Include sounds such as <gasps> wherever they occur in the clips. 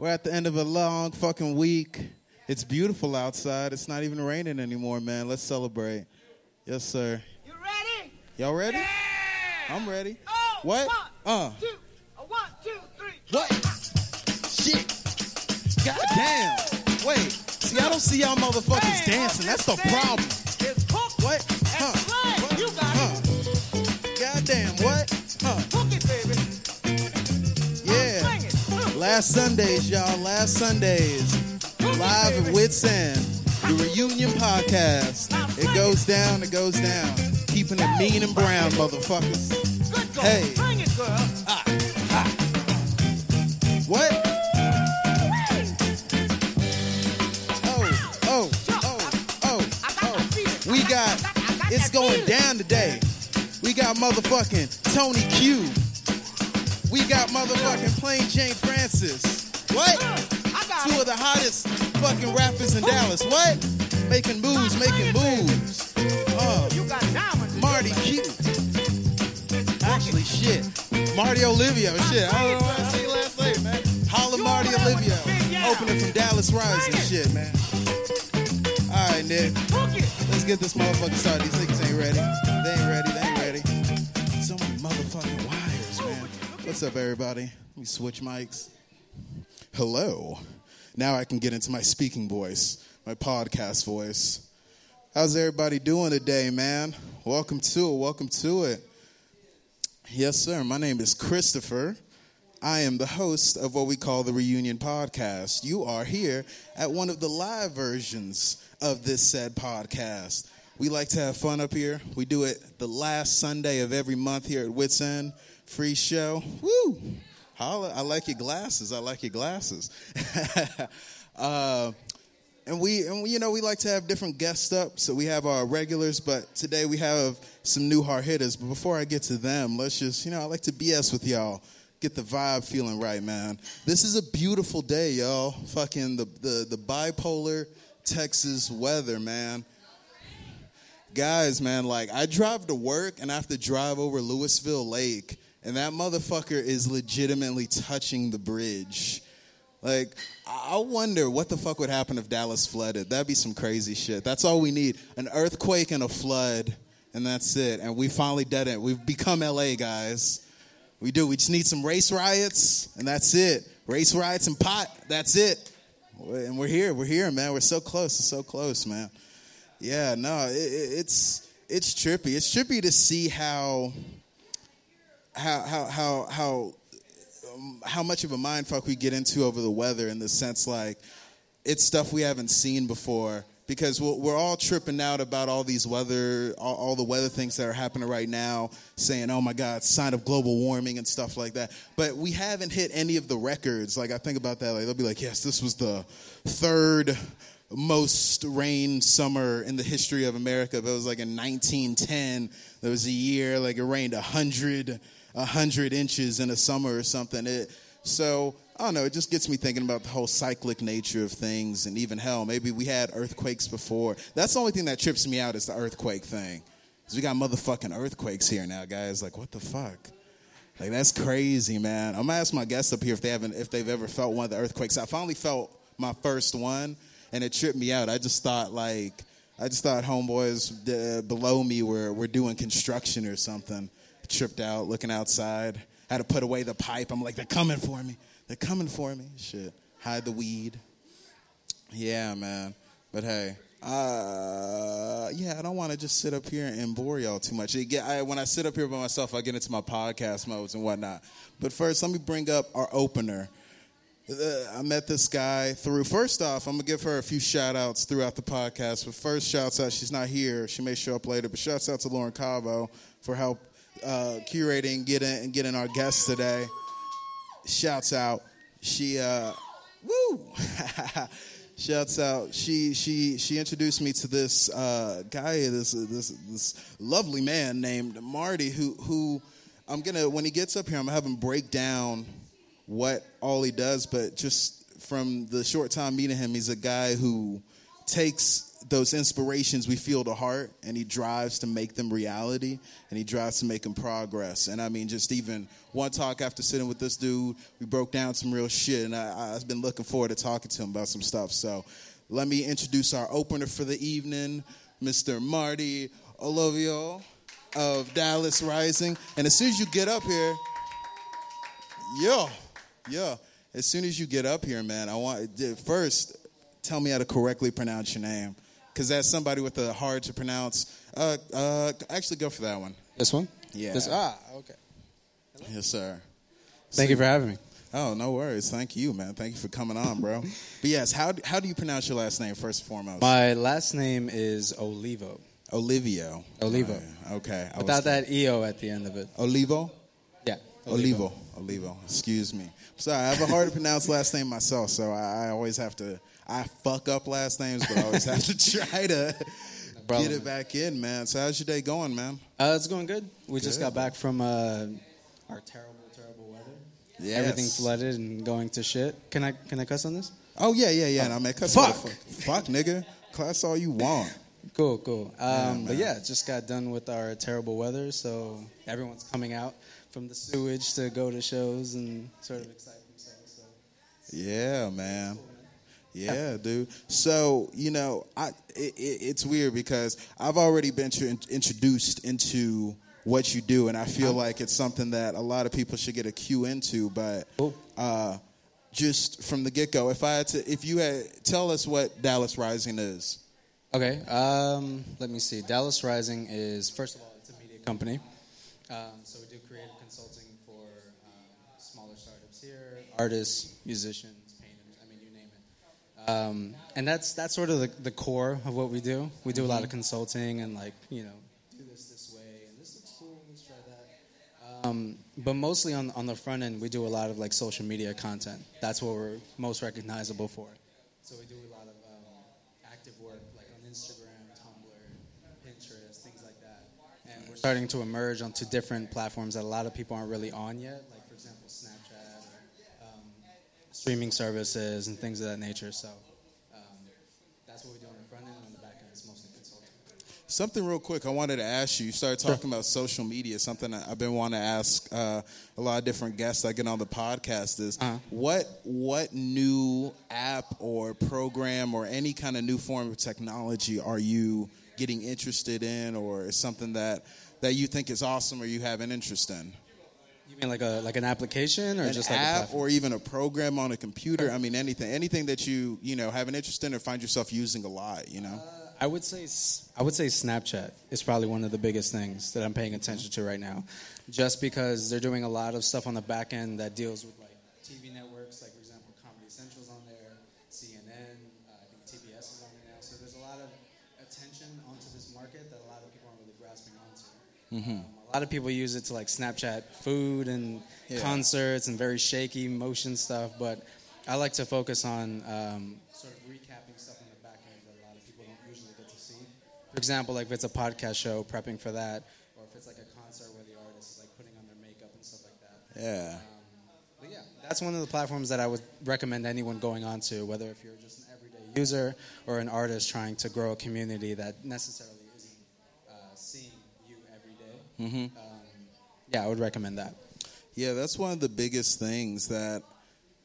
We're at the end of a long fucking week. It's beautiful outside. It's not even raining anymore, man. Let's celebrate. Yes, sir. You ready? Y'all ready? Yeah! I'm ready. Oh, What? One, Uh. two, uh, one, two, three. What? Shit. God damn. Wait. See, I don't see y'all motherfuckers Hey, dancing. That's the problem. What? Huh? What? You got Huh? God damn. What? Huh? Hook it, baby. Last Sundays, y'all. Last Sundays. Live at Wits. The reunion podcast. It goes down, it goes down. Keeping it mean and brown, motherfuckers. Hey. What? Oh, oh, oh, oh, oh. We got, it's going down today. We got motherfucking Tony Q. We got motherfucking Plain Jane Francis. What? I got Two of the hottest fucking rappers in Dallas. What? Making moves, making moves. Uh, You got diamonds. in Marty Q. Actually, shit. Marty Olivio, shit. I don't know say last name, man. Holla Marty over there with Olivio. the big yell. Opening from Dallas Rising, Sing shit, man. All right, Nick. Let's get this motherfucker started. These niggas ain't ready. They ain't ready. They ain't ready. What's up, everybody? Let me switch mics. Hello. Now I can get into my speaking voice, my podcast voice. How's everybody doing today, man? Welcome to it. Welcome to it. Yes, sir. My name is Christopher. I am the host of what we call the Reunion Podcast. You are here at one of the live versions of this said podcast. We like to have fun up here. We do it the last Sunday of every month here at Wits End. Free show. Woo! Holla. I like your glasses. I like your glasses. <laughs> uh, and we, and we, you know, we like to have different guests up. So we have our regulars, but today we have some new hard hitters. But before I get to them, let's just, you know, I like to BS with y'all. Get the vibe feeling right, man. This is a beautiful day, y'all. Fucking the the, the bipolar Texas weather, man. Guys, man, like I drive to work and I have to drive over Lewisville Lake, and that motherfucker is legitimately touching the bridge. Like, I wonder what the fuck would happen if Dallas flooded. That'd be some crazy shit. That's all we need an earthquake and a flood, and that's it. And we finally did it. We've become LA, guys. We do. We just need some race riots, and that's it. Race riots and pot, that's it. And we're here. We're here, man. We're so close. It's so close, man. Yeah, no, it, it, it's it's trippy. It's trippy to see how how how how how um, how much of a mind fuck we get into over the weather in the sense like it's stuff we haven't seen before. Because we're, all tripping out about all these weather all, the weather things that are happening right now saying oh my god sign of global warming and stuff like that. But we haven't hit any of the records. Like i think about that like they'll be like yes this was the third most rain summer in the history of America. But it was like in 1910, there was a year like it rained a hundred, a hundred inches in a summer or something. It, so I don't know. It just gets me thinking about the whole cyclic nature of things, and even hell, maybe we had earthquakes before. That's the only thing that trips me out is the earthquake thing. Cause we got motherfucking earthquakes here now, guys. Like what the fuck? Like that's crazy, man. I'm gonna ask my guests up here if they haven't, if they've ever felt one of the earthquakes. I finally felt my first one, and it tripped me out. I just thought like, I just thought homeboys uh, below me were were doing construction or something. Tripped out, looking outside. Had to put away the pipe. I'm like, they're coming for me. They're coming for me. Shit, hide the weed. Yeah, man. But hey, uh, yeah, I don't want to just sit up here and bore y'all too much. Get, I, when I sit up here by myself, I get into my podcast modes and whatnot. But first, let me bring up our opener. Uh, I met this guy through. First off, I'm gonna give her a few shout outs throughout the podcast. But first, shouts out. She's not here. She may show up later. But shouts out to Lauren Cavo for help uh, curating, getting, and getting our guests today. Shouts out. She, uh, woo. <laughs> Shouts out. She she she introduced me to this uh, guy, this this this lovely man named Marty, who who I'm gonna when he gets up here, I'm gonna have him break down what all he does. But just from the short time meeting him, he's a guy who takes those inspirations we feel the heart and he drives to make them reality and he drives to make them progress. And i mean just even one talk after sitting with this dude we broke down some real shit and I, i've been looking forward to talking to him about some stuff. So let me introduce our opener for the evening mr marty olivio of dallas rising. And as soon as you get up here yeah yeah as soon as you get up here man i want first tell me how to correctly pronounce your name because that's somebody with a hard to pronounce. Uh, uh, actually, go for that one. This one? Yeah. This, ah, okay. Yes, sir. Thank you for having me. Oh, no worries. Thank you, man. Thank you for coming on, bro. <laughs> but yes, how do, how do you pronounce your last name first and foremost? My last name is Olivo. Olivio. Olivo. Okay. I Without that EO at the end of it. Olivo. Yeah. Olivo. Olivo. Excuse me. Sorry, I have a hard to pronounce last name myself, so I, I always have to. I fuck up last names, but I always have to <laughs> try to get it back in, man. So how's your day going, man? Uh, it's going good. We just got back from uh, our terrible, terrible weather. Yes. Everything flooded and going to shit. Can I can I cuss on this? Oh yeah, yeah, yeah. And I mean, cuss Fuck. fuck, fuck, nigga. Class all you want. <laughs> Cool, cool. Um, but man. yeah, just got done with our terrible weather, so everyone's coming out from the sewage to go to shows and sort of excite themselves. So. Yeah, man. Yeah, dude. So you know, I it, it, it's weird because I've already been tr- introduced into what you do, and I feel like it's something that a lot of people should get a cue into. But uh, just from the get go, if I had to, if you had tell us what Dallas Rising is. Okay, um, let me see. Dallas Rising is first of all, it's a media company. Um, so we do creative consulting for um, smaller startups here, artists, musicians, painters. I mean, you name it. Um, and that's that's sort of the, the core of what we do. We do a lot of consulting and like you know do this this way and this looks cool. Let's try that. Um, but mostly on on the front end, we do a lot of like social media content. That's what we're most recognizable for. So we do a lot of um, active work like on Instagram, Tumblr, Pinterest, things like that. And we're starting to emerge onto different platforms that a lot of people aren't really on yet, like for example Snapchat or um, streaming services and things of that nature. So um, that's what we do on the front end. On the back end, it's mostly consulting. Something real quick, I wanted to ask you. You started talking about social media. Something I've been wanting to ask uh, a lot of different guests I get on the podcast is Uh-huh. what what new app or program or any kind of new form of technology are you getting interested in, or is something that that you think is awesome or you have an interest in? Mean like a like an application or An just like a app or even a program on a computer. I mean, anything, anything that you you know have an interest in or find yourself using a lot. You know. I would say I would say Snapchat is probably one of the biggest things that I'm paying attention to right now, just because they're doing a lot of stuff on the back end that deals with like TV networks, like for example, Comedy Central's on there, CNN, uh, I think TBS is on there now. So there's a lot of attention onto this market that a lot of people aren't really grasping onto. Um, a lot of people use it to like Snapchat food and Yeah. concerts and very shaky motion stuff, but I like to focus on um, sort of recapping stuff on the back end that a lot of people don't usually get to see. For example, like if it's a podcast show, prepping for that, or if it's like a concert where the artist is like putting on their makeup and stuff like that. Yeah. But yeah, that's one of the platforms that I would recommend anyone going on to, whether if you're just an everyday user or an artist trying to grow a community that necessarily isn't uh, seeing you every day. Mm-hmm. Um, yeah, I would recommend that. Yeah, that's one of the biggest things that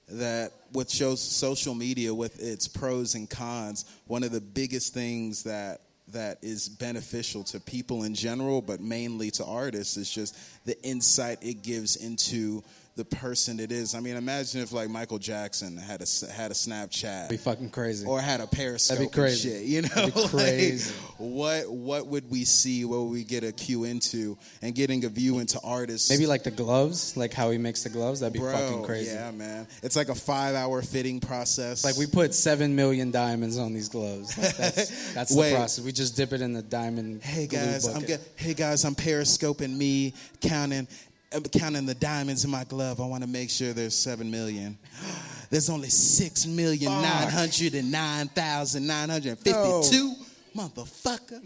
that with shows social media with its pros and cons, one of the biggest things that that is beneficial to people in general, but mainly to artists, is just the insight it gives into the person it is. I mean, imagine if like Michael Jackson had a had a Snapchat That'd be fucking crazy. or had a periscope That'd be crazy. shit. You know, That'd be <laughs> Like, crazy. what what would we see? What would we get a cue into? And getting a view into artists. Maybe like the gloves, like how he makes the gloves. That'd be Bro, fucking crazy. Yeah, man. It's like a five hour fitting process. Like we put seven million diamonds on these gloves. Like that's <laughs> that's the process. We just dip it in the diamond. Hey guys, I'm get, hey guys, I'm periscoping me counting uh, counting the diamonds in my glove. I want to make sure there's seven million. <gasps> There's only six million nine hundred and nine thousand nine hundred and fifty-two. Motherfucker.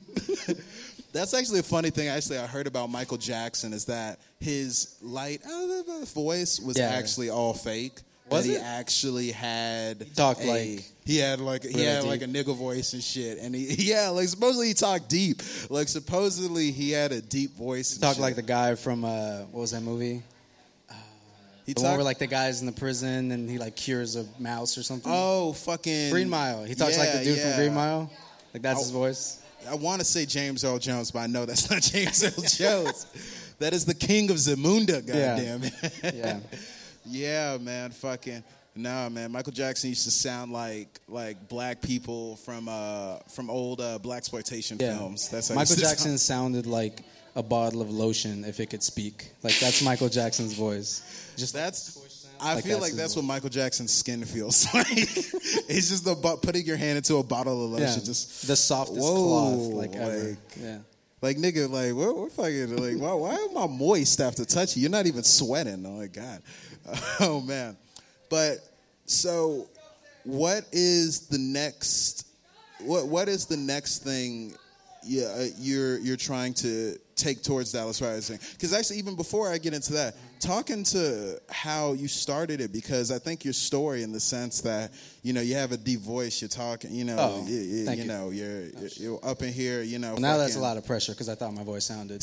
<laughs> That's actually a funny thing. Actually, I heard about Michael Jackson is that his light uh, voice was Yeah. actually all fake. Was that he it? actually had he talked a, like- he had like he really had like a nigga voice and shit and he <laughs> yeah like supposedly he talked deep like supposedly he had a deep voice and Talk shit. like the guy from uh, what was that movie? he The one talked where like the guy's in the prison and he like cures a mouse or something. oh fucking Green Mile. He talks like the dude yeah. from Green Mile. Like that's Oh. his voice. I want to say James Earl Jones but I know that's not <laughs> James Earl <laughs> Jones that is the king of Zamunda Yeah. goddamn it Yeah. Yeah, man, fucking nah, man. Michael Jackson used to sound like like black people from uh from old uh, blaxploitation Yeah. films. That's how Michael Jackson sound. sounded like a bottle of lotion if it could speak. Like that's Michael Jackson's voice. Just That's. I Like, feel that's like that's what Michael Jackson's skin feels <laughs> like. it's just the putting your hand into a bottle of lotion. yeah, Just the softest Whoa, cloth like ever. like- yeah. Like nigga, like what? What fucking like? Why, why am I moist after touching? You? You're not even sweating. Oh my god. <laughs> Oh man. But so, what is the next? What What is the next thing? Yeah, uh, you're you're trying to take towards Dallas Rising. Because actually, even before I get into that, talking to how you started it, because I think your story, in the sense that you know you have a deep voice, you're talking, you know, Oh, you, you- you know, you're you're, you're up in here, you know. Well, now that's a lot of pressure because I thought my voice sounded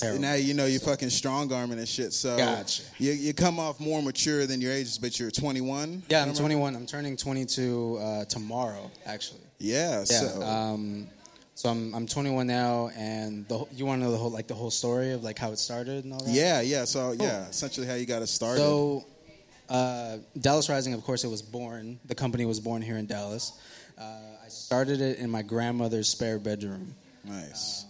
terrible. now you know you're fucking strong arming and shit. So Gotcha. you, you come off more mature than your age, but you're 21. Yeah, I'm 21. I'm turning 22 uh, tomorrow, actually. Yeah. Yeah. So um, so I'm I'm 21 now, and the you want to know the whole like the whole story of like how it started and all that. yeah, yeah. So yeah, essentially how you got it started. So, uh, Dallas Rising, of course, it was born. The company was born here in Dallas. Uh, I started it in my grandmother's spare bedroom. nice.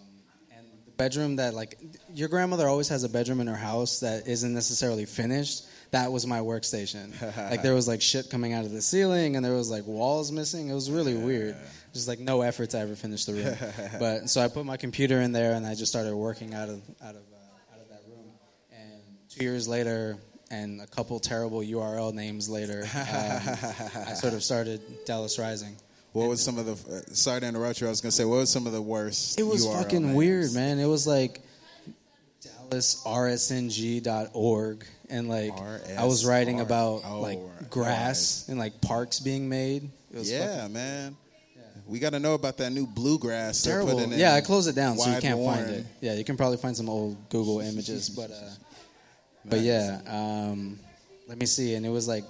And the bedroom that, like, your grandmother always has a bedroom in her house that isn't necessarily finished. That was my workstation. <laughs> like, there was like shit coming out of the ceiling, and there was like walls missing. It was really weird. Just like no effort to ever finish the room. <laughs> but so I put my computer in there, and I just started working out of out of uh, out of that room. And two years later, and a couple terrible URL names later, um, I <laughs> sort of started Dallas Rising. what was some of the? Uh, sorry to interrupt you. I was gonna say what was some of the worst? It was URL fucking names? weird, man. It was like DallasRSNG.org, and like I was writing about Oh, like right. grass and like parks being made. It was Yeah, fucking man. We got to know about that new bluegrass. terrible. putting in Yeah, I closed it down so you can't Warren. find it. Yeah, you can probably find some old Google images, but uh, but yeah. Um, let me see, and it was like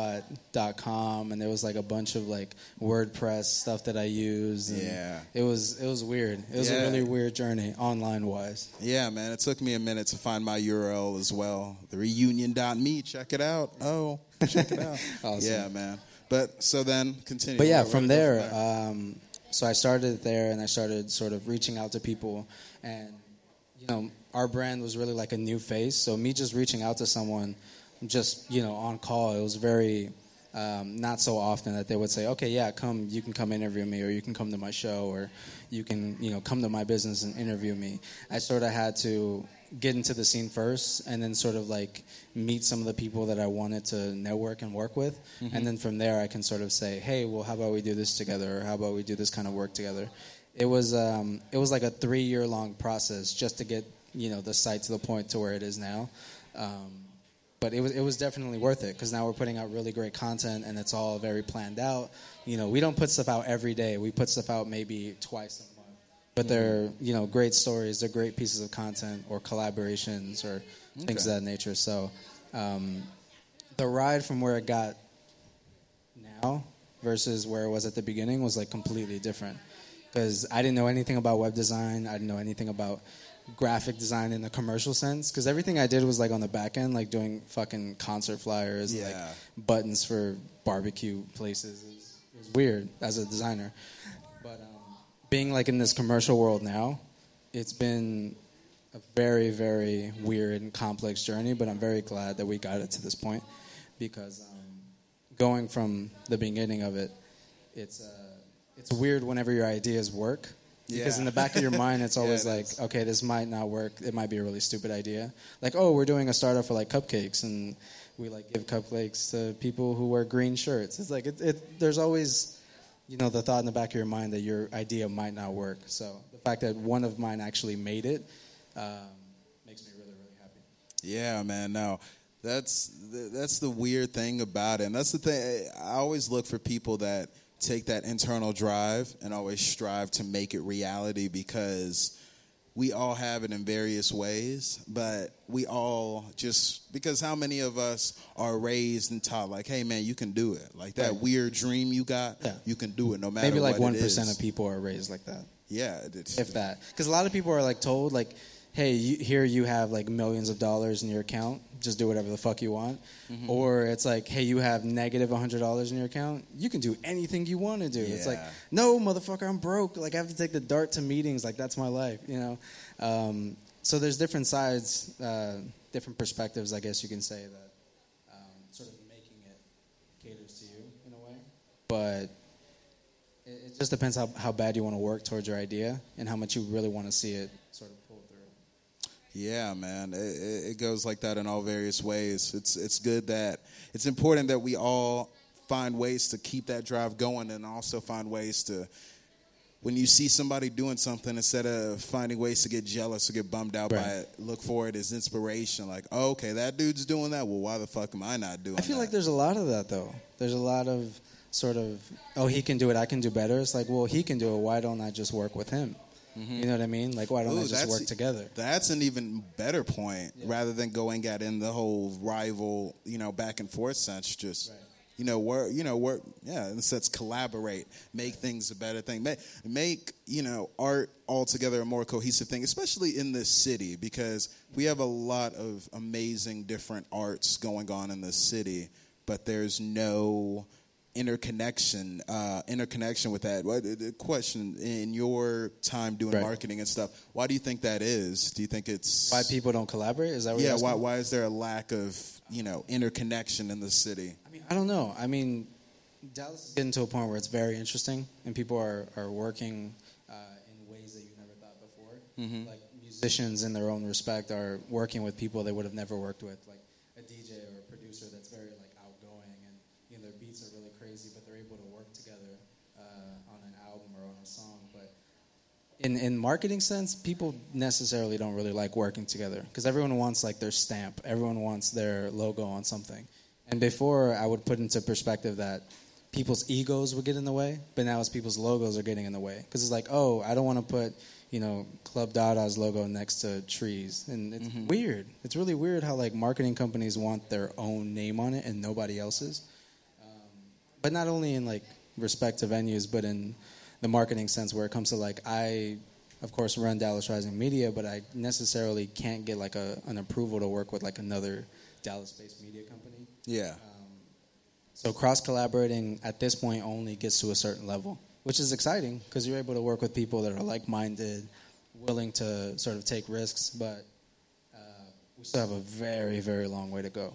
something.blogspot.com and there was like a bunch of like WordPress stuff that I used. and Yeah. It was it was weird. It was Yeah. a really weird journey online wise. Yeah, man. It took me a minute to find my URL as well. The reunion.me. Check it out. Oh, check it out. <laughs> Awesome. Yeah, man. But so then continue. But yeah, from there, from um, so I started there and I started sort of reaching out to people. And, you know, our brand was really like a new face. So me just reaching out to someone just, you know, on call, it was very um, not so often that they would say, okay, yeah, come, you can come interview me or you can come to my show or you can, you know, come to my business and interview me. I sort of had to get into the scene first and then sort of like meet some of the people that I wanted to network and work with. And then from there, I can sort of say, hey, well, how about we do this together? Or how about we do this kind of work together? It was, um, it was like a three year long process just to get, you know, the site to the point to where it is now. Um, but it was it was definitely worth it because now we're putting out really great content and it's all very planned out. You know, we don't put stuff out every day. We put stuff out maybe twice a month. But they're you know great stories. They're great pieces of content or collaborations or things of that nature. So um, the ride from where it got now versus where it was at the beginning was like completely different because I didn't know anything about web design. I didn't know anything about graphic design in the commercial sense because everything I did was like on the back end, like doing fucking concert flyers, Yeah. like buttons for barbecue places. It was, weird as a designer, being like in this commercial world now, it's been a very, very weird and complex journey. But I'm very glad that we got it to this point because um, going from the beginning of it, it's uh, it's weird whenever your ideas work. Because in the back of your mind, it's <laughs> always Yeah, it like, is. okay, this might not work. It might be a really stupid idea. Like, oh, we're doing a startup for like cupcakes, and we like give cupcakes to people who wear green shirts. It's like it, it, there's always, you know, the thought in the back of your mind that your idea might not work. So the fact that one of mine actually made it um, makes me really, really happy. Yeah, man. Now, That's that's the weird thing about it. And that's the thing. I always look for people that take that internal drive and always strive to make it reality because we all have it in various ways, but we all just because how many of us are raised and taught like, hey man, you can do it. Like that Right. weird dream you got, Yeah. you can do it no matter Maybe like one percent of people are raised like that. Yeah, if that because a lot of people are like told like hey you, here you have like millions of dollars in your account just do whatever the fuck you want. Mm-hmm. or it's like hey you have negative $100 in your account you can do anything you want to do. It's like no motherfucker i'm broke. Like i have to take the DART to meetings. Like that's my life you know? Um, so there's different sides uh, different perspectives i guess you can say that um, sort of making it caters to you in a way. But it, it just depends how, how bad you want to work towards your idea and how much you really want to see it sort of pull through. Yeah, man. It, it goes like that in all various ways. It's it's good that it's important that we all find ways to keep that drive going, and also find ways to. When you see somebody doing something, instead of finding ways to get jealous or get bummed out by it, look for it as inspiration. Like, oh, okay, that dude's doing that. Well, why the fuck am I not doing? It? I feel that? like there's a lot of that though. There's a lot of sort of oh he can do it, I can do better. It's like well he can do it, why don't I just work with him? Mm-hmm. You know what I mean? Like why don't I Ooh, just work together? That's an even better point. Rather than going at in the whole rival, you know, back and forth sense, just Right. you know, work, you know, work, yeah, in the sense collaborate, make things a better thing, make make you know art altogether a more cohesive thing, especially in this city because we have a lot of amazing different arts going on in this city, but there's no interconnection uh, interconnection with that what the question in your time doing Right. marketing and stuff why do you think that is do you think it's Why people don't collaborate? Is that what yeah why, why is there a lack of you know interconnection in the city I mean, I don't know. I mean, Dallas is getting to a point where it's very interesting, and people are, are working uh, in ways that you never thought before. Mm-hmm. Like musicians, in their own respect, are working with people they would have never worked with, like a DJ or a producer that's very like outgoing, and you know their beats are really crazy, but they're able to work together uh, on an album or on a song. But in in marketing sense, people necessarily don't really like working together because everyone wants like their stamp, everyone wants their logo on something. And before, I would put into perspective that people's egos would get in the way, but now it's people's logos are getting in the way. Because it's like, oh, I don't want to put you know Club Dada's logo next to trees, and it's mm-hmm. weird. It's really weird how like marketing companies want their own name on it and nobody else's. Um, but not only in like respect to venues, but in the marketing sense, where it comes to like I, of course, run Dallas Rising Media, but I necessarily can't get like a, an approval to work with like another Dallas-based media company. yeah So cross collaborating at this point only gets to a certain level, which is exciting because you're able to work with people that are like-minded, willing to sort of take risks, but uh, we still have a very, very long way to go.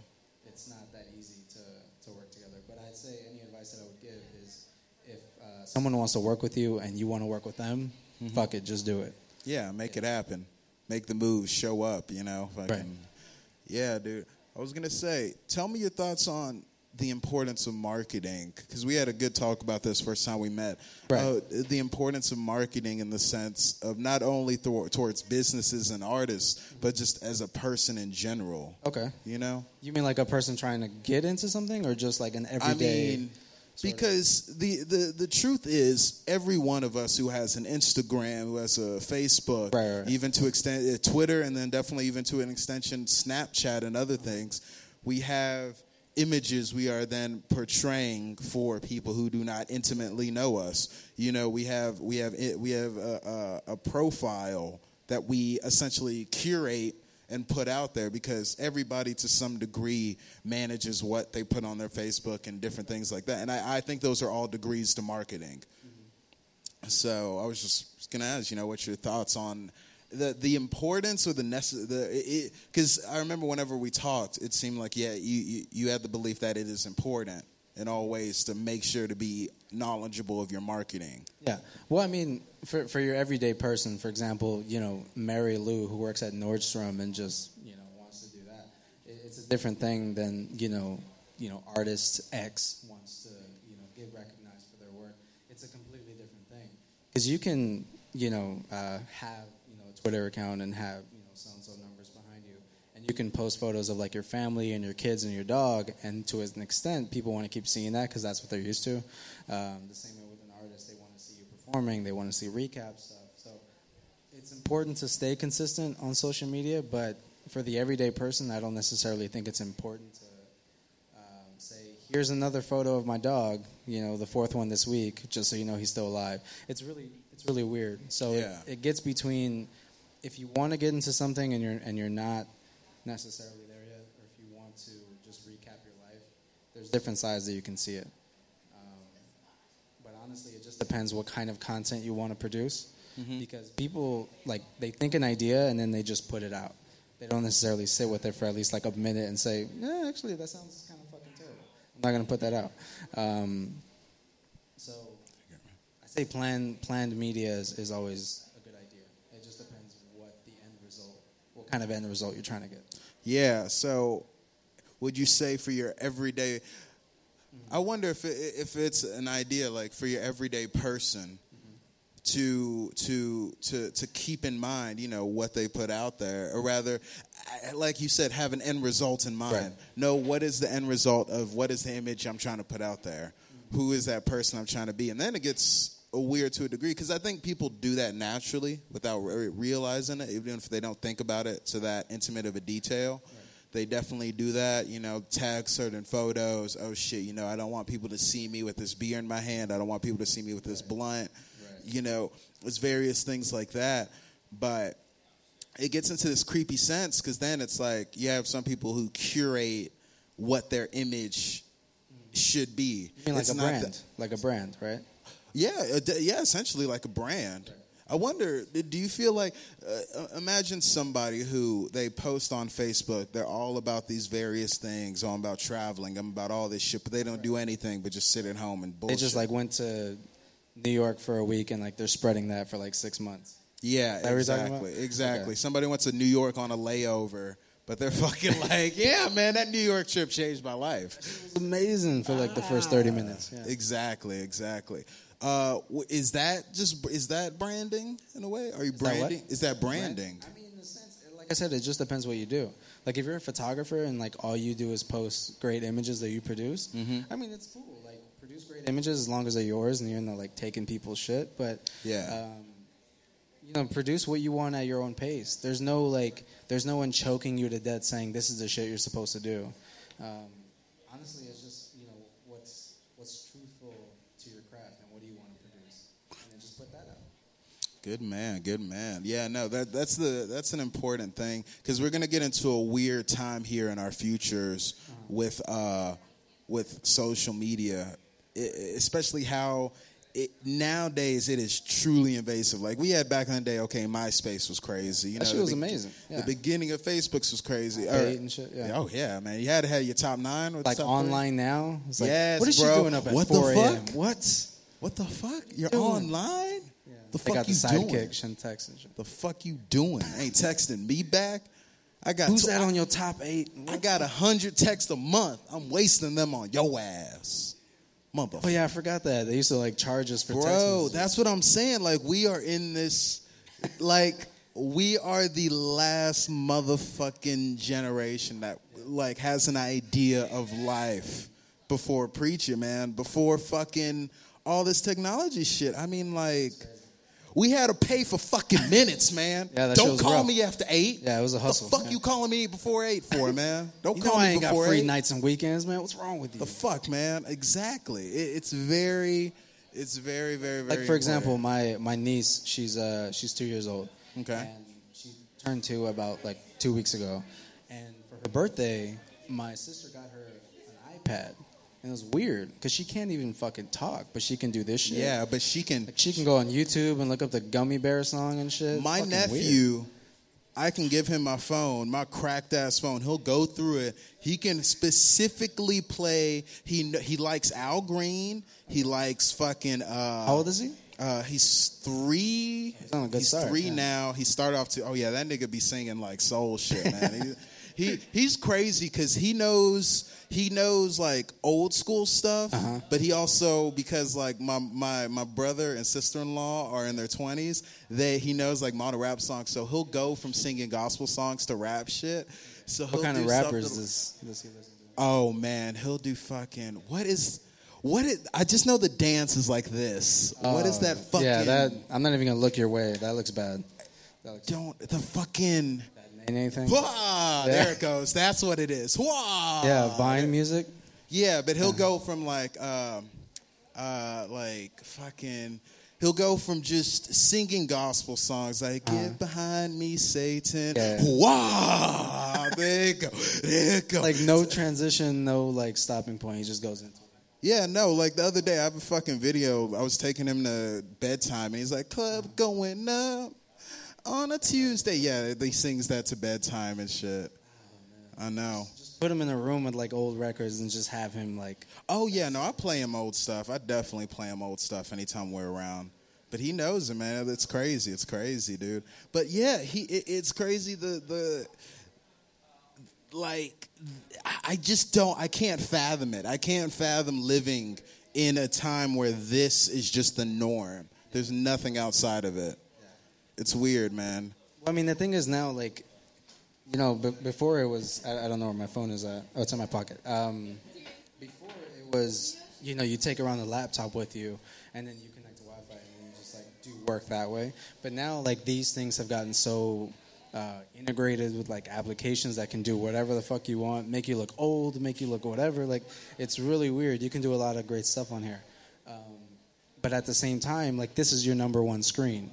It's not that easy to, to work together. But I'd say any advice that I would give is if uh, someone wants to work with you and you want to work with them, fuck it, just do it. yeah make it happen make the moves show up you know fucking, Right. yeah dude i was gonna say tell me your thoughts on the importance of marketing because we had a good talk about this first time we met Right. Uh, the importance of marketing in the sense of not only thor- towards businesses and artists but just as a person in general Okay. you know You mean like a person trying to get into something or just like an everyday? I mean, because the, the, the truth is, every one of us who has an Instagram, who has a Facebook, Right, right. even to extend uh, Twitter, and then definitely even to an extension Snapchat and other things, we have images we are then portraying for people who do not intimately know us. You know, we have we have we have a, a, a profile that we essentially curate and put out there because everybody to some degree manages what they put on their Facebook and different things like that. And I, I think those are all degrees to marketing. So I was just going to ask, you know, what's your thoughts on the the importance or the necessary? The because I remember whenever we talked, it seemed like yeah, you, you you had the belief that it is important in all ways to make sure to be knowledgeable of your marketing. Yeah. Well, I mean, for for your everyday person, for example, you know, Mary Lou who works at Nordstrom and just you know wants to do that, it, it's a different thing than you know, you know, artist X wants to you know get recognized for their work. It's a completely different thing because you can you know uh, have you know a Twitter account and have you know so and so numbers behind you, and you can post photos of like your family and your kids and your dog, and to an extent, people want to keep seeing that because that's what they're used to. Um, the same way with an artist, they want to see you performing, they want to see recap stuff. So it's important to stay consistent on social media, but for the everyday person, I don't necessarily think it's important to um, say, "Here's another photo of my dog," you know, the fourth one this week, just so you know he's still alive. It's really, it's really weird. So Yeah. it, it gets between if you want to get into something and you're and you're not necessarily there yet, or if you want to just recap your life, there's different sides that you can see it. Um, but honestly, it just depends what kind of content you want to produce. Because people like they think an idea and then they just put it out. They don't necessarily sit with it for at least like a minute and say, "Yeah, actually, that sounds kind of fucking terrible." I'm not gonna put that out. Um, so I say planned planned media is, is always a good idea. It just depends what the end result, what kind of end result you're trying to get. Yeah. So, would you say for your everyday? I wonder if it, if it's an idea like for your everyday person to to to to keep in mind, you know, what they put out there, or rather, like you said, have an end result in mind. Right. Know what is the end result of what is the image I'm trying to put out there. Mm-hmm. Who is that person I'm trying to be, and then it gets weird to a degree because I think people do that naturally without re- realizing it, even if they don't think about it to that intimate of a detail. They definitely do that, you know, tag certain photos. Oh shit, you know, I don't want people to see me with this beer in my hand. I don't want people to see me with this blunt. You know, it's various things like that. But it gets into this creepy sense because then it's like you have some people who curate what their image should be. You mean like It's a not brand, that- like a brand, right? yeah, uh, yeah, essentially like a brand. I wonder, do you feel like, uh, uh, imagine somebody who they post on Facebook, they're all about these various things, all about traveling, I'm about all this shit, but they don't do anything but just sit at home and bullshit. They just like went to New York for a week and like they're spreading that for like six months. yeah, that what you're talking exactly, exactly. Okay. Somebody went to New York on a layover, but they're <laughs> fucking like, yeah, man, that New York trip changed my life. It was amazing for like the first thirty minutes. Yeah. Exactly, exactly. Uh, is that just is that branding in a way? Are you that what? branding? Is that branding? I mean, in a sense, like I said, it just depends what you do. Like if you're a photographer and like all you do is post great images that you produce, Mm-hmm. I mean, it's cool. Like produce great images as long as they're yours and you're not like taking people's shit. But Yeah. um, you know, produce what you want at your own pace. There's no like, there's no one choking you to death saying this is the shit you're supposed to do. Um, honestly, it's just you know what's what's truthful to your craft and what do you want to produce, and then just put that out. Good man, good man. Yeah, no, that that's the that's an important thing because we're gonna get into a weird time here in our futures with uh, with social media, I- especially how it, nowadays it is truly invasive. Like we had back in the day, okay, MySpace was crazy. You That know, shit was be- amazing, yeah. The beginning of Facebook's was crazy. And shit, yeah. Oh yeah, man. You had to have your top nine or Like top three? online now, it's like, Yes, what is bro. she doing up at What the 4 a.m.? fuck? What? What the fuck? You're Doing. online? The they fuck got the you doing? sidekick, and shit. The fuck you doing? Ain't texting me back. I got Who's tw- that on your top eight? I got a hundred texts a month. I'm wasting them on your ass, Oh motherfucker. yeah, I forgot that they used to like charge us for text Bro, messages. that's what I'm saying. Like we are in this, like we are the last motherfucking generation that like has an idea of life before preaching, man. Before fucking all this technology shit. I mean, like. We had to pay for fucking <laughs> minutes, man. Yeah, that Don't call rough. me after eight. Yeah, it was a hustle, The fuck you calling me before eight for, man? <laughs> Don't You call know me I ain't got free eight. nights and weekends, man. What's wrong with you? The fuck, man? Exactly. It, it's very, it's very, very, very. like for example, important. my my niece, she's uh she's two years old. Okay. And she turned two about like two weeks ago, and for her birthday, my sister got her an iPad, and it was weird because she can't even fucking talk, but she can do this shit. yeah, but she can. Like she can go on YouTube and look up the Gummy Bear song and shit. My Fucking weird. nephew, I can give him my phone, my cracked ass phone. He'll go through it. He can specifically play. He he likes Al Green. He likes fucking. Uh, How old is he? Uh, he's three. on a good he's start, three yeah. now. He started off to. Oh yeah, that nigga be singing like soul shit, man. <laughs> he, he he's crazy because he knows he knows like old school stuff, Uh-huh. but he also because like my my my brother and sister in law are in their twenties. They he knows like modern rap songs, so he'll go from singing gospel songs to rap shit. So he'll What kind of rappers something- does, does he listen to? Oh man, he'll do fucking what is what is I just know the dance is like this. what is that fucking Yeah, that I'm not even gonna look your way. That looks bad. That looks don't the fucking bad. Anything? Wah! Yeah. There it goes. That's what it is. Wah! Yeah, Vine music. Yeah, but he'll go from like, um, uh, like fucking. He'll go from just singing gospel songs like "Get behind me, Satan." Uh-huh. Yeah. Wow! There it go. There it go. Like no transition, no like stopping point. He just goes into. Yeah, no, like the other day, I have a fucking video. I was taking him to bedtime, and he's like, "Club going up on a Tuesday." Yeah, he sings that to bedtime and shit. I know. Just put him in a room with like old records and just have him like. Oh yeah, no, I play him old stuff. I definitely play him old stuff anytime we're around. But he knows it, man. It's crazy. It's crazy, dude. But yeah, he it, it's crazy. The the like, I- I just don't. I can't fathom it. I can't fathom living in a time where this is just the norm. There's nothing outside of it. It's weird, man. Well, I mean, the thing is now, like, you know, b- before it was, I, I don't know where my phone is at. Oh, it's in my pocket. Um, before it was, you know, you take around the laptop with you, and then you connect to Wi-Fi, and then you just like do work that way. But now, like, these things have gotten so uh, integrated with like applications that can do whatever the fuck you want, make you look old, make you look whatever. Like, it's really weird. You can do a lot of great stuff on here. Um, but at the same time, like, this is your number one screen.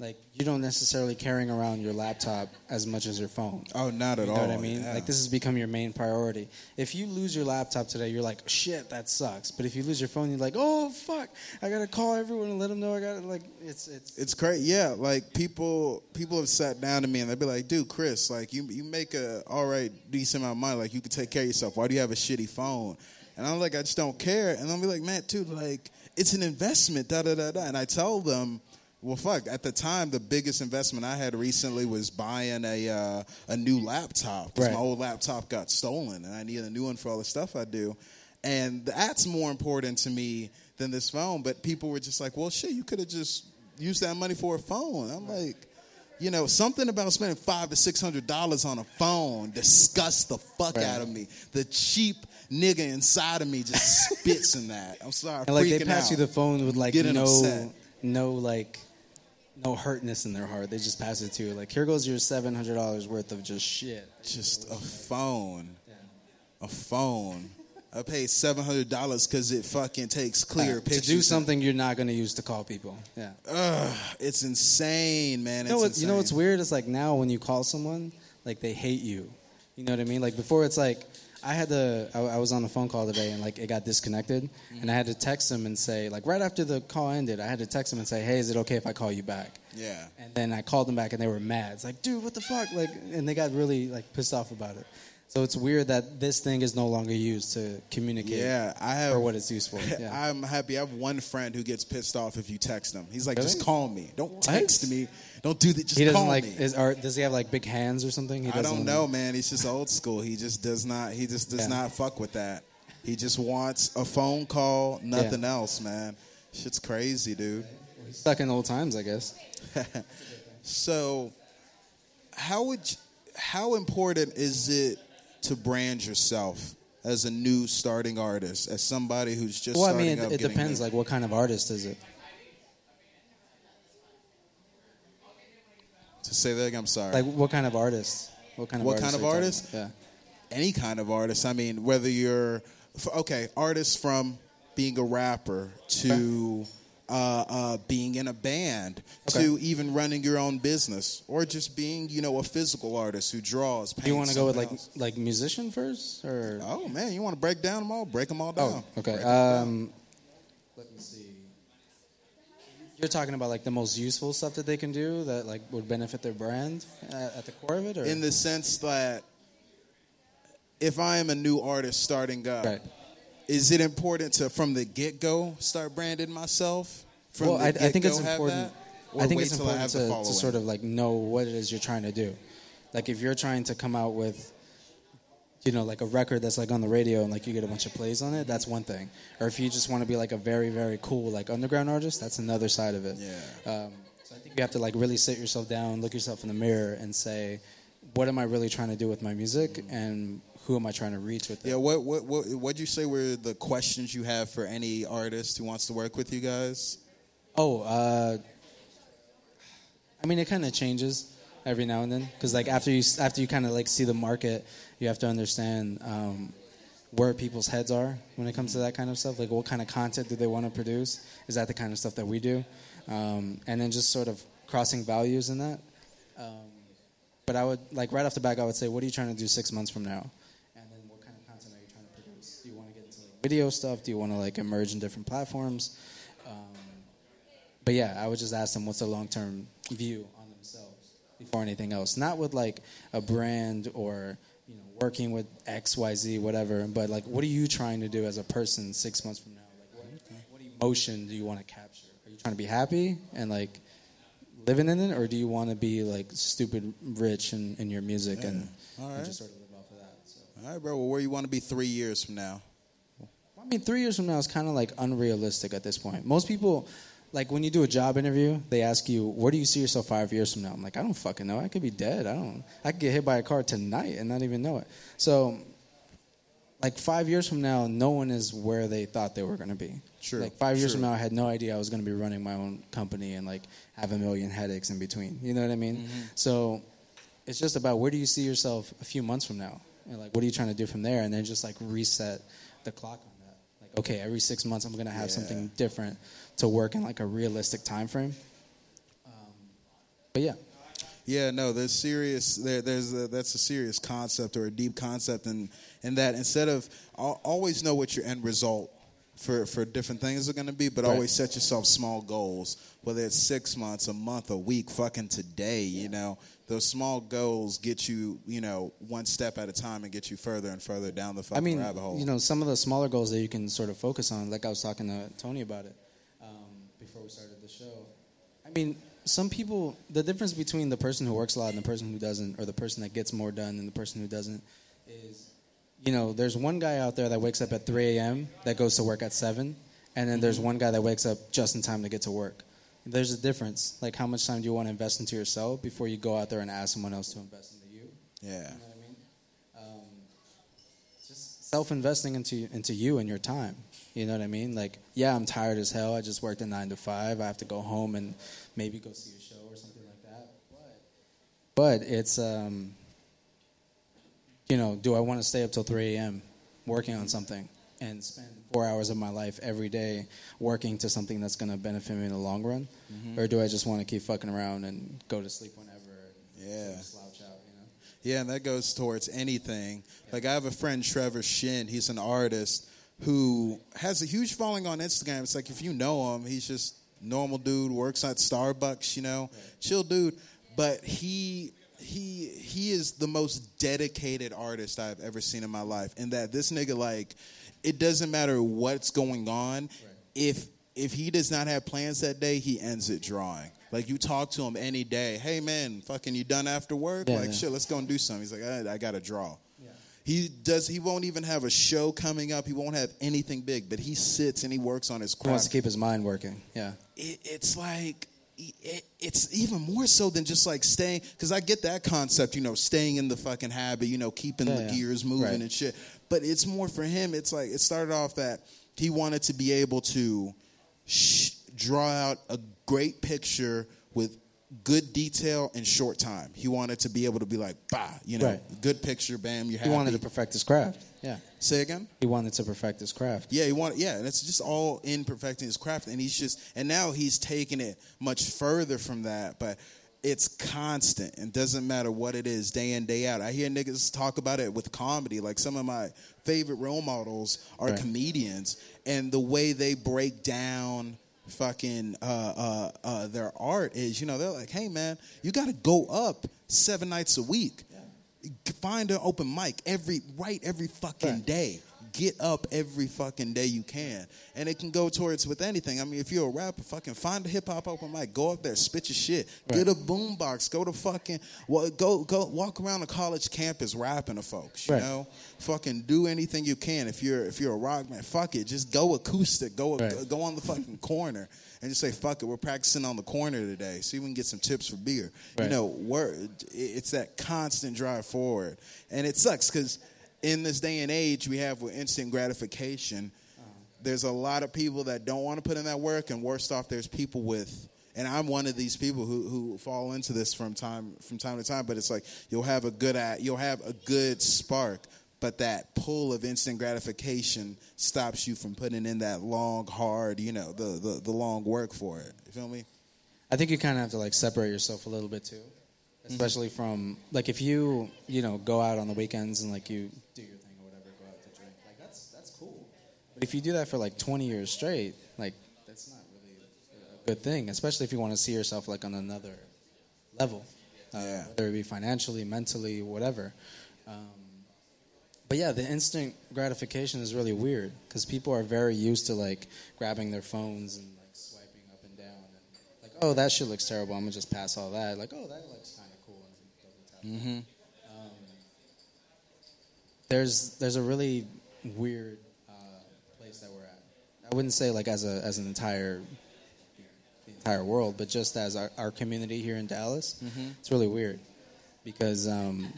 Like you don't necessarily carrying around your laptop as much as your phone. Oh, not at You all. what I mean? Yeah. Like this has become your main priority. If you lose your laptop today, you're like, shit, that sucks. But if you lose your phone, you're like, oh fuck, I gotta call everyone and let them know I got like. It's it's. It's crazy. Yeah, like people people have sat down to me and they'd be like, "Dude, Chris, like you you make a all right decent amount of money. Like you could take care of yourself. Why do you have a shitty phone?" And I'm like, "I just don't care." And I'll be like, "Man, dude, like it's an investment." Da da da da. And I tell them. Well, fuck. At the time, the biggest investment I had recently was buying a uh, a new laptop Right. my old laptop got stolen, and I needed a new one for all the stuff I do. And that's more important to me than this phone. But people were just like, "Well, shit, you could have just used that money for a phone." I'm like, you know, something about spending five to six hundred dollars on a phone disgusts the fuck Right. out of me. The cheap nigga inside of me just <laughs> spits in that. I'm sorry, And like they pass out. you the phone with like Getting no upset. no like no hurtness in their heart. They just pass it to you. Like here goes your seven hundred dollars worth of just shit. just a phone, a phone. I paid seven hundred dollars because it fucking takes clear pictures. to do something you're not going to use to call people. Yeah. Ugh, it's insane, man. You know, It's what, you know what's weird? It's like now when you call someone, like they hate you. You know what I mean? Like before, it's like I had to. I, I was on a phone call today, and like it got disconnected, mm-hmm. and I had to text him and say, like right after the call ended, I had to text him and say, "Hey, is it okay if I call you back?" Yeah. And then I called them back, and they were mad. It's like, dude, what the fuck? Like, and they got really like pissed off about it. So it's weird that this thing is no longer used to communicate. Yeah, I have. For what it's used for. <laughs> Yeah. I'm happy. I have one friend who gets pissed off if you text him. He's like, Really? just call me. Don't text me. Don't do that. Just he doesn't call like. me. Is, or does he have like big hands or something? He I don't know, man. He's just old school. He just does not. He just does Yeah. not fuck with that. He just wants a phone call, nothing else, man. Shit's crazy, dude. Stuck in old times, I guess. <laughs> So, how would you, how important is it to brand yourself as a new starting artist, as somebody who's just Well, I mean, it, it depends. Like, what kind of artist is it? to say that again, I'm sorry. Like, what kind of artist? What kind of What artist kind of are you talking artist? Yeah, any kind of artist. I mean, whether you're okay, artists from being a rapper to uh, uh, being in a band to even running your own business or just being, you know, a physical artist who draws. Yeah. Do you want to go with like like musician first, or. Oh man, you want to break down them all? Break them all down. oh, okay. 'em down. Um, let me see. You're talking about like the most useful stuff that they can do that like would benefit their brand at the core of it, or in the sense that if I am a new artist starting up, right. Is it important to from the get go start branding myself? From well, I, I think it's important. I think it's important to, to sort of like know what it is you're trying to do. Like if you're trying to come out with you know, like a record that's like on the radio and like you get a bunch of plays on it, that's one thing. Or if you just want to be like a very, very cool like underground artist, that's another side of it. Yeah. Um, so I think you have to like really sit yourself down, look yourself in the mirror, and say, what am I really trying to do with my music, and who am I trying to reach with it? Yeah, what what what what'd you say were the questions you have for any artist who wants to work with you guys? Oh, uh, I mean, it kind of changes every now and then because like after you after you kind of like see the market, you have to understand um, where people's heads are when it comes to that kind of stuff. Like, what kind of content do they want to produce? Is that the kind of stuff that we do? Um, and then just sort of crossing values in that. Um, but I would like right off the back, I would say, what are you trying to do six months from now? And then what kind of content are you trying to produce? Do you want to get into like video stuff? Do you want to like emerge in different platforms? Um, but yeah, I would just ask them what's the long term view on themselves before anything else. Not with like a brand or you know working with X, Y, Z, whatever. But like, what are you trying to do as a person six months from now? Like, what, what emotion do you want to capture? Are you trying to be happy and like living in it, or do you want to be like stupid rich in, in your music and, All and just sort of live off of that? So. All right, bro. Well, where you want to be three years from now? I mean, three years from now is kind of like unrealistic at this point. Most people, like when you do a job interview, they ask you, "Where do you see yourself five years from now?" I'm like, I don't fucking know. I could be dead. I don't. I could get hit by a car tonight and not even know it. So, like five years from now, no one is where they thought they were going to be. True, Like five years from now, I had no idea I was going to be running my own company and like have a million headaches in between. You know what I mean? Mm-hmm. So, it's just about where do you see yourself a few months from now, and like what are you trying to do from there, and then just like reset the clock on that. Like, okay, every six months I'm gonna have Yeah. something different to work in like a realistic time frame. Um, but yeah, Yeah, no, there's serious. There, there's a, that's a serious concept or a deep concept, and and that instead of al- always know what your end result for for different things are going to be, but Right. always set yourself small goals. Whether it's six months, a month, a week, fucking today. You know, those small goals get you, you know, one step at a time and get you further and further down the fucking I mean, rabbit hole. you know, some of the smaller goals that you can sort of focus on. Like I was talking to Tony about it um, before we started the show. I mean, some people, the difference between the person who works a lot and the person who doesn't, or the person that gets more done and the person who doesn't, is, you know, there's one guy out there that wakes up at 3 a.m. that goes to work at 7, and then there's one guy that wakes up just in time to get to work. There's a difference. Like, how much time do you want to invest into yourself before you go out there and ask someone else to invest into you? yeah, You know what I mean? Um, just self-investing into into you and your time. You know what I mean? Like, yeah, I'm tired as hell. I just worked a nine to five. I have to go home and maybe go see a show or something like that. But, but it's, um, you know, do I want to stay up till 3 a.m. working on something and spend four hours of my life every day working to something that's going to benefit me in the long run, mm-hmm. or do I just want to keep fucking around and go to sleep whenever? And Yeah. slouch out. You know? Yeah, and that goes towards anything. Like I have a friend, Trevor Shin. He's an artist who has a huge following on Instagram. It's like if you know him, he's just normal dude, works at Starbucks, you know, chill dude. But he he he is the most dedicated artist I've ever seen in my life. And that this nigga like it doesn't matter what's going on. If if he does not have plans that day, he ends it drawing. Like you talk to him any day, hey man, fucking you done after work? Yeah, like yeah. shit, let's go and do something. He's like, I, I got to draw. He does. He won't even have a show coming up. He won't have anything big, but he sits and he works on his He wants to keep his mind working. Yeah. It, it's like it, it's even more so than just like staying. Because I get that concept, you know, staying in the fucking habit, you know, keeping Yeah, the yeah. gears moving Right. and shit. But it's more for him. It's like it started off that he wanted to be able to sh- draw out a great picture with good detail in short time. He wanted to be able to be like, bah, you know, Right. good picture, bam, you're He wanted to perfect his craft. Yeah. Say again. He wanted to perfect his craft. Yeah, he wanted. Yeah, and it's just all in perfecting his craft, and he's just and now he's taking it much further from that, but. It's constant and doesn't matter what it is, day in day out. I hear niggas talk about it with comedy. Like some of my favorite role models are Right. comedians, and the way they break down fucking uh, uh, uh, their art is, you know, they're like, "Hey, man, you got to go up seven nights a week. Find an open mic every right every fucking day. get up every fucking day you can. And it can go towards with anything. I mean, if you're a rapper, fucking find a hip hop open mic, go up there, spit your shit, get a boombox, go to fucking well, go go walk around the college campus rapping to folks. You Right. know, fucking do anything you can. If you're if you're a rock man, fuck it, just go acoustic, go Right. go on the fucking corner. And just say fuck it. We're practicing on the corner today. See if we can get some tips for beer. You Right. know, word. It's that constant drive forward, and it sucks because in this day and age we have with instant gratification, there's a lot of people that don't want to put in that work, and worst off, there's people with. And I'm one of these people who, who fall into this from time from time to time. But it's like you'll have a good at you'll have a good spark, but that pull of instant gratification stops you from putting in that long, hard, you know, the the, the long work for it. You feel me? I think you kind of have to like separate yourself a little bit too, especially from like if you you know go out on the weekends and like you do your thing or whatever, go out to drink, like that's that's cool. But if you do that for like 20 years straight, like that's not really a good thing, especially if you want to see yourself like on another level, uh, Yeah. whether it be financially, mentally, whatever. Um, but yeah, the instant gratification is really weird because people are very used to like grabbing their phones and like swiping up and down and like, oh, that shit looks terrible. I'm gonna just pass all that. Like, oh, that looks kind of cool. And double tap. Mm-hmm. There's there's a really weird uh, place that we're at. I wouldn't say like as a as an entire the entire world, but just as our, our community here in Dallas, it's really weird because um,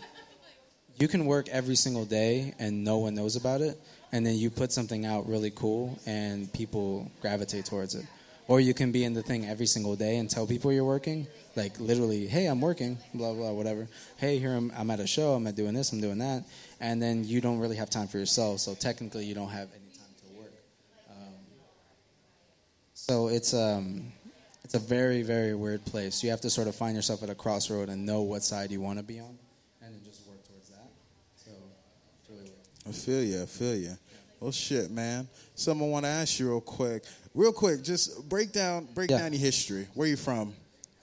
you can work every single day and no one knows about it, and then you put something out really cool and people gravitate towards it. Or you can be in the thing every single day and tell people you're working, like literally, hey, I'm working, blah blah, whatever. Hey, here I'm, I'm at a show, I'm at doing this, I'm doing that, and then you don't really have time for yourself. So technically, you don't have any time to work. Um, so it's um, it's a very very weird place. You have to sort of find yourself at a crossroad and know what side you want to be on, and then just work towards that. So it's really weird. I feel you. I feel you. Well, shit, man. Someone want to ask you real quick. Real quick, just break down break Yeah. down your history. Where you from?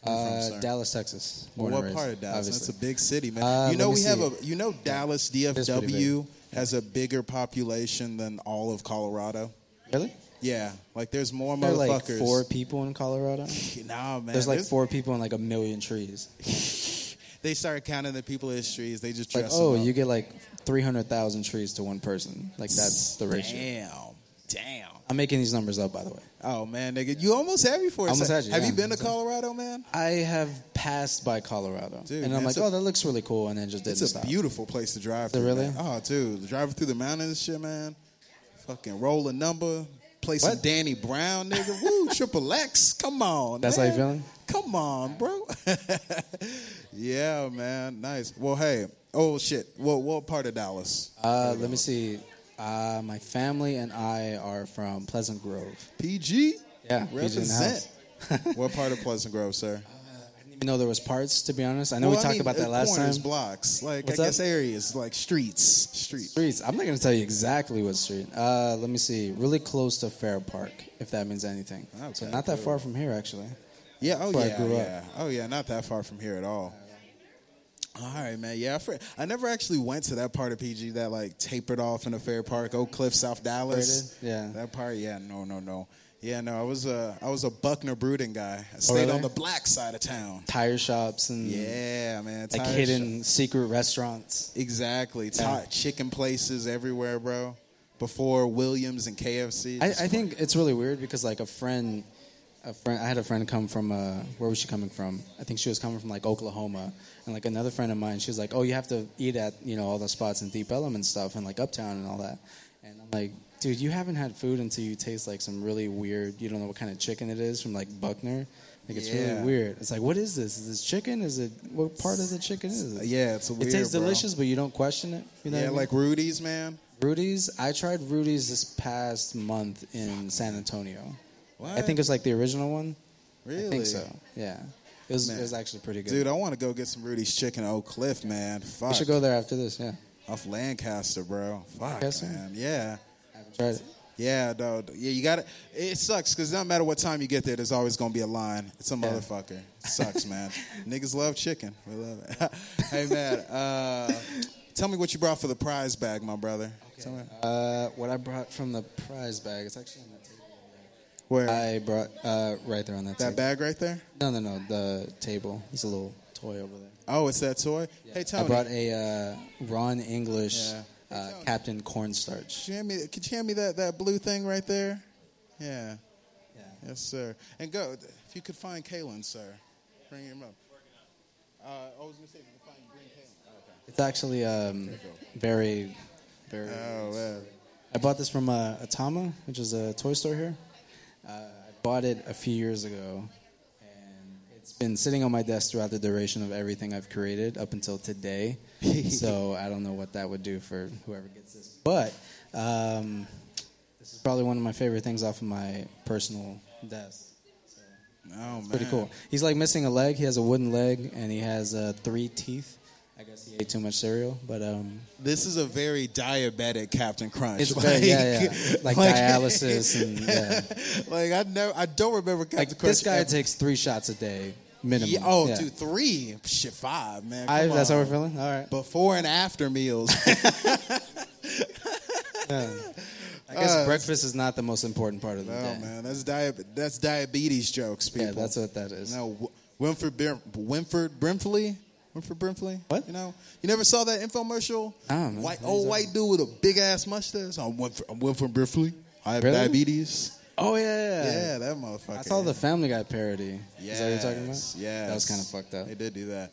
From, Uh, sir? Dallas, Texas. Well, Born and what raised, part of Dallas? That's a big city, man. Uh, you know we me have a. You know Dallas DFW has a bigger population than all of Colorado. really. Yeah, like there's more There are like four people in Colorado. <laughs> Nah, man. There's like four people in like a million trees. <laughs> They started counting the people in the streets. They just Like, oh, you get like 300,000 trees to one person. Like, that's the ratio. Damn, damn. I'm making these numbers up, by the way. Oh man, nigga, you almost had me for a Almost had you, Have yeah. you been to Colorado, man? I have passed by Colorado. Dude, and man, I'm like, it's a- oh, that looks really cool. And then just didn't It's a stop. beautiful place to drive. through, really? man. Oh, dude, driving through the mountains, and shit, man. Fucking roll a number, play some What? Danny Brown, nigga. <laughs> Woo, triple X. Come on, That's how you feeling? Come on, bro. <laughs> yeah, man. Nice. Well, hey. Oh shit. What what part of Dallas? Uh, let me see. Uh, my family and I are from Pleasant Grove. PG. Yeah, Represent. <laughs> what part of Pleasant Grove, sir? I didn't even know there was parts, to be honest. I know Well, we talked mean, about that uh, last corners, time. blocks, like What's I up? guess areas, like streets, streets. Streets. I'm not going to tell you exactly what street. Uh, let me see. Really close to Fair Park, if that means anything. so Okay, not that far from here, actually. Yeah. Oh yeah. Yeah. Oh yeah. Not that far from here at all. All right, man. Yeah, I, fr- I never actually went to that part of PG that like tapered off in a fair park, Oak Cliff, South Dallas. Yeah. that part. Yeah, no, no, no. Yeah, no. I was a I was a Buckner brooding guy. I oh, stayed really? on the black side of town. Tire shops and Yeah, man. like hidden secret restaurants. Exactly. Yeah. chicken places everywhere, bro. Before Williams and KFC. I, I think it's really weird because like a friend, a friend, I had a friend come from. Uh, where was she coming from? I think she was coming from like Oklahoma, and like another friend of mine, she was like, "Oh, you have to eat at you know all the spots in Deep Ellum and stuff, and like Uptown and all that." And I'm like, dude, you haven't had food until you taste like some really weird. You don't know what kind of chicken it is from like Buckner. Like it's Yeah. really weird. It's like, what is this? Is this chicken? Is it what part of the chicken is it? Yeah, it's a It tastes bro. delicious, but you don't question it. You know yeah, I mean? like Rudy's, man. Rudy's. I tried Rudy's this past month in San Antonio. What? I think it's like the original one. Really? I think so. Yeah. It was, Man. it was actually pretty good. Dude, I want to go get some Rudy's chicken at Oak Cliff, man. Fuck. we should go there after this. Yeah. Off Lancaster, bro. Fuck, Lancaster? man. Yeah. I haven't tried it. Yeah, no, yeah, you got it. It sucks because no matter what time you get there, there's always gonna be a line. It's a motherfucker. It sucks, man. <laughs> Niggas love chicken. We love it. <laughs> hey, man. Uh, Tell me what you brought for the prize bag, my brother. Tell me. Uh, what I brought from the prize bag, it's actually on the table. Where? I brought uh, right there on that, table. that table. bag right there? No, no, no. The table. It's a little toy over there. Oh, it's that toy? Hey, Tony. I brought a uh, Ron English Yeah. uh, Captain Cornstarch. Could you hand me, could you hand me that, that blue thing right there? Yeah. Yeah. Yes, sir. And go, if you could find Kalen, sir. Bring him up. Uh, I was to say, if you could find Green Kalen. Okay. It's actually um, very, very. Oh, man. I bought this from uh, Atama, which is a toy store here. Uh, I bought it a few years ago, and it's been sitting on my desk throughout the duration of everything I've created up until today. <laughs> so I don't know what that would do for whoever gets this. But um, this is probably one of my favorite things off of my personal desk. Oh, man. Pretty cool. He's like missing a leg. He has a wooden leg, and he has uh, three teeth. I guess he ate too much cereal, but um, This is a very diabetic Captain Crunch. It's <laughs> very- yeah, yeah. Like <laughs> dialysis and, <laughs> yeah. like I never, I don't remember Captain like Crunch. this guy ever- takes three shots a day minimum. Yeah, oh, Yeah. dude, three, shit, five, man. I, that's how we're feeling. All right. Before and after meals. Yeah. I guess Uh, breakfast is not the most important part of the no, day. man, that's dia- that's diabetes jokes, people. Yeah, that's what that is. No, W- Winford Brim- Winford Brimley. Winford Brimley. What? You know, you never saw that infomercial? Nah, man. White old white dude with a big ass mustache. I'm Winford, I'm Brimley. I have Really? diabetes. Oh yeah. Yeah, that motherfucker. I saw the Family Guy parody. Yes, Is that what you're talking about? Yes. That was kind of fucked up. They did do that.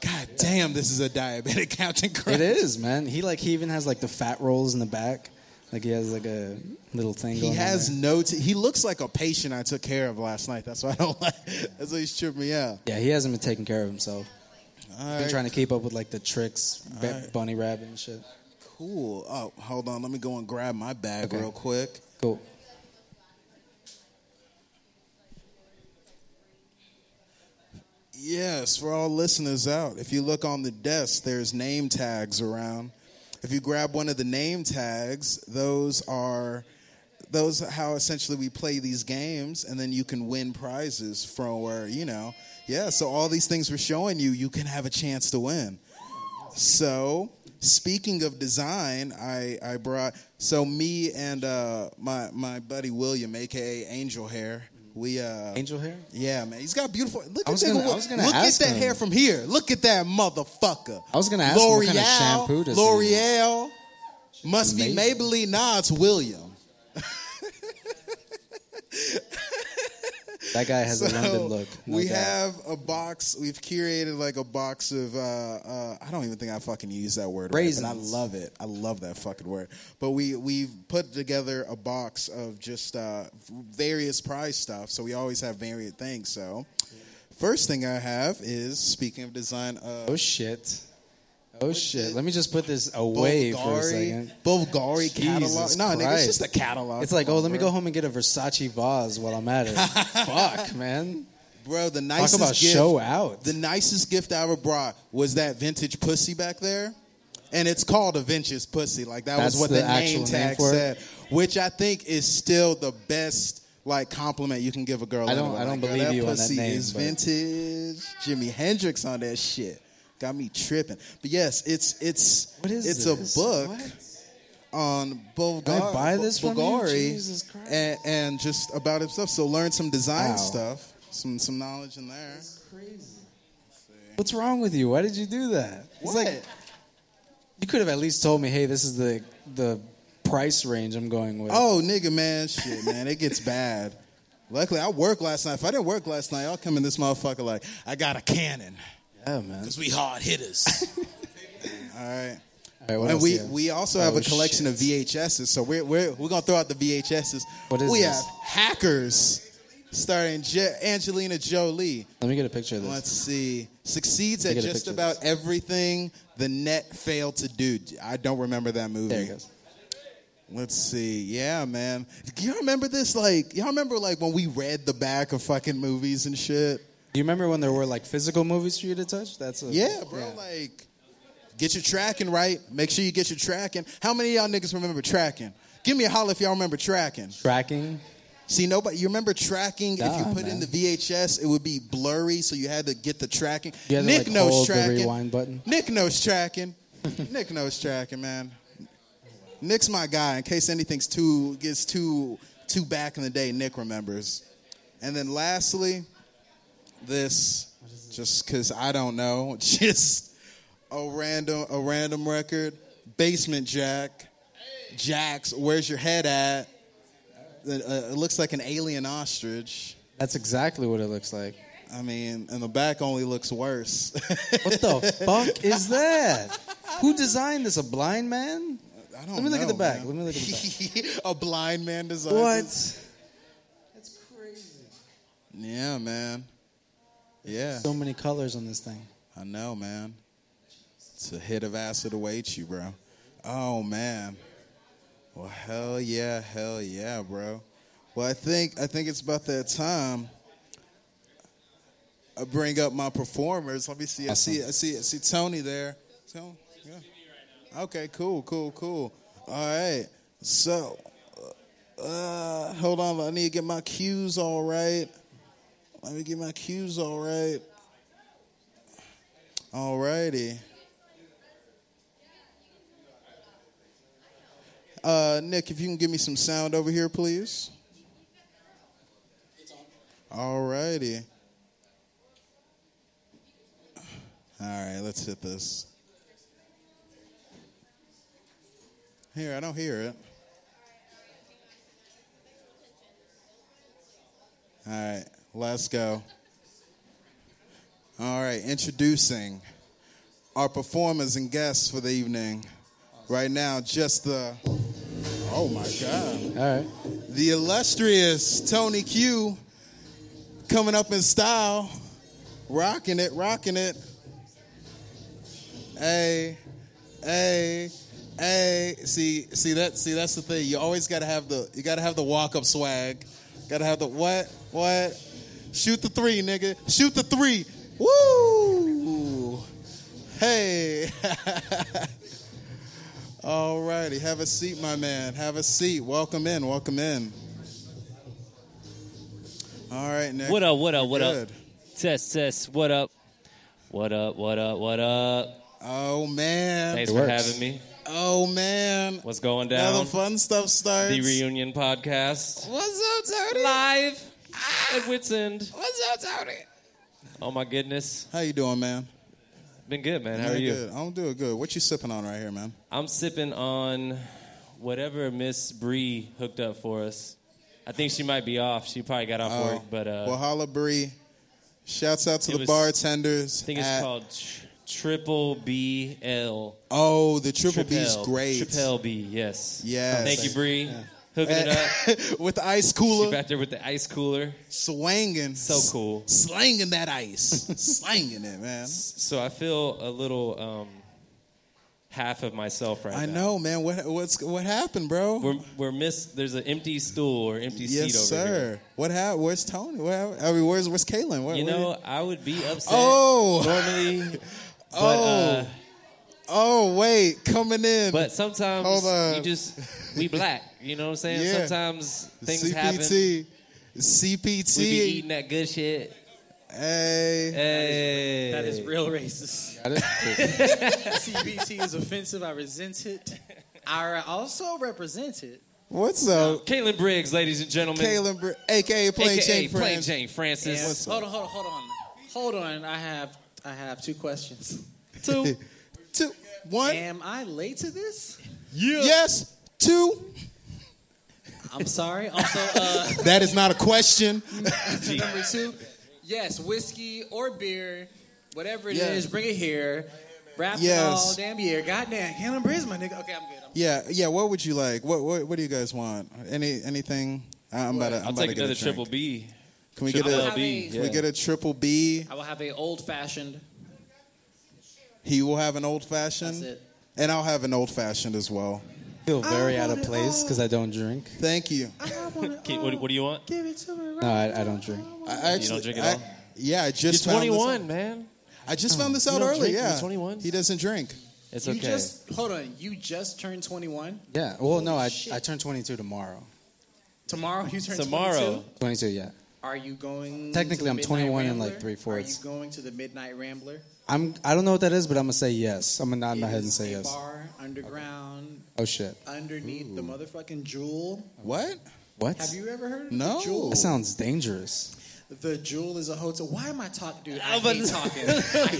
God damn, this is a diabetic <laughs> Captain Crunch. It is, man. He like he even has like the fat rolls in the back. Like he has like a little thing. He has no. T- he looks like a patient I took care of last night. That's why I don't <laughs> like. That's why he's tripping me out. Yeah, he hasn't been taking care of himself. All Been trying to keep up with like the tricks, right. bunny rabbit and shit. cool. Oh, hold on. Let me go and grab my bag Okay. real quick. Cool. Yes, for all listeners out, if you look on the desk, there's name tags around. If you grab one of the name tags, those are those are how essentially we play these games, and then you can win prizes from where you know. Yeah, so all these things we're showing you, you can have a chance to win. So, speaking of design, I, I brought so me and uh, my my buddy William, aka Angel Hair, we uh, Angel hair? yeah, man, he's got beautiful. Look I at was that. gonna- I was gonna look at that him. hair from here. Look at that motherfucker. I was gonna ask him what kind of shampoo does L'Oreal must be Maybelline? Maybelline. Nah, it's William. <laughs> That guy has a So, London look. no we doubt. have a box. We've curated like a box of. Uh, uh, I don't even think I fucking use that word. Right, but I love it. I love that fucking word. But we we've put together a box of just uh, various prize stuff. So we always have varied things. So first thing I have is speaking of design. Uh, Oh shit. Oh shit. Let me just put this away for a Bulgari, second. Bulgari catalog. Jesus No, nigga, it's Christ. just a catalog. It's like, Come oh, on, let me bro. go home and get a Versace vase while I'm at it. <laughs> Fuck, man. Bro, the nicest Talk about gift, show out. The nicest gift I ever brought was that vintage pussy back there. And it's called a vintage pussy. Like that That's was what the the, name actual name tag for it? said. Which I think is still the best like compliment you can give a girl. I don't- anyway. I don't Like, girl, believe that you on that pussy name, is but- vintage. Jimi Hendrix on that shit. Got me tripping. But yes, it's it's What is it's this? a book What? on Bulgari. I buy this? Bulgari and, and just about himself. So learn some design Wow. stuff, some some knowledge in there. Crazy. What's wrong with you? Why did you do that? It's What? like you could have at least told me, hey, this is the the price range I'm going with. Oh, nigga, man, shit, man, it gets bad. Luckily, I worked last night. If I didn't work last night, I'll come in this motherfucker like I got a cannon yeah, man. because we hard hitters. <laughs> All right. All right, what and else we, you we also have Oh, a collection of shit. VHSs. So we're, we're, we're going to throw out the VHSs. What is we this? have Hackers starring Je- Angelina Jolie. Let me get a picture of this. Let's see. Succeeds at me get a just about everything the net failed to do. I don't remember that movie. there it goes. Let's see. Yeah, man. Do y'all remember this? Like, y'all remember like when we read the back of fucking movies and shit? You remember when there were like physical movies for you to touch? That's a, Yeah, bro. Like, get your tracking right. Make sure you get your tracking. How many of y'all niggas remember tracking? Give me a holler if y'all remember tracking. tracking. See, nobody. You remember tracking? if you put in the VHS, it would be blurry, so you had to get the tracking. You had to, Nick like, knows tracking. rewind button. Nick knows tracking. <laughs> Nick knows tracking, man. Nick's my guy. In case anything's too gets too too back in the day, Nick remembers. And then lastly, this just because I don't know, <laughs> just a random a random record, Basement Jack, Jaxx. Where's your head at? Uh, it looks like an alien ostrich. That's exactly what it looks like. I mean, and the back only looks worse. <laughs> What the fuck is that? Who designed this? A blind man? I don't Let me look at the back. man. Let me look at the back. <laughs> a blind man design. What? this? That's crazy. Yeah, man. Yeah, So many colors on this thing. I know, man. It's a hit of acid awaits you, bro. Oh man. Well, hell yeah, hell yeah, bro. Well, I think I think it's about that time. I bring up my performers. Let me see. I see. I see. I see Tony there. Tony. yeah. Okay. Cool. Cool. Cool. All right. So, uh, hold on. I need to get my cues all right. Let me get my cues all right. All righty. Uh, Nick, if you can give me some sound over here, please. All righty. All right, let's hit this. Here, I don't hear it. All right, let's go. All right, introducing our performers and guests for the evening. Right now, just the, oh my God, All right. the illustrious Tony Q coming up in style, rocking it, rocking it. Hey, hey, hey. See, see that? See that's the thing. You always got to have the. You got to have the walk up swag. Got to have the what? What? Shoot the three, nigga. Shoot the three. Woo! Hey. <laughs> All righty. Have a seat, my man. Have a seat. Welcome in. Welcome in. All right, Nick. What up, what up, You're what up? Test, test, what up? What up, what up, what up? Oh man. Thanks It for works. having me. Oh man. What's going down? Now the fun stuff starts. The reunion podcast. What's up, Tony? Live at Wits End. What's up, Tony? Oh my goodness. How you doing, man? Been good, man. How are Very you? Good. I'm doing good. What you sipping on right here, man? I'm sipping on whatever Miss Bree hooked up for us. I think she might be off. She probably got off work, but uh, well, holla Bree. Shouts out to the was- bartenders. I think it's at- called tr- Triple B L. Oh, the triple B's Tripel. great. Triple B, yes. Yes. Thank you, Bree. Hooking it up. <laughs> With the ice She cooler, back there with the ice cooler. swinging. So cool. Slanging that ice. Slanging it, man. So I feel a little um, half of myself right I now. I know, man. What what's what happened, bro? We're we're miss. There's an empty stool or empty yes, seat over sir. What happened? Where's Tony? What happened? I mean, where's where's Kaylin? You what- know, I would be upset Oh. normally, <laughs> but Oh. uh, Oh wait, coming in. but sometimes Hold on. you just we black. You know what I'm saying? Yeah. Sometimes things happen. CPT, CPT. We be eating that good shit. Hey, Hey, That is real racist. Got it? CBT is offensive. I resent it. I also represent it. what's uh, up, Caitlin Briggs, ladies and gentlemen. Kaylin, Br- aka Plain AKA Jane Plain Jane Francis. And What's hold on, hold on, hold on, hold on. I have I have two questions. <laughs> Two. <laughs> Two, one, Am I late to this? yes, two. I'm sorry. Also, uh, <laughs> That is not a question. <laughs> number two, yes, whiskey or beer, whatever it is, Yeah. bring it here. Rap Yes. all damn year. Goddamn, Caitlin Briz, my nigga. Okay, I'm good. I'm Yeah, yeah. What would you like? What what, what do you guys want? Any anything? I'm about to. I'm I'll about take to get another a triple B. Can we get Triple a? have LB. a- Can we get a triple B? I will have a old fashioned. He will have an old That's fashioned, it. and I'll have an old fashioned as well. Feel very I out of place because I don't drink. Thank you. I Okay, what, what do you want? Oh, give it to me. No, I, I don't drink. I actually, don't drink at I- all? Yeah, I You're just found this 21, man. I just found this out early. drink? You're Yeah, 21? He doesn't drink. It's okay. You just hold on. You just turned 21. Yeah. Well, no, I, Shit. I turn 22 tomorrow. Tomorrow you turn Tomorrow. 22? 22, yeah. Are you going? Technically, to I'm the Midnight 21 and, like, three-fourths. Are you going to the Midnight Rambler? I'm. I don't know what that is, but I'm gonna say yes. I'm gonna nod my head and say a yes. Bar underground, Oh shit! underneath the motherfucking Joule. What? What? Have you ever heard of No. the Joule? That sounds dangerous. The Joule is a hotel. Why am I talking, dude? I <laughs> hate talking. <laughs> I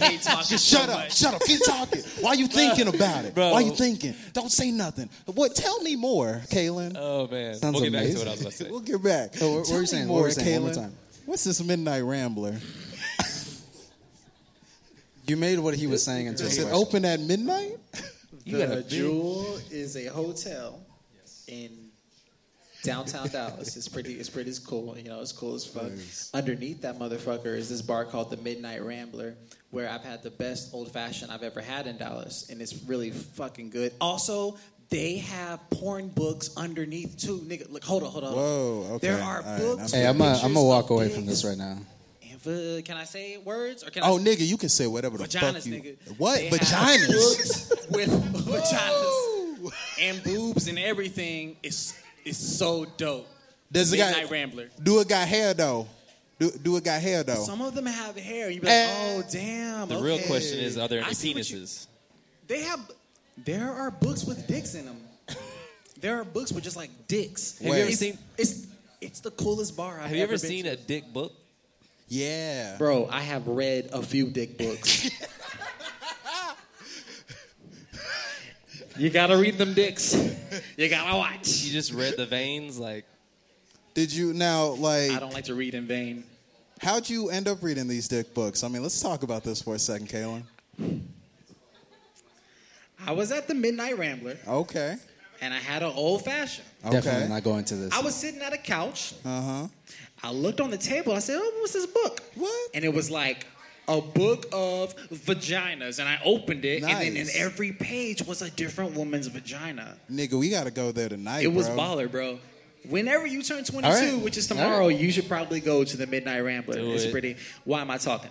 hate talking. Just so shut up, much. shut up, keep talking. Why you <laughs> thinking about it? Bro. Why you thinking? Don't say nothing. What? Tell me more, Kaylin. Oh man, Sounds we'll get back to amazing. what I was about to say. We'll get back. Oh, what- what Tell were you me saying? What More, were you saying? One more Kaylin. time. What's this midnight rambler? You made what he was saying into a Is it open at midnight? You the Joule is a hotel in downtown Dallas. It's pretty. It's pretty cool. You know, it's cool as fuck. Underneath that motherfucker is this bar called the Midnight Rambler, where I've had the best old fashioned I've ever had in Dallas, and it's really fucking good. Also. They have porn books underneath too, nigga. Look, hold on, hold on. Whoa, okay. There are All right, books. Hey, I'm gonna I'm pictures gonna walk away from this right now. And Can I say words or can Oh, I? nigga, you can say whatever the vaginas, fuck you. nigga. What They vaginas? with <laughs> vaginas and boobs and everything. It's it's so dope. Does it got Midnight Rambler. do it got hair though? Do do it got hair though? Some of them have hair. You be like, Eh. oh damn. The real question is, are there any see what you- penises? They have. There are books with dicks in them. <laughs> There are books with just like dicks. Have you ever It's- seen- It's it's the coolest bar I've Have you ever been seen to. a dick book? Yeah. Bro, I have read a few dick books. <laughs> you gotta read them dicks. You gotta watch. You just read the veins, like Did you now like? I don't like to read in vain. How'd you end up reading these dick books? I mean, let's talk about this for a second, Kaylin. I was at the Midnight Rambler Okay. And I had an old fashioned. Definitely not going to this. I was sitting at a couch. Uh huh. I looked on the table. I said, "Oh, what's this book?" What? And it was like a book of vaginas, and I opened it, and then in every page was a different woman's vagina. Nigga, we gotta go there tonight. It was bro. baller, bro. Whenever you turn 22, All right. which is All tomorrow, right. you should probably go to the Midnight Rambler. Do it's it. pretty. Why am I talking?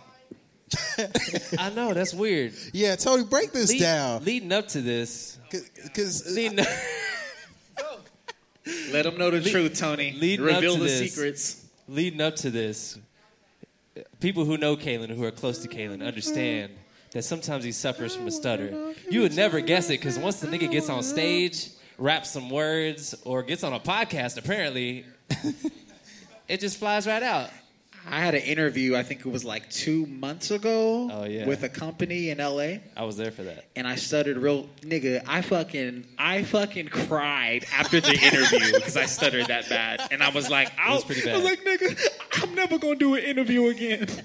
I know that's weird. Yeah, Tony, break this Lead- down. Leading up to this, Because uh, leading up, Let them know the truth, Tony. leading up Reveal to the this. secrets. leading up to this, people who know Kalen, who are close to Kalen, understand that sometimes he suffers from a stutter. You would never guess it because once the nigga gets on stage, raps some words, or gets on a podcast, apparently, <laughs> it just flies right out. I had an interview, I think it was like two months ago, Oh, yeah. with a company in LA. I was there for that. and I stuttered real nigga. I fucking I fucking cried after the interview <laughs> because I stuttered that bad, and I was like, I was pretty I was like, nigga, I'm never gonna do an interview again. <laughs>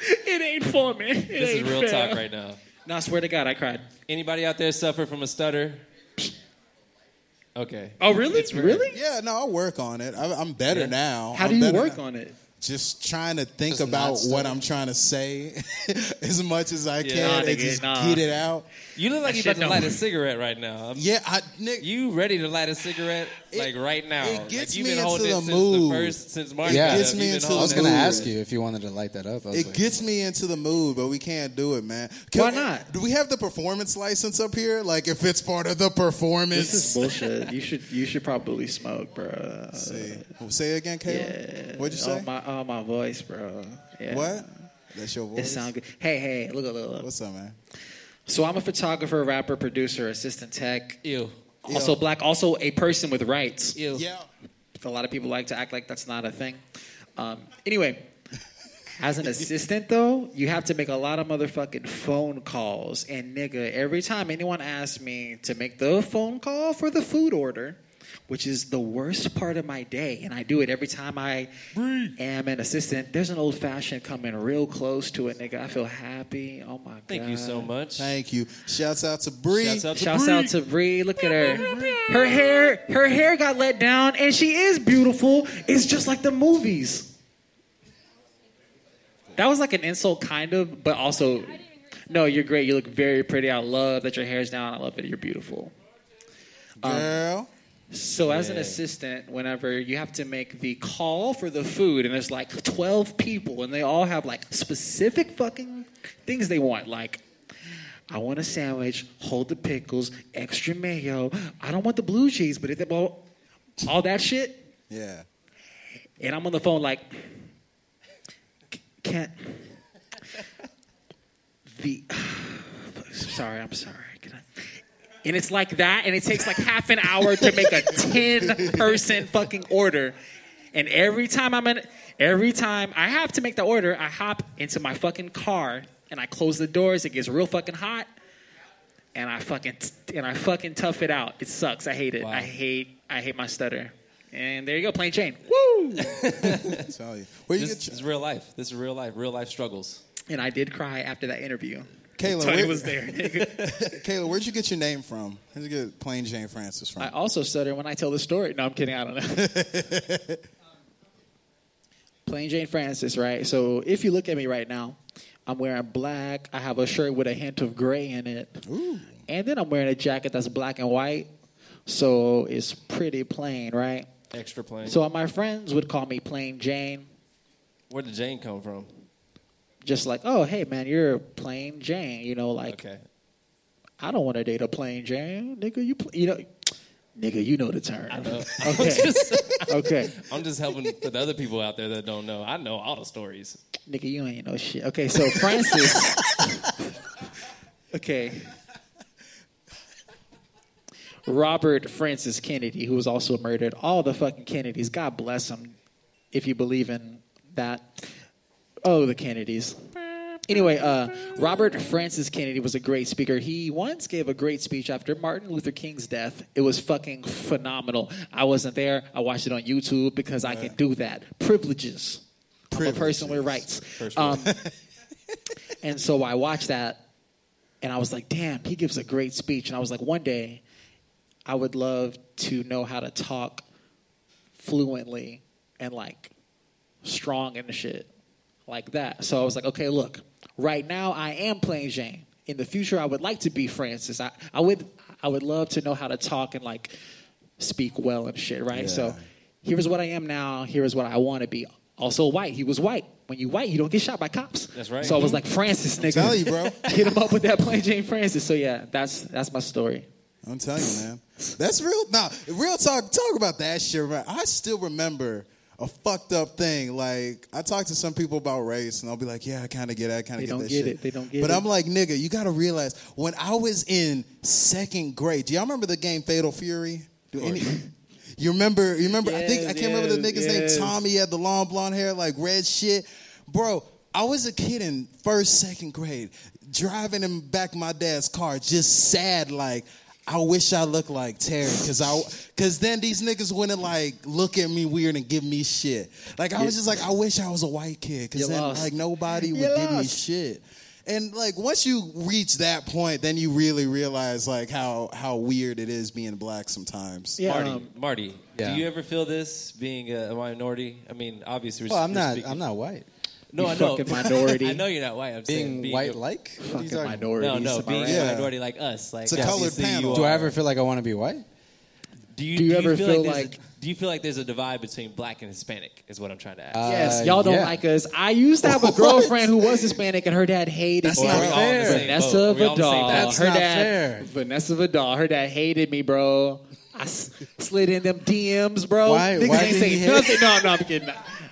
It ain't for me. It This is real fair. talk right now. No, I swear to God, I cried. Anybody out there suffer from a stutter? Okay. Oh, really? It's really? yeah, no, I'll work on it. I, I'm better Yeah. now. How I'm do you work now. on it? Just trying to think Just about what. I'm trying to say <laughs> as much as I Yeah. can Nah, and just nah. get it out. You look like you're about to light a cigarette right now. I'm- Yeah, I, Nick. You ready to light a cigarette It- like right now? it gets like, you've me been into the since mood. the first since March. Yeah. got Gets me You've been into I was gonna mood. ask you if you wanted to light that up. It like, gets me into the mood, but we can't do it, man. Why not? Do we have the performance license up here? Like, if it's part of the performance. This is bullshit. you <laughs> should you should probably smoke, bro. See. Say it again, Caleb. Yeah. What'd you say? Oh my, oh my voice, bro. Yeah. What? That's your voice. It voice. sound good. Hey, hey, look, look, look. What's up, man? So I'm a photographer, rapper, producer, assistant tech. Ew. Also Yo. black, also a person with rights. Ew. Yeah. A lot of people like to act like that's not a thing. Um, anyway, <laughs> as an assistant though, you have to make a lot of motherfucking phone calls. And nigga, every time anyone asks me to make the phone call for the food order, which is the worst part of my day, and I do it every time I am an assistant. There's an old fashioned coming real close to it, nigga. I feel happy. Oh my god! Thank you so much. Thank you. Shouts out to Bree. Shouts out to Shouts Bree. out to Bree. Look at her. Her hair, her hair got let down, and she is beautiful. It's just like the movies. That was like an insult, kind of, but also, no, you're great. You look very pretty. I love that your hair's down. I love that you're beautiful. Um, Girl. So, as an assistant, whenever you have to make the call for the food, and there's like 12 people, and they all have like specific fucking things they want, like I want a sandwich, hold the pickles, extra mayo. I don't want the blue cheese, but if well, all that shit, Yeah. and I'm on the phone like, can't. the. <sighs> sorry, I'm sorry. Can I? And it's like that, and it takes like half an hour to make a <laughs> ten person fucking order. And every time I'm in, every time I have to make the order, I hop into my fucking car and I close the doors. It gets real fucking hot, and I fucking and I fucking tough it out. It sucks. I hate it. Wow. I hate I hate my stutter. And there you go, plain Jane. Woo! <laughs> tell you. Where you This get is real life. This is real life. Real life struggles. and I did cry after that interview. Kayla, Tony where, was there. <laughs> Kayla, where'd you get your name from? Where'd you get Plain Jane Francis from? I also stutter when I tell the story. No, I'm kidding. I don't know. <laughs> Plain Jane Francis, right? So if you look at me right now, I'm wearing black. I have a shirt with a hint of gray in it. Ooh. And then I'm wearing a jacket that's black and white. So it's pretty plain, right? Extra plain. So my friends would call me Plain Jane. Where did Jane come from? Just like, oh, hey, man, you're Plain Jane. You know, like, Okay. I don't want to date a Plain Jane. Nigga, you, pl- you know, nigga, you know the term. I know. <laughs> Okay. <laughs> Just- <laughs> okay. I'm just helping for the other people out there that don't know. I know all the stories. Nigga, you ain't no shit. Okay, so Francis. okay. Robert Francis Kennedy, who was also murdered. All the fucking Kennedys. God bless them, if you believe in that. Oh, the Kennedys. Anyway, uh, Robert Francis Kennedy was a great speaker. He once gave a great speech after Martin Luther King's death. It was fucking phenomenal. I wasn't there. I watched it on YouTube because I can do that. Privileges. I'm a person with rights. Um, <laughs> and so I watched that, and I was like, damn, he gives a great speech. And I was like, one day, I would love to know how to talk fluently and like strong and shit like that. So I was like, okay, look, right now I am playing Jane. In the future, I would like to be Francis. I, I would I would love to know how to talk and like speak well and shit, right? So here's what I am now. Here's what I want to be. Also white. He was white. When you white, you don't get shot by cops. That's right. So I was like, Francis, nigga. telling you, bro. <laughs> Hit him up with that plain Jane Francis. So yeah, that's that's my story. I'm telling you, man. That's real. Now, real talk. Talk about that shit. Man. I still remember a fucked up thing. Like I talk to some people about race, and I'll be like, "Yeah, I kind of get it. I kind of get don't that get shit." it. They don't get but it. I'm like, nigga, you got to realize when I was in second grade. Do y'all remember the game Fatal Fury? Do any? <laughs> You remember? You remember? I think I can't remember the nigga's name. Tommy had the long blonde hair, like red shit, bro. I was a kid in first, second grade, driving in back of my dad's car, just sad, like I wish I looked like Terry, cause I, cause then these niggas wouldn't like look at me weird and give me shit. Like I was just like, I wish I was a white kid, cause You then lost. like nobody would You give me shit. And like once you reach that point, then you really realize like how how weird it is being black sometimes. Yeah, Marty, um, Marty, Yeah. do you ever feel this being a minority? I mean, obviously, we're, Well, I'm we're not. speaking- I'm not white. No, You I know. fucking <laughs> minority. I know you're not white. I'm saying Being, being white a- like fucking minorities. No, no, am I being right? a Yeah. minority like us. Like It's a colored obviously you panel. Do I ever feel like I want to be white? Do you, Do you ever feel, feel like, there's like- a, do you feel like there's a divide between black and Hispanic? Is what I'm trying to ask. Uh, Yes, y'all don't yeah. like us. I used to have a <laughs> girlfriend who was Hispanic, and her dad hated That's me. Or not we all in the fair. Vanessa boat? Are we all in the same Vidal. That's her not dad, fair. Vanessa Vidal. Her dad hated me, bro. I slid in them DMs, bro. Why- Niggas why ain't did say he hate- nothing. No, no, I'm kidding.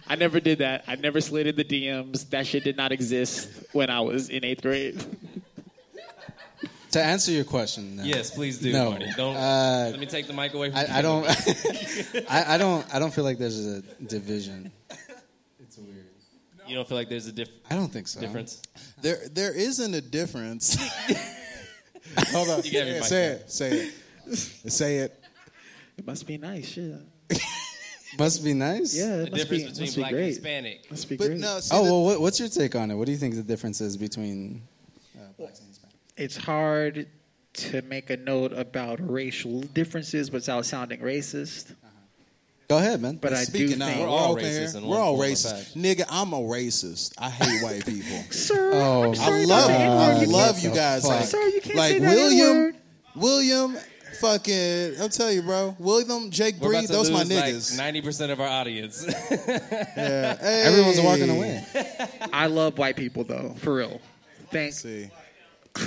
I never did that. I never slid in the DMs. That shit did not exist when I was in eighth grade. <laughs> To answer your question, no. Yes, please do, No. Marty. Don't Uh, let me take the mic away from you. I, I don't. <laughs> <laughs> I, I don't. I don't feel like there's a division. It's weird. You don't feel like there's a diff- I don't think so. difference? There there isn't a difference. Hold on. You gotta be Yeah, Mike say it. Say it. Say it. It must be nice, shit. Must be nice. Yeah, The must difference be, between must be black and. Hispanic. Must be But great. no, see, Oh the- well, what, what's your take on it? What do you think the difference is between uh, blacks and Hispanics? it's hard to make a note about racial differences without sounding racist. Go ahead, man. But I do Speaking think, out, We're we're all racist here. We're all racist. Nigga, I'm a racist. I hate <laughs> white people. sir, Oh, I'm sorry about love you. N-word. I You love you guys. fuck? Like, Sir, you can't like say that William, N-word. William, fucking. I'll tell you, bro. William, Jake We're Breed, about to those my lose like niggas. ninety percent of our audience. Yeah. Hey. <laughs> Everyone's walking away. I love white people though, for real. Thanks. See. <laughs>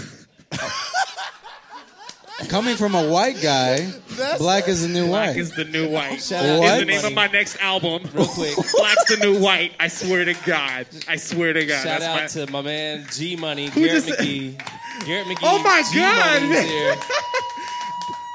Coming from a white guy, black is the new white. Black white. is the new white. Shout out is the name Money. of my next album. Real quick. <laughs> Black's the new white. I swear to God. I swear to God. Shout That's out my, to my man G Money, Garrett just- McGee. Garrett oh McGee. Oh my G God. Money's here.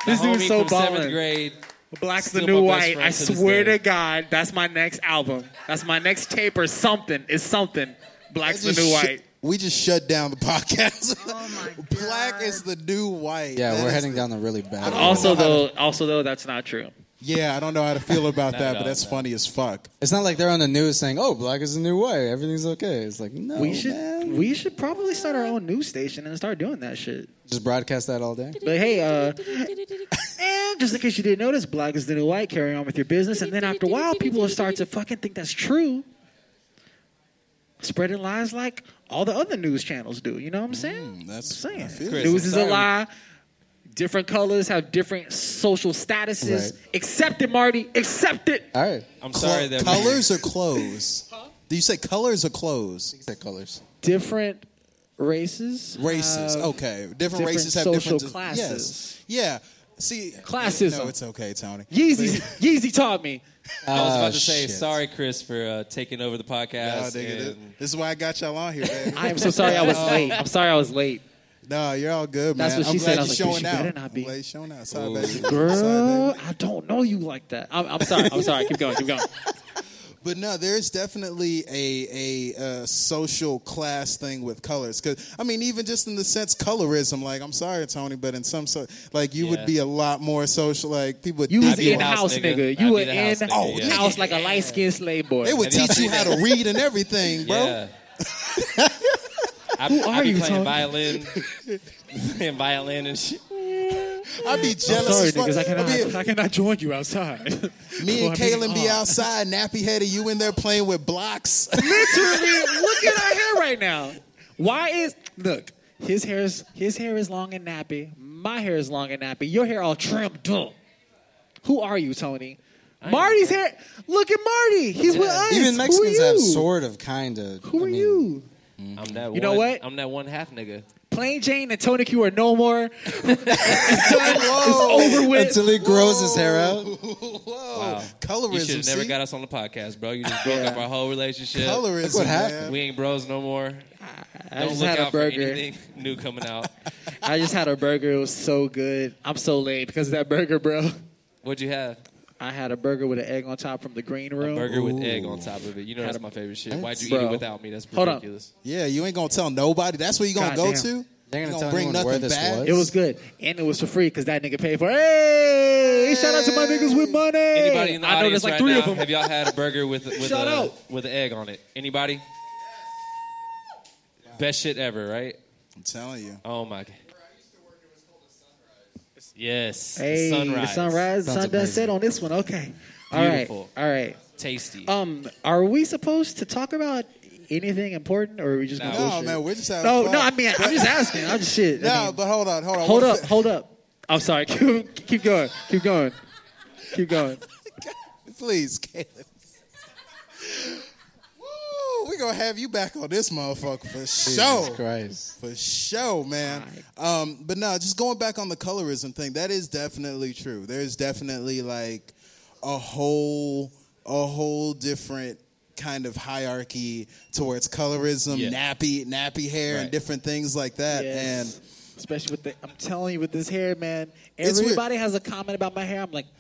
This My dude's so from seventh ballin'. grade. Black's the new white. I swear day. to God, that's my next album. That's my next tape or something. It's something. Black's the Just new sh- white. we just shut down the <laughs> podcast. Oh my Black is the new white. Yeah, That we're heading the- down the really bad. Also know how though, also though, that's not true. Yeah, I don't know how to feel about <laughs> Not that, at but all, that's no. funny as fuck. It's not like they're on the news saying, "Oh, black is the new white. Everything's okay." It's like, no, we should man. we should probably start our own news station and start doing that shit. just broadcast that all day. But hey, uh, and just in case you didn't notice, black is the new white. Carry on with your business, and then after a while, people will start to fucking think that's true, spreading lies like all the other news channels do. You know what I'm saying? Mm, that's I'm I saying feel Chris, news is a lie. Different colors have different social statuses. Right. Accept it, Marty. Accept it. All right, I'm Clo- sorry that colors or clothes? Do you say colors or clothes? you said colors. Different races. Races. Okay, different, different races have social different classes. Yes. Yeah. See, Classism. No, it's okay, Tony. Yeezy, <laughs> Yeezy taught me. I was Ah, about to say shit. sorry, Chris, for uh, taking over the Nah, podcast. nigga, this, and- this is why I got y'all on here, baby. I am so sorry I was <laughs> late. I'm sorry I was late. No, you're all good, man. That's what I'm she glad said. I you're was like, showing you out. better not be. I'm glad you're showing out. Sorry, baby. Sorry, Girl, baby. I don't know you like that. I'm, I'm sorry. I'm sorry. Keep going. Keep going. But no, there's definitely a a uh, social class thing with colors. Because I mean, even just in the sense colorism, like I'm sorry, Tony, but in some so like you would be a lot more social. Like people would You was be in house, house nigga. nigga. You were in house nigga, Oh, yeah. house like a light skinned slave boy. They would teach you how to read and everything, bro. Yeah. <laughs> I, Who I are be you, playing Tony? violin, <laughs> playing violin and shit. I'd be I'm jealous. sorry, as fuck. niggas. I I'd cannot. I cannot join you outside. me and <laughs> For Kaylin be off. Uh. outside, nappy headed. You in there playing with blocks. <laughs> Literally, look at our hair right now. Why is look? His hair is his hair is long and nappy. My hair is long and nappy. Your hair all trimmed up. Who are you, Tony? Marty's hair. Look at Marty. He's with us. Even Who Mexicans are have you? sort of, kind of. Who are you? Mm-hmm. I'm that. You know what? I'm that one half nigga. Plain Jane and Tony Q are no more. <laughs> it's done. It's over with. Until he grows his hair out. Whoa, Wow. colorism. You should have never see? got us on the podcast, bro. You just <laughs> broke up our whole relationship. colorism. what happened. man. We ain't bros no more. I Don't just look had out a for burger. anything new coming out. <laughs> I just had a burger. It was so good. I'm so late because of that burger, bro. What'd you have? I had a burger with an egg on top from the green room. Burger with egg on top of it. You know that's my favorite shit. Why'd you Bro. eat it without me? That's Hold on. ridiculous. Yeah, you ain't gonna tell nobody. That's where you gonna go Goddamn. to. They're You gonna tell bring anyone where nothing this back. was? It was good, and it was for free because that nigga paid for. it. Hey, shout out to my niggas with money. Anybody in the I know audience there's like right three now? of them. Have y'all had a burger with with Shout a out. with an egg on it? Anybody? Best shit ever, right? I'm telling you. Oh my god. Yes. Hey, the sunrise. the sunrise, Sounds sun does set on this one. Okay, all right, Beautiful. all right. Tasty. Um, are we supposed to talk about anything important, or are we just gonna No, No, man, we're just having No, fun. no. I mean, I'm just asking. I'm just shit. I No, mean, but hold on, hold on. hold up, fa- hold up. I'm sorry. Keep, <laughs> keep going. Keep going. Keep going. <laughs> Please, Caleb. Woo, we gonna have you back on this motherfucker for Jesus sure. Christ. For sure, man. Um, but no, just going back on the colorism thing, that is definitely true. There's definitely like a whole a whole different kind of hierarchy towards colorism, Yeah. nappy nappy hair, and different things like that. Yes. And especially with the, I'm telling you, with this hair, man. Everybody has a comment about my hair. I'm like, mind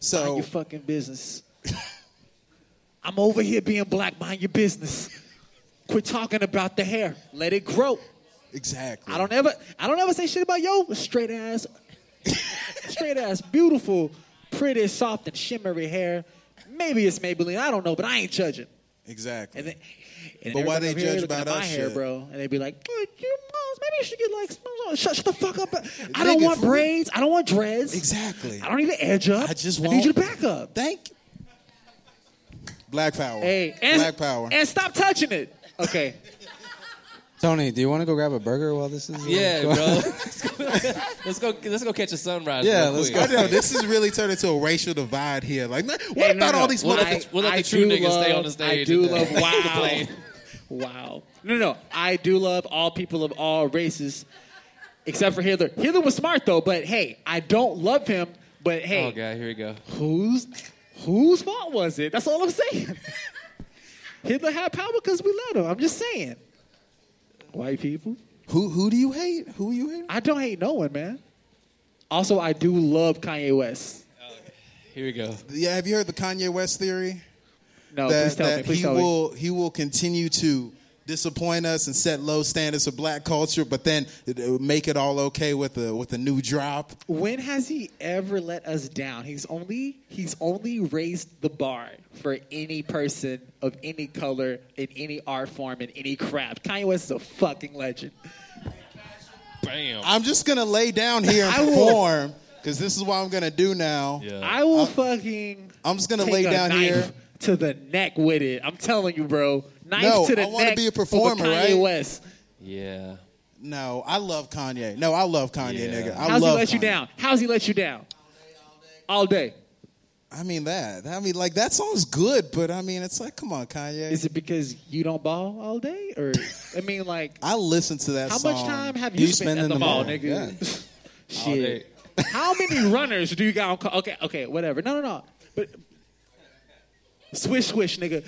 so your fucking business. <laughs> I'm over here being black. Mind your business. Quit talking about the hair. Let it grow. exactly. I don't ever, I don't ever say shit about yo straight ass, <laughs> straight ass, beautiful, pretty, soft and shimmery hair. Maybe it's Maybelline. I don't know, but I ain't judging. exactly. And then, and But why they judge about us hair, shit? bro? And they be like, "Oh, you, maybe you should get like, shut, shut the fuck up. I don't want braids. I don't want dreads. Exactly. I don't need to edge up. I just I need you to back up. Thank. Black power. Hey, and, Black power. and stop touching it. Okay. Tony, do you want to go grab a burger while this is? uh, yeah, going- bro. <laughs> let's go. Let's go catch a sunrise. Yeah, real let's quick. I know this is really turned into a racial divide here. Like, man, what Hey, about no, all these We'll let the, we'll let the true do niggas stay on the stage. I do love. <laughs> Wow. complain. wow. No, no, no. I do love all people of all races. except for Hitler. Hitler was smart though, but hey, I don't love him. But hey, Oh god, here we go. whose whose fault was it? That's all I'm saying. <laughs> Hitler had power because we let him. I'm just saying. White people. Who who do you hate? Who you hate? I don't hate no one, man. Also, I do love Kanye West. Here we go. Yeah, have you heard the Kanye West theory? No, that please tell me. that Please he tell me. will he will continue to disappoint us and set low standards for black culture, but then make it all okay with a with a new drop. When has he ever let us down? He's only he's only raised the bar for any person of any color in any art form in any craft. Kanye West is a fucking legend. Bam. I'm just gonna lay down here and I will- perform because this is what I'm gonna do now. yeah. I will fucking. I'm just gonna take lay down knife here. To the neck with it. I'm telling you, bro. Knife No, to the I wanna be a over performer, Kanye right? West. yeah. No, I love Kanye. No, I love Kanye, Yeah. nigga. I How's he love let you down? How's he let you down? All day. I mean that. I mean, like that song's good, but I mean, it's like, come on, Kanye. Is it because you don't ball all day, or I mean, like, <laughs> I listen to that how song. much time have you, You spent spend at in the the mall, mall, nigga? yeah. <laughs> All day. Shit. How many runners do you got on? Call? Okay, okay, whatever. No, no, no. But swish, swish, nigga.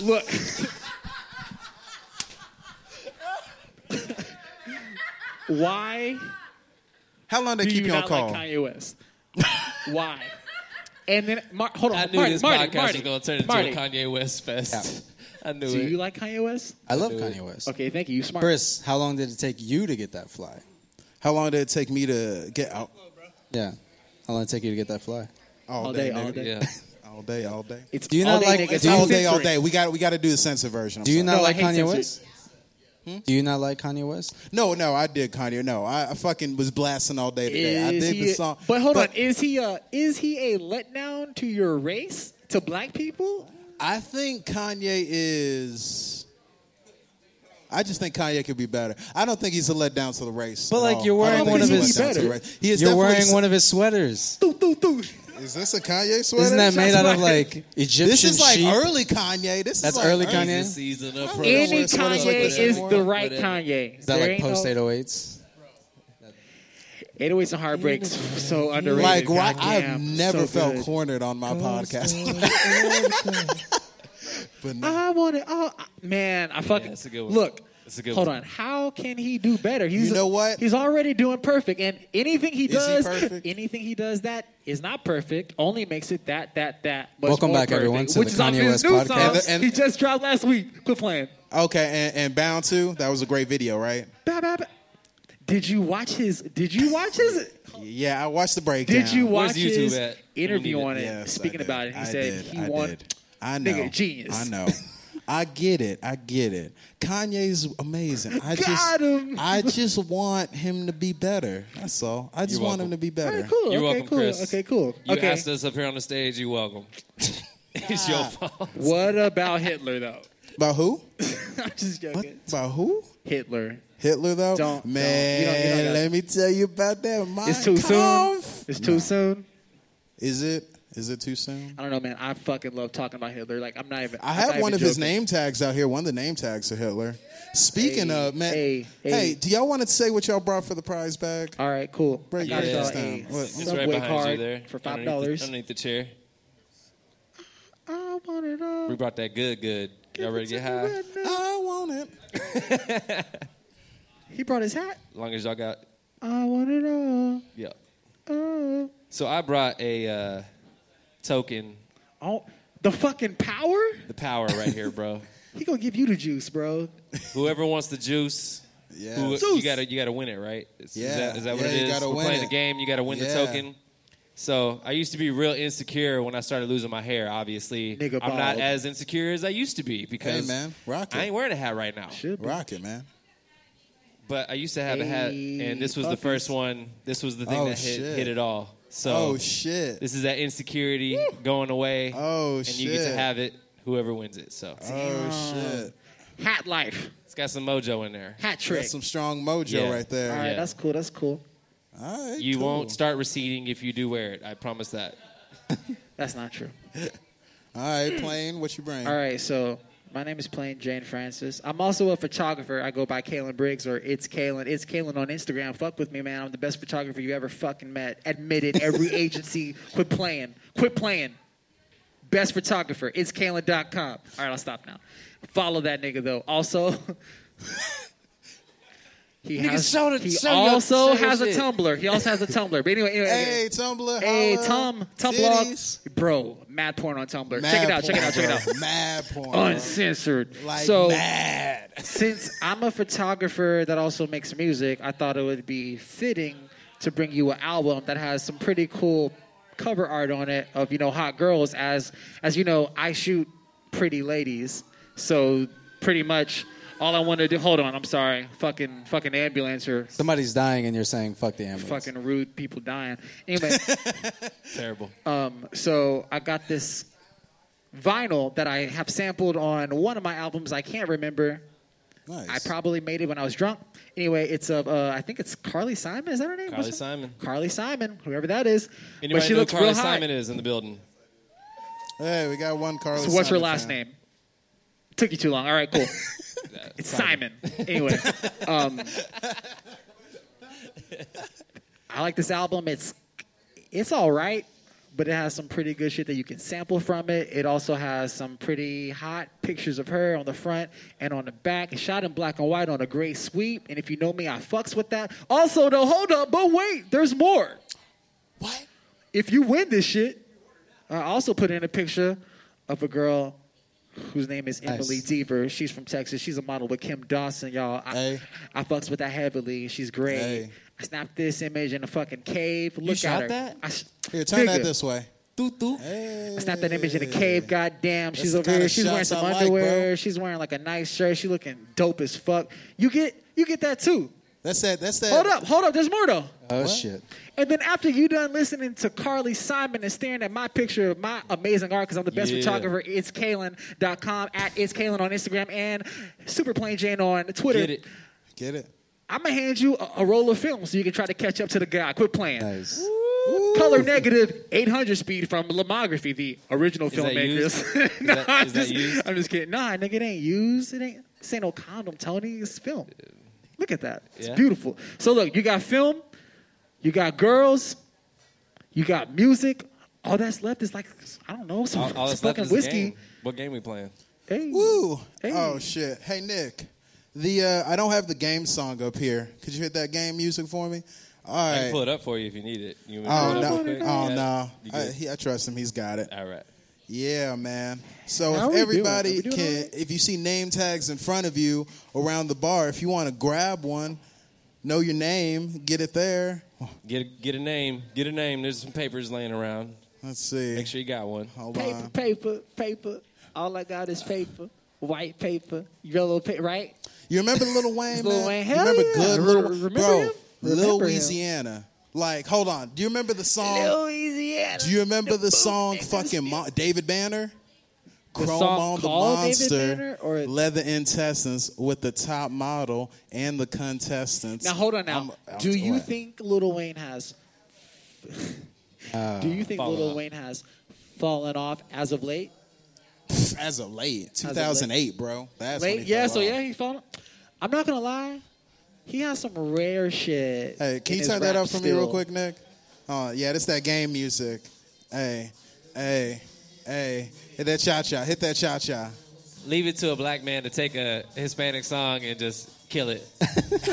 Look. Why How long they do keep you you on not call? like Kanye West? Why? And then, Mar- hold on, I knew Marty, this Marty, podcast Marty, was going to turn into Marty. a Kanye West fest. <laughs> I knew Do it. you like Kanye West? I love do it. Kanye West. Okay, thank you. You smart. Chris, how long did it take you to get that fly? How long did it take me to get out? Yeah. How long did it take you to get that fly? All, All day, nigga. all day. yeah. <laughs> all day, all day. It's Do you not like- nigga. It's Do you- all day, all day. We got we got to do the censored version. I'm Do you sorry. not No, like Kanye censored. West? Do you not like Kanye West? No, no, I did Kanye. No, I, I fucking was blasting all day today. I did he the song. But hold on, is he a is he a letdown to your race to black people? I think Kanye is. I just think Kanye could be better. I don't think he's a letdown to the race. But, at like, all. you're wearing one of his- letdown to. He is You're wearing one of his sweaters. Doo, doo, doo. Is this a Kanye sweater? Isn't that made Shots out of fired. like Egyptian This is like sheep? early Kanye. This That's is like early early. Kanye? The season of Any Any sweaters Kanye like this is anymore? the right Whatever. Kanye. Is that There like ain't post no- 808s? 808s and Heartbreaks, so underrated. Like why, I've never so felt good. cornered on my podcast. <laughs> <laughs> but no. I want it. Oh man, I fucking that's a good one. look. That's a good Hold one. on. How can he do better? He's You know what? He's already doing perfect, and anything he Is he does, perfect? <laughs> anything he does that is not perfect, only makes it that that that. Much Welcome more back, perfect, everyone, to which the is off Kanye his West new podcast. song And the- and- he just dropped last week. Quit playing. Okay, and, and Bound to that was a great video, right? Ba, ba, ba. Did you watch his? Did you watch his? Yeah, I watched the breakdown. Did you Where's watch YouTube his at? interview on it? Yes, speaking did. about it, he I said did. he I won. did. I know. Nigga, genius. I know. <laughs> I get it. I get it. Kanye's amazing. I <laughs> Got just, him. I just want him to be better. That's all. I just You're want him to be better. All right, cool. You're okay, welcome, cool. Chris. Okay, cool. You okay. asked us up here on the stage. You're welcome. <laughs> it's your ah. fault. What about Hitler though? About who? <laughs> I'm just What? joking. About who? Hitler. Hitler though. Don't- don't. Man, You don't- you don't gotta- let me tell you about that. Mein It's too soon. Kampf. It's too soon. Is it? Is it too soon? I don't know, man. I fucking love talking about Hitler. Like I'm not even. I I'm have one even of his name tags out here. One of the name tags of Hitler. Speaking Hey, of, man, hey, hey, hey. do y'all want to say what y'all brought for the prize bag? All right, cool. Break I got your y'all ass a down. What- It's Subway right behind card you there. for five underneath the- dollars. Underneath the chair. I want it all. We brought that good, good. Y'all ready to get high? I want it. <laughs> He brought his hat. As long as y'all got, I want it all. yeah. Oh, So I brought a uh, token, oh the fucking power. the power right here, bro. <laughs> He gonna give you the juice, bro. Whoever wants the juice, Yeah. who, Juice. you gotta you gotta win it, right? Is, is Yeah. that, is that what Yeah, it you is? gotta We're win playing it. the game. You gotta win the Yeah. token. So I used to be real insecure when I started losing my hair. Obviously, Nigga I'm not bald. as insecure as I used to be Hey because man, rock I ain't wearing a hat right now. Should be. Rock it, man. But I used to have a hat, Hey, and this was the puppies. first one. This was the thing Oh, that hit, shit. hit it all. So oh shit. this is that insecurity going away. Oh, and you get to have it. Whoever wins it. So Oh shit. Hat life. it's got some mojo in there. Hat trick. Got some strong mojo Yeah. right there. All right, Yeah. that's cool. That's cool. All right. You cool. won't start receding if you do wear it. I promise that. <laughs> That's not true. <laughs> All right, plain. What you bring? All right, so My name is Plain Jane Francis. I'm also a photographer. I go by Kalen Briggs or It's Kalen. It's Kalen on Instagram. Fuck with me, man. I'm the best photographer you ever fucking met. Admitted. Every <laughs> agency. Quit playing. Quit playing. Best photographer. It's Kalen.com. All right, I'll stop now. Follow that nigga though. Also, <laughs> he Nigga, has. the- he also has a shit. Tumblr. He also has a Tumblr. But anyway, anyway. Hey, Tumblr. Hey, holla. Tom, Tumblr, bro, mad porn on Tumblr. Mad check it out, check it out, check it out. Mad porn. Uncensored. Like so, mad. <laughs> since I'm a photographer that also makes music, I thought it would be fitting to bring you an album that has some pretty cool cover art on it of you know hot girls. As as you know, I shoot pretty ladies, so pretty much all I want to do. Hold on, I'm sorry, fucking fucking ambulance or Somebody's dying and you're saying fuck the ambulance. fucking rude people dying. Anyway. <laughs> Terrible. Um, so I got this vinyl that I have sampled on one of my albums. I can't remember. Nice. I probably made it when I was drunk. Anyway, it's of uh, I think it's Carly Simon. Is that her name? Carly What's her- Simon. Carly Simon, whoever that is. Anybody but she know who looks Carly real hot. Simon is in the building? Hey, we got one Carly. So what's her Simon last fan. name? Took you too long. All right, cool. <laughs> It's Simon. anyway, um, I like this album. It's it's all right, but it has some pretty good shit that you can sample from it. It also has some pretty hot pictures of her on the front and on the back. It's shot in black and white on a gray sweep. And if you know me, I fucks with that. Also, though, hold up, but wait, there's more. What? If you win this shit, I also put in a picture of a girl whose name is Nice. Emily Deaver. She's from Texas. She's a model with Kim Dawson, y'all. I, Hey. I fucks with that heavily. She's great. Hey. I snapped this image in a fucking cave. Look shot at her. that? I, Here, turn that this way. Hey. I snapped that image in a cave. Goddamn, she's the over here. She's wearing some I underwear. bro. she's wearing like a nice shirt. She looking dope as fuck. You get you get that too. That's that. That's that. Hold up, hold up. There's more though. Oh What? shit. And then after you done listening to Carly Simon and staring at my picture of my amazing art, because I'm the best Yeah. photographer, it's Kalen.com, at it's Kalen on Instagram, and Super Plain Jane on Twitter. Get it. Get it. I'm going to hand you a, a roll of film so you can try to catch up to the guy. Quit playing. Nice. Color negative 800 speed from Lomography, the original Is that filmmakers. used? no, <laughs> Is that- I'm, is that just, used? I'm just kidding. Nah, nigga, it ain't used. It ain't. This ain't no condom, Tony. It's film. Look at that. It's Yeah. beautiful. So look, you got film, you got girls, you got music. All that's left is like I don't know some, All, all some that's left fucking is whiskey. game. What game we playing? Hey, Woo! Hey. Oh shit! Hey Nick, the uh, I don't have the game song up here. Could you hit that game music for me? All I can pull it up for you if you need it. You want me to Oh pull it no! Oh Yeah? no! I, he, I trust him. He's got it. All right. Yeah, man. So How if everybody doing? Are we doing can, all right? if you see name tags in front of you around the bar, if you want to grab one, know your name, get it there. Get a, get a name. Get a name. There's some papers laying around. Let's see. Make sure you got one. Hold paper, on. paper, paper. All I got is paper, white paper, yellow paper. Right? You remember Little Wayne? Lil man? Wayne, You hell remember yeah. good Little remember bro? him? Lil Remember him. Louisiana. Like, hold on. Do you remember the song? Louisiana. Do you remember the boom song "Fucking Mo- David Banner"? Chrome song on the called David monster, Banner, or- leather intestines with the top model and the contestants. Now hold on. Now, I'm- I'm- do you what? think Lil Wayne has? Uh, <laughs> do you think fallen Lil off. Wayne has fallen off as of late? as of late, of 2008, bro. That's when Late, he yeah. fell So off. yeah, he's fallen. I'm not gonna lie. He has some rare shit. Hey, can in you turn that up for me real quick, Nick? Oh, yeah, that's that game music. Hey, hey, hey, hit that cha cha, hit that cha cha. Leave it to a black man to take a Hispanic song and just kill it. <laughs>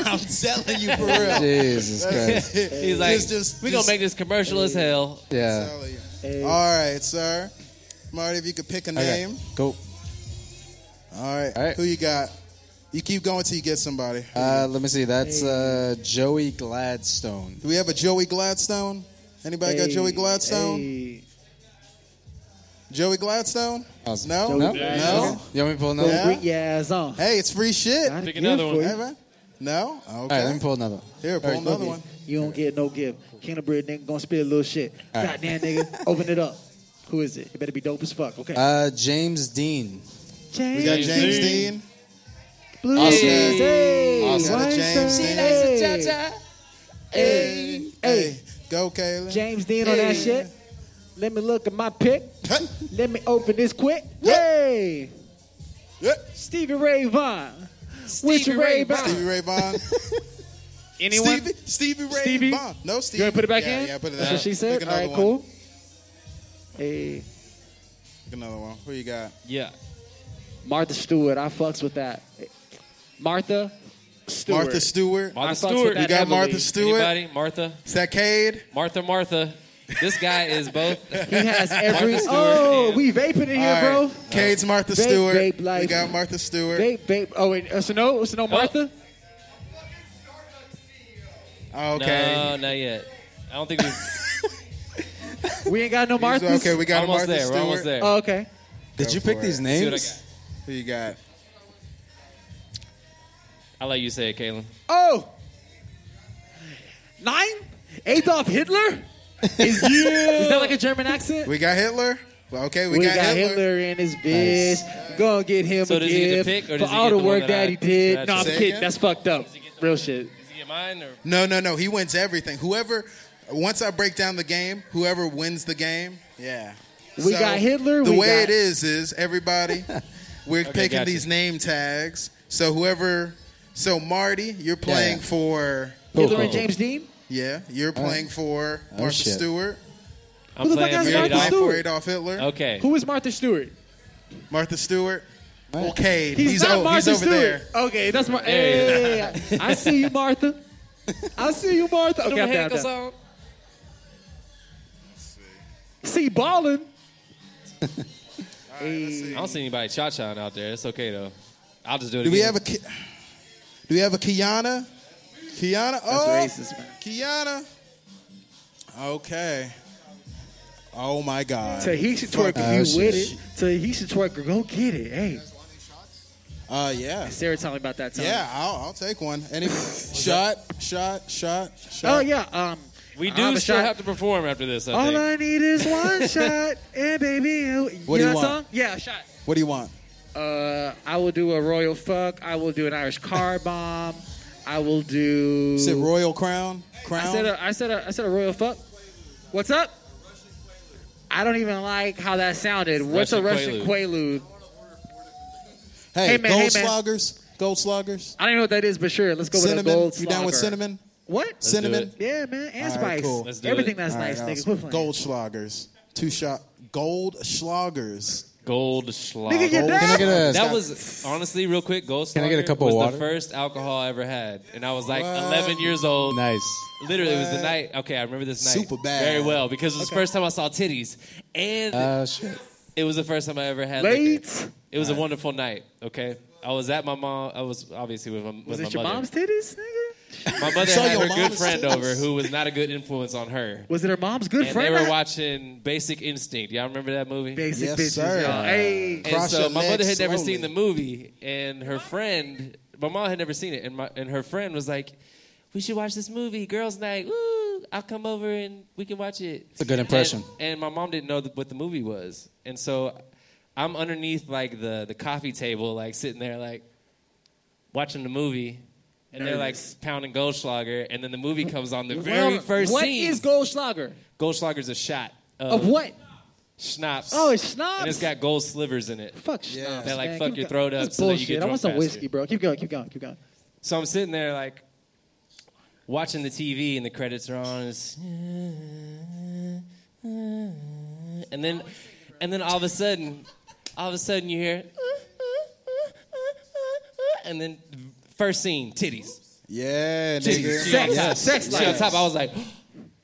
I'm telling you for real. Jesus Christ. He's like, Just- just- we gonna make this commercial as hell. Yeah. Telling you. Hey. All right, sir. Marty, if you could pick a Okay. name. Go. All right. All right. Who you got? You keep going till you get somebody. Uh, let me see. That's uh, Joey Gladstone. Do we have a Joey Gladstone? Anybody got Joey Gladstone? hey. Joey Gladstone? Awesome. No? Joey No? Gladstone. No? You want me to pull another? Yeah. bring your ass on. Hey, it's free shit. Got it Pick another one. Hey, man. No? Okay. All right, let me pull another. one. Here, pull All right, another Okay. one. You don't get no gift. Bread nigga gonna spit a little shit. All right. Goddamn nigga, open it up. Who is it? It better be dope as fuck. Okay. Uh, James Dean. James, We got James James Dean. Blues. Awesome. Hey, Awesome. Got a Wayne James Sir. Dean. Hey. Hey. Hey. Go, Kayla. James Dean on that shit. Let me look at my pick. Let me open this quick. Hey. Yeah. Stevie Ray Vaughan. Stevie Which Ray Vaughan? Stevie Ray Vaughan. <laughs> Anyone? Stevie, Stevie Ray Stevie? Vaughan. No, Stevie. You want to put it back yeah, in? Yeah, put it That's in. what she said. Pick All one. cool. Hey, Pick another one. Who you got? Yeah. Martha Stewart. I fucks with that. Martha Stewart. Martha Stewart. Martha I Stewart. that We got heavily. Martha Stewart. Anybody? Martha? Is that Cade? Martha, Martha. This guy is both. <laughs> He has every. Oh, and- we vaping in here, All bro. Cade's Martha Vape, Stewart. vape we got Martha Stewart. Vape, vape. Oh, wait. Uh, so no, so no, Martha. Okay. No, not yet. I don't think we. <laughs> We ain't got no Martha. Okay, we got a almost Martha there. Stewart. We're almost there. Oh, okay. Did Go you pick for these it. See what I names? got. Who you got? I'll let you say it, Kaylin. Oh, nine. Adolf Hitler. <laughs> Is you? Is that like a German accent? We got Hitler. Well, okay, we, We, got, got, Hitler. Hitler. in his bitch. Gonna get him So a does he get gift pick, or for does he all get the the work that that I- he did. that No, I I'm kidding. again? That's fucked up. Real shit. Does he get mine or? No, no, no. He wins everything. Whoever, once I break down the game, whoever wins the game, yeah. We got Hitler, The we way got- it is is everybody. <laughs> we're picking gotcha. these name tags. So whoever, so Marty, you're playing Yeah. for. Hitler cool. and James Dean. Yeah, you're playing for Oh, Martha shit. Stewart. I'm Who the fuck playing has Martha Adolf. playing for Stewart? Adolf Hitler. Okay. Who is Martha Stewart? Martha Stewart. Right. Okay, He's, he's, not oh, Martha he's over Stewart. there. Okay, that's my. There Hey, I see you, Martha. I see you, Martha. Okay, I'm down, Handcuffs down. on. See ballin'. <laughs> I don't see anybody cha-cha out there. It's okay though. I'll just do it. Do we have a? Ki- Do we have a Kiana? Kiana. Oh, That's Oh, racist, man. Kiana. Okay. Oh my God. So he should twerk Oh, if you with it. So he should twerk or go get it. Hey, Uh, yeah. Sarah, tell me about that time. Yeah, I'll, I'll take one. Any shot, shot, shot, shot. Oh yeah. Um. We do have still shot. have to perform after this. I All think. I need is one shot, and baby, you, What do know you want? song? Yeah, a shot. What do you want? Uh, I will do a royal fuck. I will do an Irish car <laughs> bomb. I will do. Is it Royal Crown? Crown? I said a, I said a, I said a royal fuck. What's up? I don't even like how that sounded. What's a Russian Russian quaalude? hey, Hey, man, hey, Gold man. Sloggers. Gold Sloggers. I don't know what that is, but sure, let's go with a Cinnamon. gold You down with cinnamon? What? do cinnamon. Yeah, man, and All right, spice. cool. Everything it. that's All right, nice, now nigga. it's Quit. Gold Sloggers. Two shot. Gold Sloggers. Gold schlag. Nigga, you Can I get a? That was honestly real quick. Gold Can I get a Slugger cup of was water? the first alcohol I ever had, and I was like What? 11 years old. nice. Literally, it was the night. Okay, I remember this night Super bad. very well because it was the first time I saw titties, and Uh, shit. it was the first time I ever had. liquor. Late. It was a wonderful night. Okay, I was at my mom. I was obviously with my, with Was my it your mother. mom's titties, nigga? My mother Saw had your her good friend titties. over who was not a good influence on her. Was it her mom's good And friend? they were watching Basic Instinct. Y'all remember that movie? Basic Yes, bitches, sir. y'all. Hey, And Cross so your my legs mother had never seen the movie, and her friend, my mom had never seen it, and my and her friend was like, "We should watch this movie, girls' night. Woo! I'll come over and we can watch it." It's a good impression. And, and my mom didn't know th- what the movie was, and so I'm underneath like the the coffee table, like sitting there, like watching the movie. And they're like pounding Goldschlager, and then the movie comes on the very Well, first What scene. is Goldschlager? Goldschlager's a shot Of what? Schnapps. Oh, it's schnapps. and it's got gold slivers in it. Fuck Yeah. schnapps, That, like, man. fuck Keep your going. throat up That's so that you bullshit. get I want drunk some faster. whiskey, bro. Keep going, keep going, keep going. So I'm sitting there like watching the TV and the credits are on. It's, and then and then all of a sudden, all of a sudden you hear and then first scene titties. Yeah, Titties. nigga. She Sex, on top. sex She on top. I was like,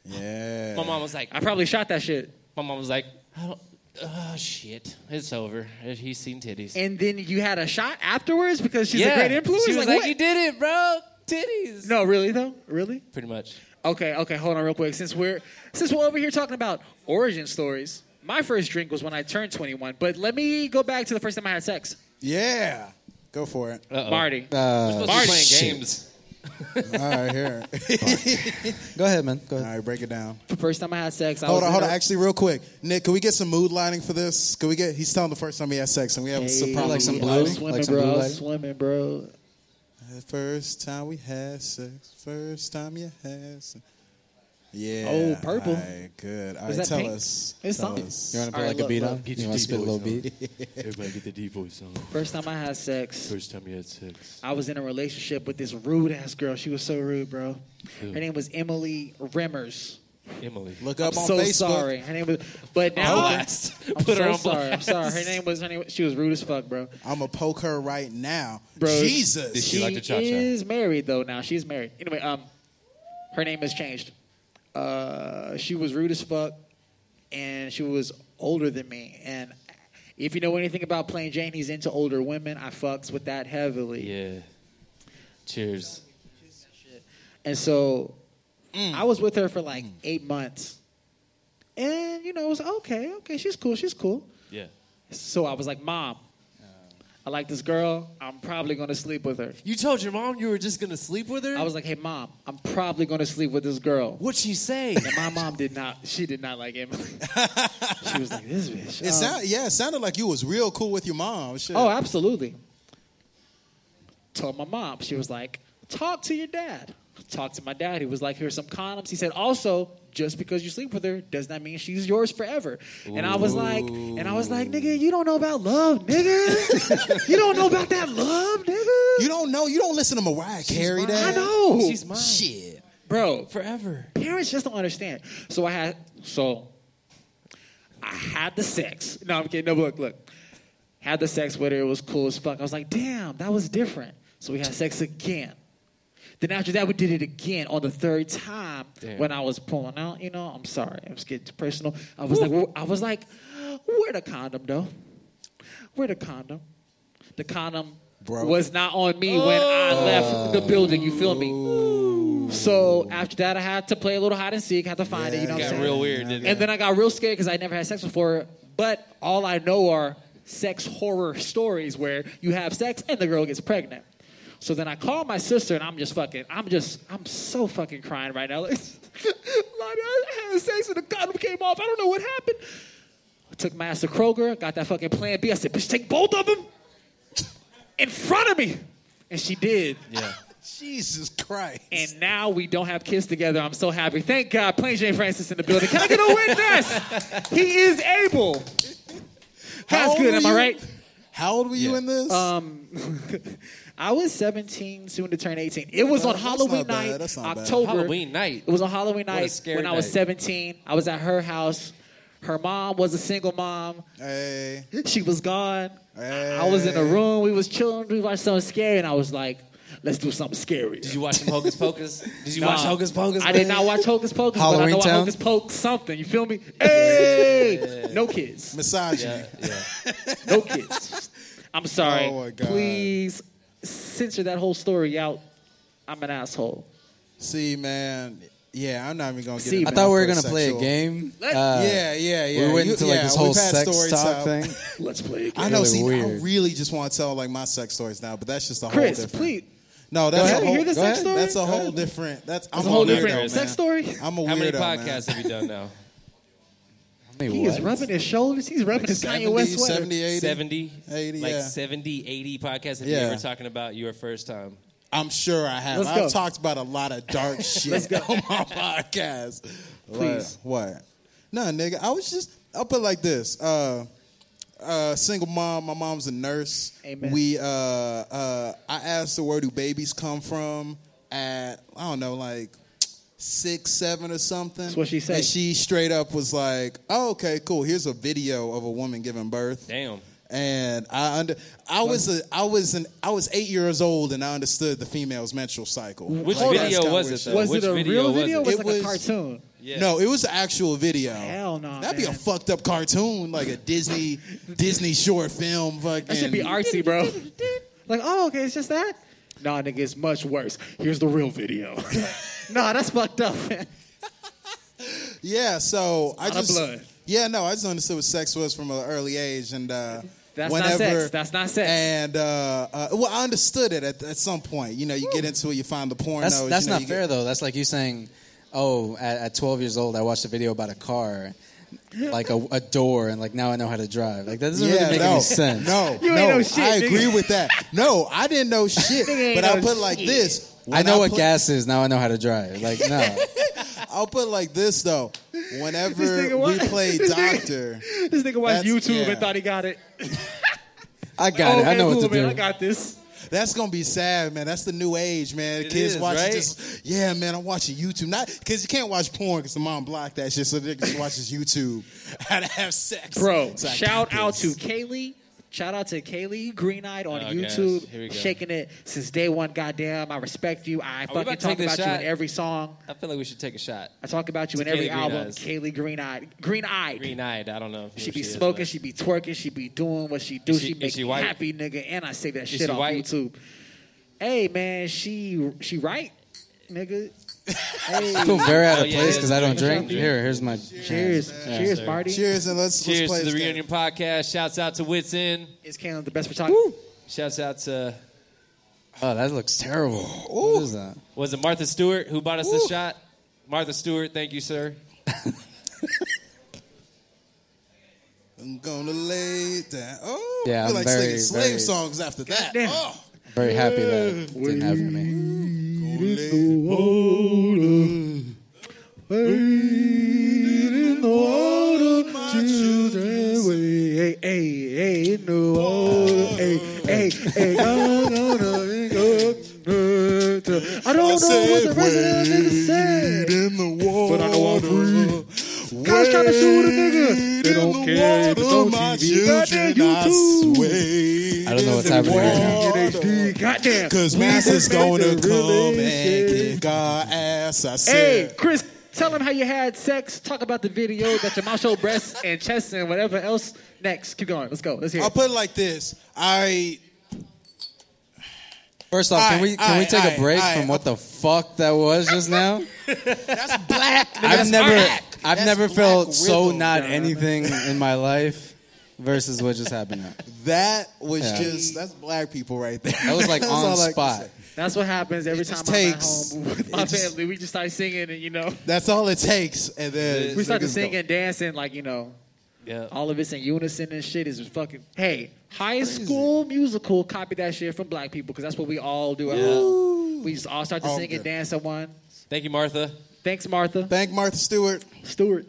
Yeah. my mom was like, I probably shot that shit. my mom was like, I don't, oh shit, it's over. He's seen titties. And then you had a shot afterwards because she's yeah, a great influence. She was like, like, what? you did it, bro. Titties. No, really though, really. pretty much. Okay, okay, hold on real quick. Since we're since we're over here talking about origin stories, my first drink was when I turned 21. But let me go back to the first time I had sex. Yeah. Go for it. Uh-oh. Marty. Uh, Supposed to be playing games. <laughs> All right, here. <laughs> go ahead, man. Go ahead. right, break it down. The first time I had sex, I Hold was on, hold on. a- Actually, real quick, Nick, can we get some mood lighting for this? Can we get? He's telling the first time he had sex, and we have some Hey, probably like some I blue? was swimming, Like some bro. blue I was swimming, bro. The first time we had sex. First time you had sex. Yeah. Oh, purple. All right, good. All Was right, that tell pink? us. It's tell something. us. You want to put All right, like a look, beat look. on? Get You your want to spit a little D-boys beat? Everybody get the D voice on. First time I had sex, First time you had sex. I was in a relationship with this rude ass girl. She was so rude, bro. Her Who? name was Emily Rimmers. Emily. Look up I'm on so Facebook. sorry. Her name was, but now <laughs> blast. I'm Put so her on sorry. I'm blast. sorry. Her name was her name. She was rude as fuck, bro. I'm gonna poke her right now. Bro, Jesus. Did she like the cha-cha? is married though now. She's married. Anyway, um, her name has changed. Uh, she was rude as fuck, and she was older than me. And if you know anything about Plain Jane, he's into older women. I fucks with that heavily. Yeah. Cheers. And so Mm. I was with her for like eight months. And, you know, it was okay, okay, she's cool, she's cool. Yeah. So I was like, Mom, I like this girl. I'm probably going to sleep with her. You told your mom you were just gonna sleep with her. I was like, Hey, Mom, I'm probably going to sleep with this girl. What'd she say? And my mom did not, she did not like Emily. <laughs> she was like, This bitch. It Um, sound, yeah, it sounded like you was real cool with your mom. Shit. Oh, absolutely. Told my mom. She was like, talk to your dad. Talk to my dad. He was like, here's some condoms. He said, also, just because you sleep with her does not mean she's yours forever. And I was like, and I was like, nigga, you don't know about love, nigga. <laughs> you don't know about that love, nigga. You don't know. You don't listen to Mariah Carey. Dad. I know. She's mine. Shit. Bro, Forever. parents just don't understand. So I had so I had the sex. No, I'm kidding. No, look, look. Had the sex with her. It was cool as fuck. I was like, damn, that was different. So we had sex again. Then after that, we did it again on the third time Damn. when I was pulling out. You know, I'm sorry, I was getting too personal. I was like, I was like, where the condom though? Where the condom? The condom Bro. was not on me when I oh. left the building. You feel me? So after that, I had to play a little hide and seek. Had to find it. You know what I'm Got saying? real weird, didn't And it? then I got real scared because I never had sex before. But all I know are sex horror stories where you have sex and the girl gets pregnant. So then I called my sister and I'm just fucking, I'm just, I'm so fucking crying right now. <laughs> Like, I had sex and the condom came off. I don't know what happened. I took my ass to Kroger, got that fucking plan B. I said, bitch, take both of them in front of me. And she did. Yeah. <laughs> Jesus Christ. And now we don't have kids together. I'm so happy. Thank God. Plain Jane Francis in the building. Can I get a witness? <laughs> he is able. That's good. Am I right? How old were you Yeah. in this? Um, I was 17, soon to turn 18. It was on Halloween night, That's not bad. October. Halloween night. It was on Halloween What a night scary when I was night. 17. I was at her house. Her mom was a single mom. hey. She was gone. I was in a room. We was chilling. We watched something scary, and I was like, "Let's do something scary." Did you watch some Hocus Pocus? Did you Nah. watch Hocus Pocus? I did not watch Hocus Pocus, but I Halloween know I Town? Hocus Pocus something. You feel me? Hey, no kids, Misogyny. Yeah, yeah. no kids. I'm sorry. Oh, my God. Please censor that whole story out. I'm an asshole. See, man. Yeah, I'm not even gonna get. See, I thought we were gonna play a game. Uh, yeah, yeah, yeah. We went You- into like yeah, this whole sex story talk time. thing. <laughs> Let's play a game. I know. Really see, I really just want to tell like my sex stories now, but that's just a whole Chris, different. please. No, that's a whole. hear the sex story? That's a whole different. That's I'm a whole different man. sex story. I'm a How many podcasts man. have you done now? Hey, He is rubbing his shoulders. He's rubbing his Kanye 70, West sweater. 70, 80. 70? 80, like yeah. 70, 80 podcasts? Have Yeah. you ever talking about your first time? I'm sure I have. Let's I've go. talked about a lot of dark <laughs> shit Let's go. on my podcast. Please. What? what? No, nigga. I was just. I'll put it like this. Uh, uh, single mom. My mom's a nurse. Amen. We. Uh, uh, I asked her where do babies come from at I don't know like six, seven or something. That's what she said. And she straight up was like, "Oh, okay, cool. Here's a video of a woman giving birth." Damn. and I under I was a I was an I was eight years old and I understood the female's menstrual cycle. Which Like, video was it, though? Was Which it a video real was video? it? Or was It it like was- a cartoon? Yeah. No, it was an actual video. Hell no, That'd be a fucked up cartoon, like a Disney <laughs> Disney short film. Fucking. That should be artsy, bro. <laughs> like, oh, okay, it's just that. Nah, nigga, it's much worse. Here's the real video. <laughs> nah, that's fucked up, man. <laughs> Yeah, so I just blood. yeah no, I just understood what sex was from an early age, and uh, That's not whenever sex. That's not sex. And uh, uh, well, I understood it at, at some point. You know, you get into it, you find the pornos. That's that's you know, not fair get- though. That's like you saying, "Oh, at, at 12 years old, I watched a video about a car, like a, a door, and like now I know how to drive." Like that doesn't Yeah, really make no, any sense. no, You ain't no. know shit, I nigga. agree with that. No, I didn't know <laughs> shit. Nigga ain't but I know put it like this. I When know what put- gas is. Now I know how to drive. Like no, <laughs> I'll put it like this though. Whenever nigga we what? play Doctor, This nigga watched YouTube yeah. and thought he got it. I got it. I know cool, what to man, do. I got this. that's gonna be sad, man. That's the new age, man. It Kids is, watching right? just yeah, man. I'm watching YouTube, not because you can't watch porn because the mom blocked that shit, so they just watches YouTube <laughs> how to have sex, Bro, So shout out this. to Kaylee. Shout out to Kaylee Green Eyed on Oh. YouTube, Here we go. shaking it since day one. Goddamn, I respect you. I we fucking about talk about you in every song. I feel like we should take a shot. I talk about you To in every Kaylee Green album. Eyes. Kaylee Green Eyed, Green Eyed. Green eyed. I don't know. She be is, smoking, but- she be twerking, she be doing what she do. Is She, she- make is she white? happy, nigga, and I say that Is shit she on? YouTube. Hey man, she she right, nigga. Hey, I feel very out Oh, of yeah, place yeah, because I don't drink. drink. Here, here's my. cheers, Yeah, cheers, sir. Marty. Cheers and let's Cheers let's play to the reunion game. podcast. Shouts out to Wits In. Is Caleb the best photographer? Shouts out to Oh, that looks terrible. What is that? was it Martha Stewart who bought us this shot? Martha Stewart, thank you, sir. <laughs> I'm gonna lay it down. Oh, Yeah, I feel I'm like very, singing slave very- songs after that. Oh. Very happy that it didn't happen to me. Hey, hey, hey, in the water. Hey, hey, hey, go, go, go. I don't know what the rest of them niggas said. in the water. But I know I'm free. Cops trying to shoot a nigga. They don't care if it's on TV. Goddamn YouTube. I don't know what's happening right now. HD. Goddamn. Cause We Master's just made gonna the come and kick our ass. I said. Hey. Chris, tell him how you had sex. Talk about the video that your mouth showed breasts and chest and whatever else. Next, keep going. Let's go. Let's hear I'll it. put it like this. I First off, can Aight, we can we take aight, a break aight. from what the fuck that was just now? <laughs> that's black. I've That's never black. I've never felt so rhythm. not anything in my life versus what just happened. Now. <laughs> That was Yeah. just that's black people right there. That was like <laughs> That's on all I can spot. say. That's what happens every time just I'm at home with <laughs> my it just- family. We just start singing, and you know, That's all it takes, and then we start to niggas sing go. and dancing like you know, Yeah. all of it's in unison and shit is fucking. Hey, high school musical, copy that shit from black people because that's what we all do at Yeah. home. We just all start to All sing and dance at once. Thank you, Martha. Thanks, Martha Thank Martha Stewart. Stewart.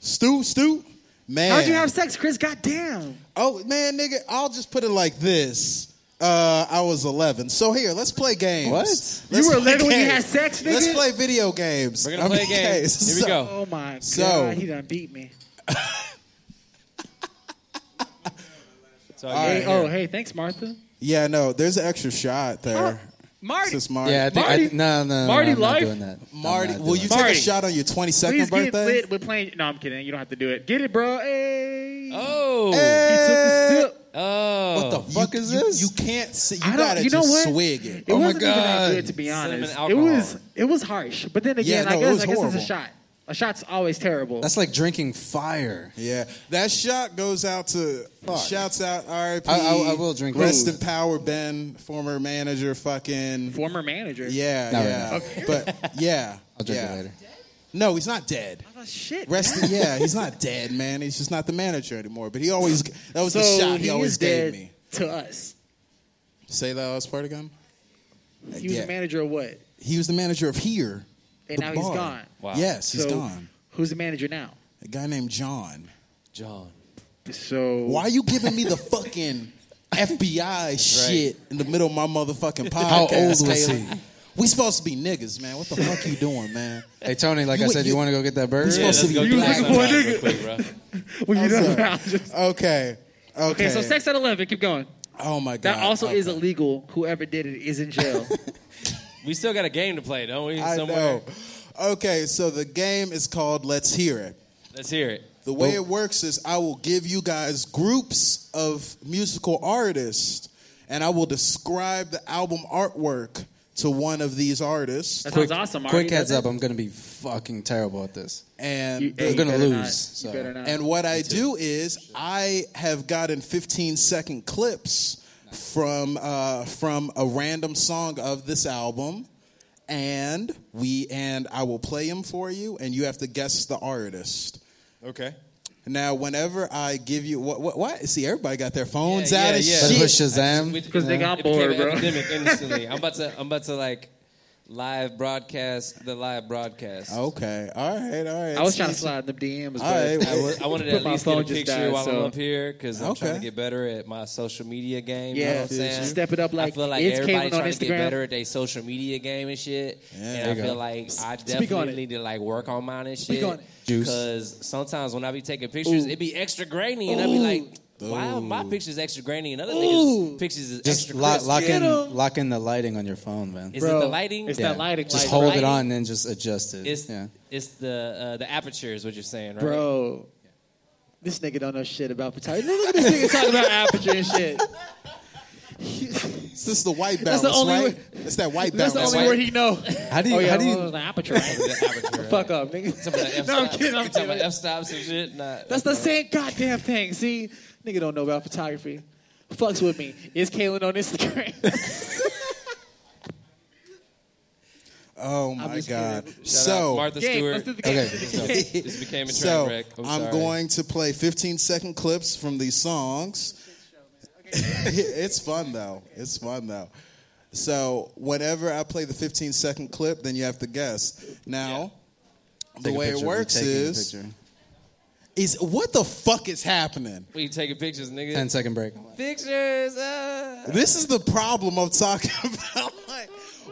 Stu, Stu, man. How'd you have sex, Chris? Goddamn. Oh man, nigga, I'll just put it like this. Uh, I was 11. So here, let's play games. What? Let's You were play 11 when you had sex, nigga? Let's play video games. We're gonna play a game. Okay, Here we go. Oh my So- god, he done beat me. <laughs> So, All Hey, right, oh, hey, thanks, Martha. Yeah, no, there's an extra shot there. Marty, Sis Marty. Yeah, I think Marty- I, no, no, no, Marty I'm not life? doing that. I'm Marty, not will doing you that. take Marty. a shot on your 22nd please get birthday? lit. We're playing. No, I'm kidding. You don't have to do it. Get it, bro. Hey. Oh. He took a sip. Oh. What the fuck you, is this? You can't see. You I don't. gotta You know just what? swig it. It Oh my wasn't even that God. good, to be honest. Cinnamon It was. It was harsh. But then Yeah, again, no, I it guess was I guess horrible. it's a shot. A shot's always terrible. That's like drinking fire. Yeah, that shot goes out to shouts out R.I.P. I- I- I will drink Rest that. in power, Ben, former manager. Fucking former manager. yeah, Not yeah. right But yeah, <laughs> I'll drink yeah. it later. No, he's not dead. Oh, shit. Rest. man. yeah, he's not <laughs> dead, man. He's just not the manager anymore. But he always that was So the shot he, he always is gave me. to us. Say that last part again. He was Yeah. the manager of what? He was the manager of here. And the now he's gone. Wow. Yes, he's So, gone. Who's the manager now? A guy named John. John. So Why are you giving me the fucking <laughs> FBI shit in the middle of my motherfucking podcast? How old was he? We supposed to be niggas, man. What the fuck you doing, man? Hey Tony, like You- I said, you, you- want to go get that burger? Yeah, Yeah, supposed let's to go be get black. that looking for a sunshine nigga. real quick, bro. <laughs> when you I'm done sorry. found just- Okay. Okay. Okay, so sex at eleven. Keep going. Oh my god. That also is illegal. Whoever did it is in jail. <laughs> We still got a game to play, don't we? I Somewhere. know. Okay, so the game is called Let's Hear It. Let's hear it. The way it works is I will give you guys groups of musical artists and I will describe the album artwork to one of these artists. That Quick, sounds awesome. Marty. quick heads up, I'm gonna be fucking terrible at this. And You- the- hey, I'm gonna better lose, not. so- You better not. And what I do is I have gotten 15 second clips from uh, from a random song of this album, and we and I will play them for you, and you have to guess the artist. Okay. Now, whenever I give you what what, what? see everybody got their phones Yeah, out yeah, and yeah. Better shit. Shazam. We- Because they got It became bored, bro. epidemic instantly. I'm about to. I'm about to like live broadcast, the live broadcast. Okay. All right. All right. I was trying to slide in the DMs, but All right. I, wa- I wanted to <laughs> But at my least get a phone picture died, while so- I'm up here because I'm trying to get better at my social media game. you know Yeah, what I'm saying? step it up like I feel like everybody's everybody Caitlin on trying to get better at their social media game and shit. Yeah, and I feel go. like I definitely need to like work on mine and shit. Juice. Because sometimes when I be taking pictures, it be extra grainy, and I be like, "Why are my pictures extra grainy and other niggas' pictures is Just extra lock, crisp?" lock Get in 'em. lock in the lighting on your phone, man. Is Bro, it the lighting? It's Yeah. that lighting. Just light, hold right? it on and then just adjust it. It's yeah. it's the uh, the aperture is what you're saying, right? Bro, this nigga don't know shit about photography. Look at this nigga talking about aperture and shit. This is the white That's balance, the only right? word- It's that white That's balance. the only right? word he know. How do you oh, yeah, how do you the aperture. The aperture. right? Fuck up, nigga. Some of the F No, I'm kidding. I'm talking about kidding. F stops and shit. Nah, That's the same goddamn thing. See, nigga don't know about photography. Fucks with me. Is Kaylin on Instagram? <laughs> Oh my just god. kidding. So out Martha game. Stewart. Let's do the Okay, game. let's. This became a train so wreck. I'm, I'm sorry. going to play 15 second clips from these songs. <laughs> it's fun though. It's fun though. So whenever I play the 15 second clip, then you have to guess. Now, the Take a way picture it of works taking a is picture. Is what the fuck is happening? We taking pictures, nigga. 10 second break. Pictures. Uh. This is the problem I'm talking <laughs> about. Like,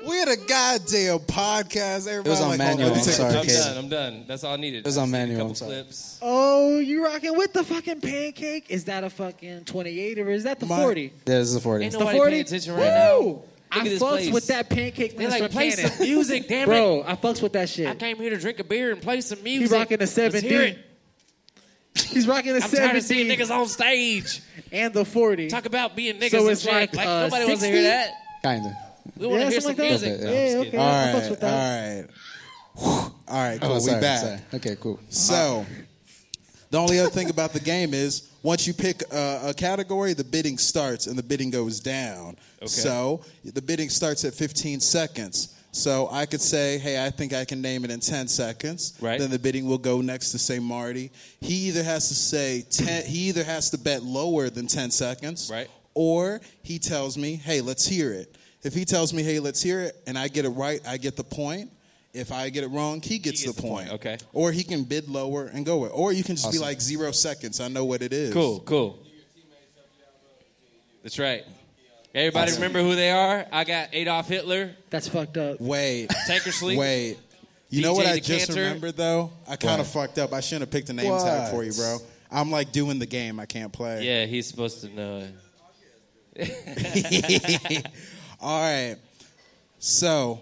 we had a goddamn podcast. Everybody was on like, manual, hold on, let I'm sorry, I'm done. I'm done. That's all I needed. It was on I just need manual, A I'm couple sorry. clips. Oh, you rocking with the fucking pancake? Is that a fucking 28 or is that the My- 40? Yeah, this is a 40. Ain't The nobody 40? paying attention right now. Look I fucks place. with that pancake They mix like from play Canon. some music, damn it. Bro, I fucks with that shit. I came here to drink a beer and play some He music. rocking the Let's hear it. <laughs> He's rocking the I'm tired of seeing niggas on stage and the 40. talk about being niggas So and it's shit. like, Like, uh, nobody wants to 60? hear that. Kind of. We want to yeah, hear some something like that. music. Yeah, Yeah, I'm okay. All I fucks right, with all that. right. All right, cool. Oh, we sorry, back. sorry. Okay, cool. So, the only other thing about the game is once you pick a, a category, the bidding starts and the bidding goes down. Okay. So, the bidding starts at 15 seconds. So, I could say, hey, I think I can name it in 10 seconds. Right. Then the bidding will go next to say Marty. He either has to say 10, he either has to bet lower than 10 seconds. Right. Or he tells me, hey, let's hear it. If he tells me, hey, let's hear it, and I get it right, I get the point. If I get it wrong, he gets, gets the, the point. point, okay. Or he can bid lower and go it. Or you can just be like zero seconds. I know what it is. Cool, cool. That's right. Everybody remember who they are? I got Adolf Hitler, That's fucked up. Wait. Tankersleep. Wait. You know what I just Decanter. remembered though? I kind of fucked up. I shouldn't have picked a name tag for you, bro. I'm like doing the game. I can't play. Yeah, he's supposed to know it. <laughs> All right. So,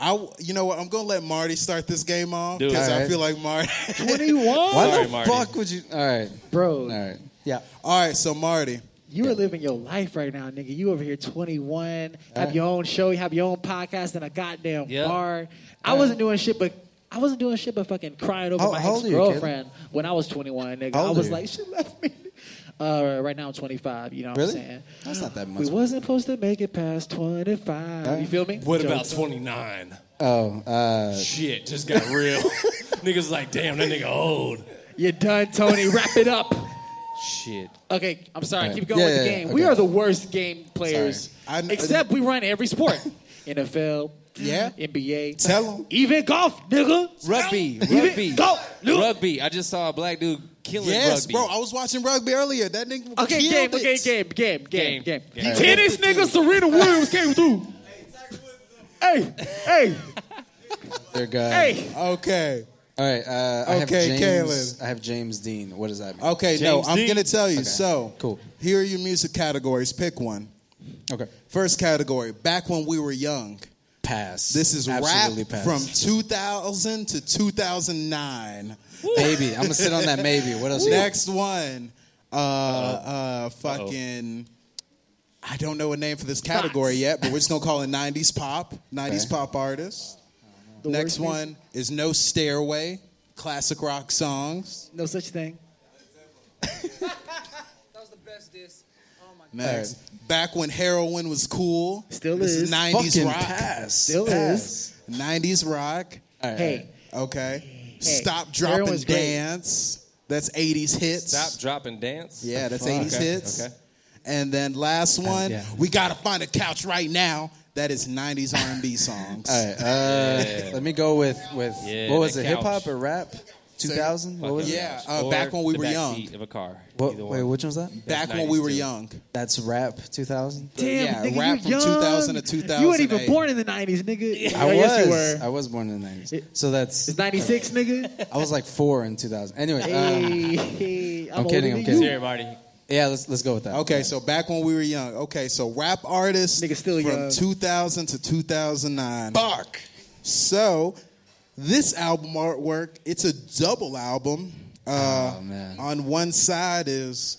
I you know what? I'm gonna let Marty start this game off Do it. because I feel like Marty. 21? <laughs> Why Sorry, the Marty. fuck would you? All right. Bro, All right. Yeah. All right. So Marty. You are living your life right now, nigga. You over here 21, have your own show, you have your own podcast and a goddamn Yep. bar. I wasn't doing shit but I wasn't doing shit but fucking crying over How- my ex girlfriend when I was 21, nigga. How I was you? like, she left me. <laughs> Uh, right now I'm 25, you know what Really? I'm saying? That's not that much. We wasn't supposed to make it past 25. Huh? You feel me? What about 29? Oh, uh, Shit, just got real. <laughs> Niggas like, damn, that nigga old. You're done, Tony. Wrap it up. Shit. Okay, I'm sorry. Right. Keep going Yeah, with the game. yeah, We are the worst game players, I- except we run every sport. <laughs> NFL, Yeah. NBA, Tell him. even golf, nigga. Rugby, Even rugby, golf, nigga. rugby. I just saw a black dude killing Yes, rugby. bro. I was watching rugby earlier. That nigga Okay, killed game, it. okay, game, game, game, Game. game. Game. Tennis, nigga. Serena Williams came through. <laughs> Hey, hey, they're good. hey. Okay. All right. Uh, I have Okay, James. Kaylin. I have James Dean. What does that mean? Okay. no, James I'm Dean. gonna tell you. Okay. So, Cool. Here are your music categories. Pick one. Okay. First category. Back when we were young. Pass. This is Absolutely rap pass. from 2000 to 2009. <laughs> maybe. I'm gonna sit on that. Maybe. What else? you got? Next one. Uh, uh, fucking. I don't know a name for this category Bots. yet, but we're just gonna call it 90s pop. 90s Okay. pop artist. The Next worst one is No Stairway. Classic rock songs. No such thing. <laughs> That was the best diss. Oh my Next. Back when heroin was cool. Still this is. 90s Fucking rock. pass. Still pass. 90s rock. All right, Hey, Okay. Stop, drop, Heroin's and great. dance. That's 80s hits. Stop, drop, and dance. Yeah, that's Fuck. 80s Okay, hits. okay. And then last one, yeah. we gotta find a couch right now. That is 90s R&B songs. All right. Uh, Yeah. Let me go with with Yeah, what was that it? Hip couch. hop or rap? Two thousand. What was it? Yeah, uh, Or back when we the were back young. seat of a car. What, Either wait, one. which one's that? Back when we were too. young. That's rap. Two thousand. Damn, Yeah, nigga, rap you from young. 2000 to You weren't even 2008. born in the '90s, nigga. I Oh, was. yes, you were. I was born in the nineties. So that's. It's '96, nigga. I was like four in two thousand. Anyway. Uh, Hey, hey, <laughs> I'm older kidding, I'm kidding. you. Here, Marty. Yeah. Let's let's go with that. Okay, so back when we were young. Okay, so rap artists Nigga still from young. 2000 to 2009. Fuck. So, this album artwork, it's a double album. Uh, Oh, man. On one side is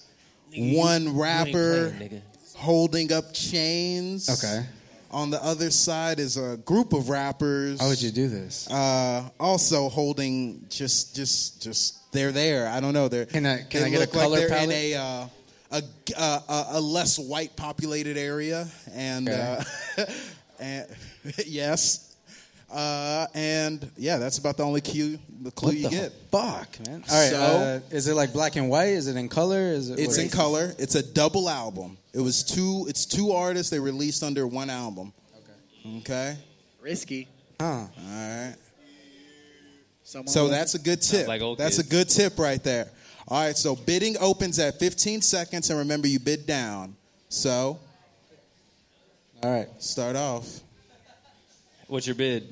Nigga, one you rapper playing, holding up chains. Okay. On the other side is a group of rappers. How would you do this? Uh, also holding just, just, just they're there. I don't know. They're Can I- can they I get a color like they're palette? in a, uh, a, a, a, a less white populated area, and, Okay. uh, <laughs> and <laughs> yes, uh, and yeah, that's about the only cue, the clue What you the get. fuck, man? All right. So- uh, is it like black and white? Is it in color? Is it? It's in is- color. It's a double album. It was two. It's two artists. They released under one album. Okay. Okay. Risky. Huh. All right. Someone So that's a good tip. like that's kids. a good tip right there. All right, so bidding opens at 15 seconds, and remember you bid down. So All right. start off. What's your bid?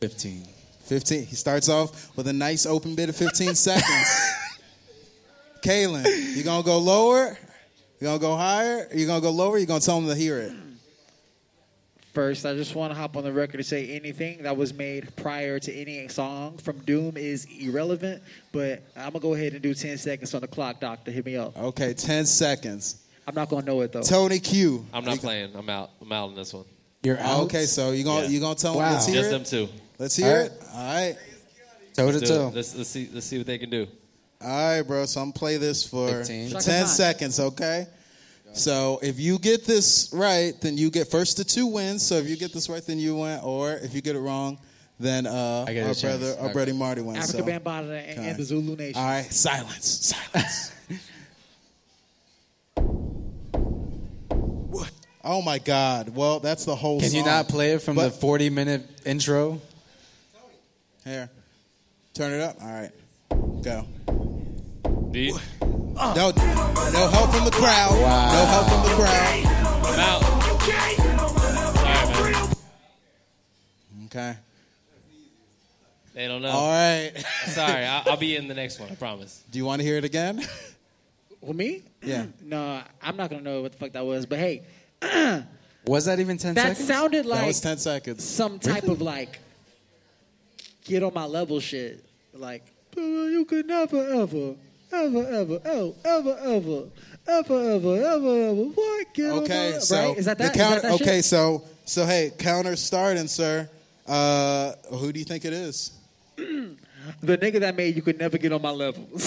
Fifteen. 15. He starts off with a nice open bid of 15 <laughs> seconds. Kalen, you gonna go lower? You gonna go higher? You gonna go lower? You gonna tell him to hear it? First, I just want to hop on the record to say anything that was made prior to any song from Doom is irrelevant. But I'm gonna go ahead and do 10 seconds on the clock, Doctor. Hit me up. Okay, 10 seconds. I'm not gonna know it though. Tony Q. I'm not You- playing. I'm out. I'm out on this one. You're out. Okay, so you're gonna Yeah. you gonna tell him Wow. let's hear Just it? them two. Let's hear All right. it. All right. Toe to Do it. toe. Let's, let's see. Let's see what they can do. All right, bro. So I'm gonna play this for 15. 10 seconds, okay? So if you get this right, then you get first to two wins. So if you get this right, then you win. Or if you get it wrong, then uh, I get our chance. brother, our Okay. brother Marty wins. Afrika so. Bambaataa and, Okay. and the Zulu Nation. All right, silence, silence. <laughs> oh my God! Well, that's the whole. Can you not play it from the 40 minute intro? Here, turn it up. All right, go. Do? No, no help from the crowd. Wow. No help from the crowd. I'm out. All right, man. Okay. They don't know. All right. Sorry. I'll, I'll be in the next one. I promise. Do you want to hear it again? Well, me? Yeah. No, I'm not gonna know what the fuck that was. But hey, <clears throat> Was that even 10 that seconds? sounded that like was ten seconds. some type of like get on my level shit. Like you could never ever, ever, ever, oh, ever, ever, ever, ever, ever, ever. What? Get on Okay, my, so right? Is that the that? Is counter? that that okay, shit? so so hey, counter starting, sir. Uh, who do you think it is? the nigga that made you could never get on my level. <laughs>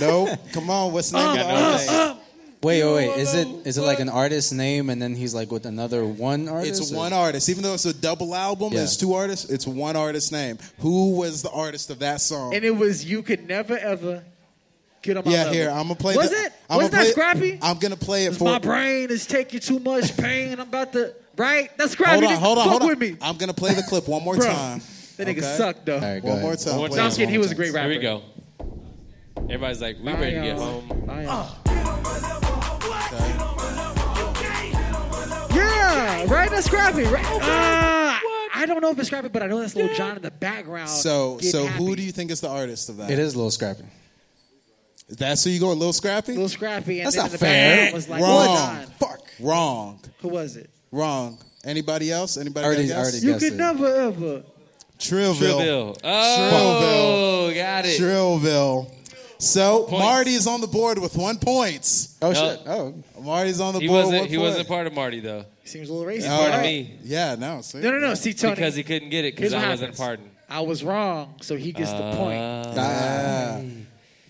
No, come on. What's the name of the Uh, artist? Wait, wait, wait. Is it is it like an artist name and then he's like with another one artist? It's or- one artist. Even though it's a double album, Yeah. it's two artists. It's one artist name. Who was the artist of that song? and it was you could never ever get on my yeah, level. here I'm gonna play. Was the, it? I'm Was gonna that play- Scrappy? I'm gonna play it for. My brain is taking too much <laughs> pain. I'm about to right. That's Scrappy. hold on, hold on, hold on. with me, I'm gonna play the clip one more bro. time. That nigga Okay? sucked though. All right, go One more time. One more Play No, I'm kidding. He was a great rapper. Here we go. Everybody's like, we ready to get home. Yeah, right. That's Scrappy. Right. Uh, I don't know if it's Scrappy, but I know that's Lil Jon in the background. So, so happy. who do you think is the artist of that? It is Lil Scrappy. That's who you going, Lil Scrappy? Lil Scrappy, and That's then not the fair. was like Wrong. Lil Fuck. Wrong. Who was it? Wrong. Anybody else? Anybody Already- got a guess? already You guessed could it. never ever. Trillville. Trillville. Oh, got it. Trillville. So Points. Marty is on the board with one point. Oh No. shit. Oh. Marty's on the He board. wasn't. with He one wasn't point. part of Marty though, Seems a little racist. All but part of right. me Yeah, no. See? No, no, no. See, Tony. because he couldn't get it Here's because what I wasn't happens. pardoned. I was wrong, so he gets the point. Uh, Ah.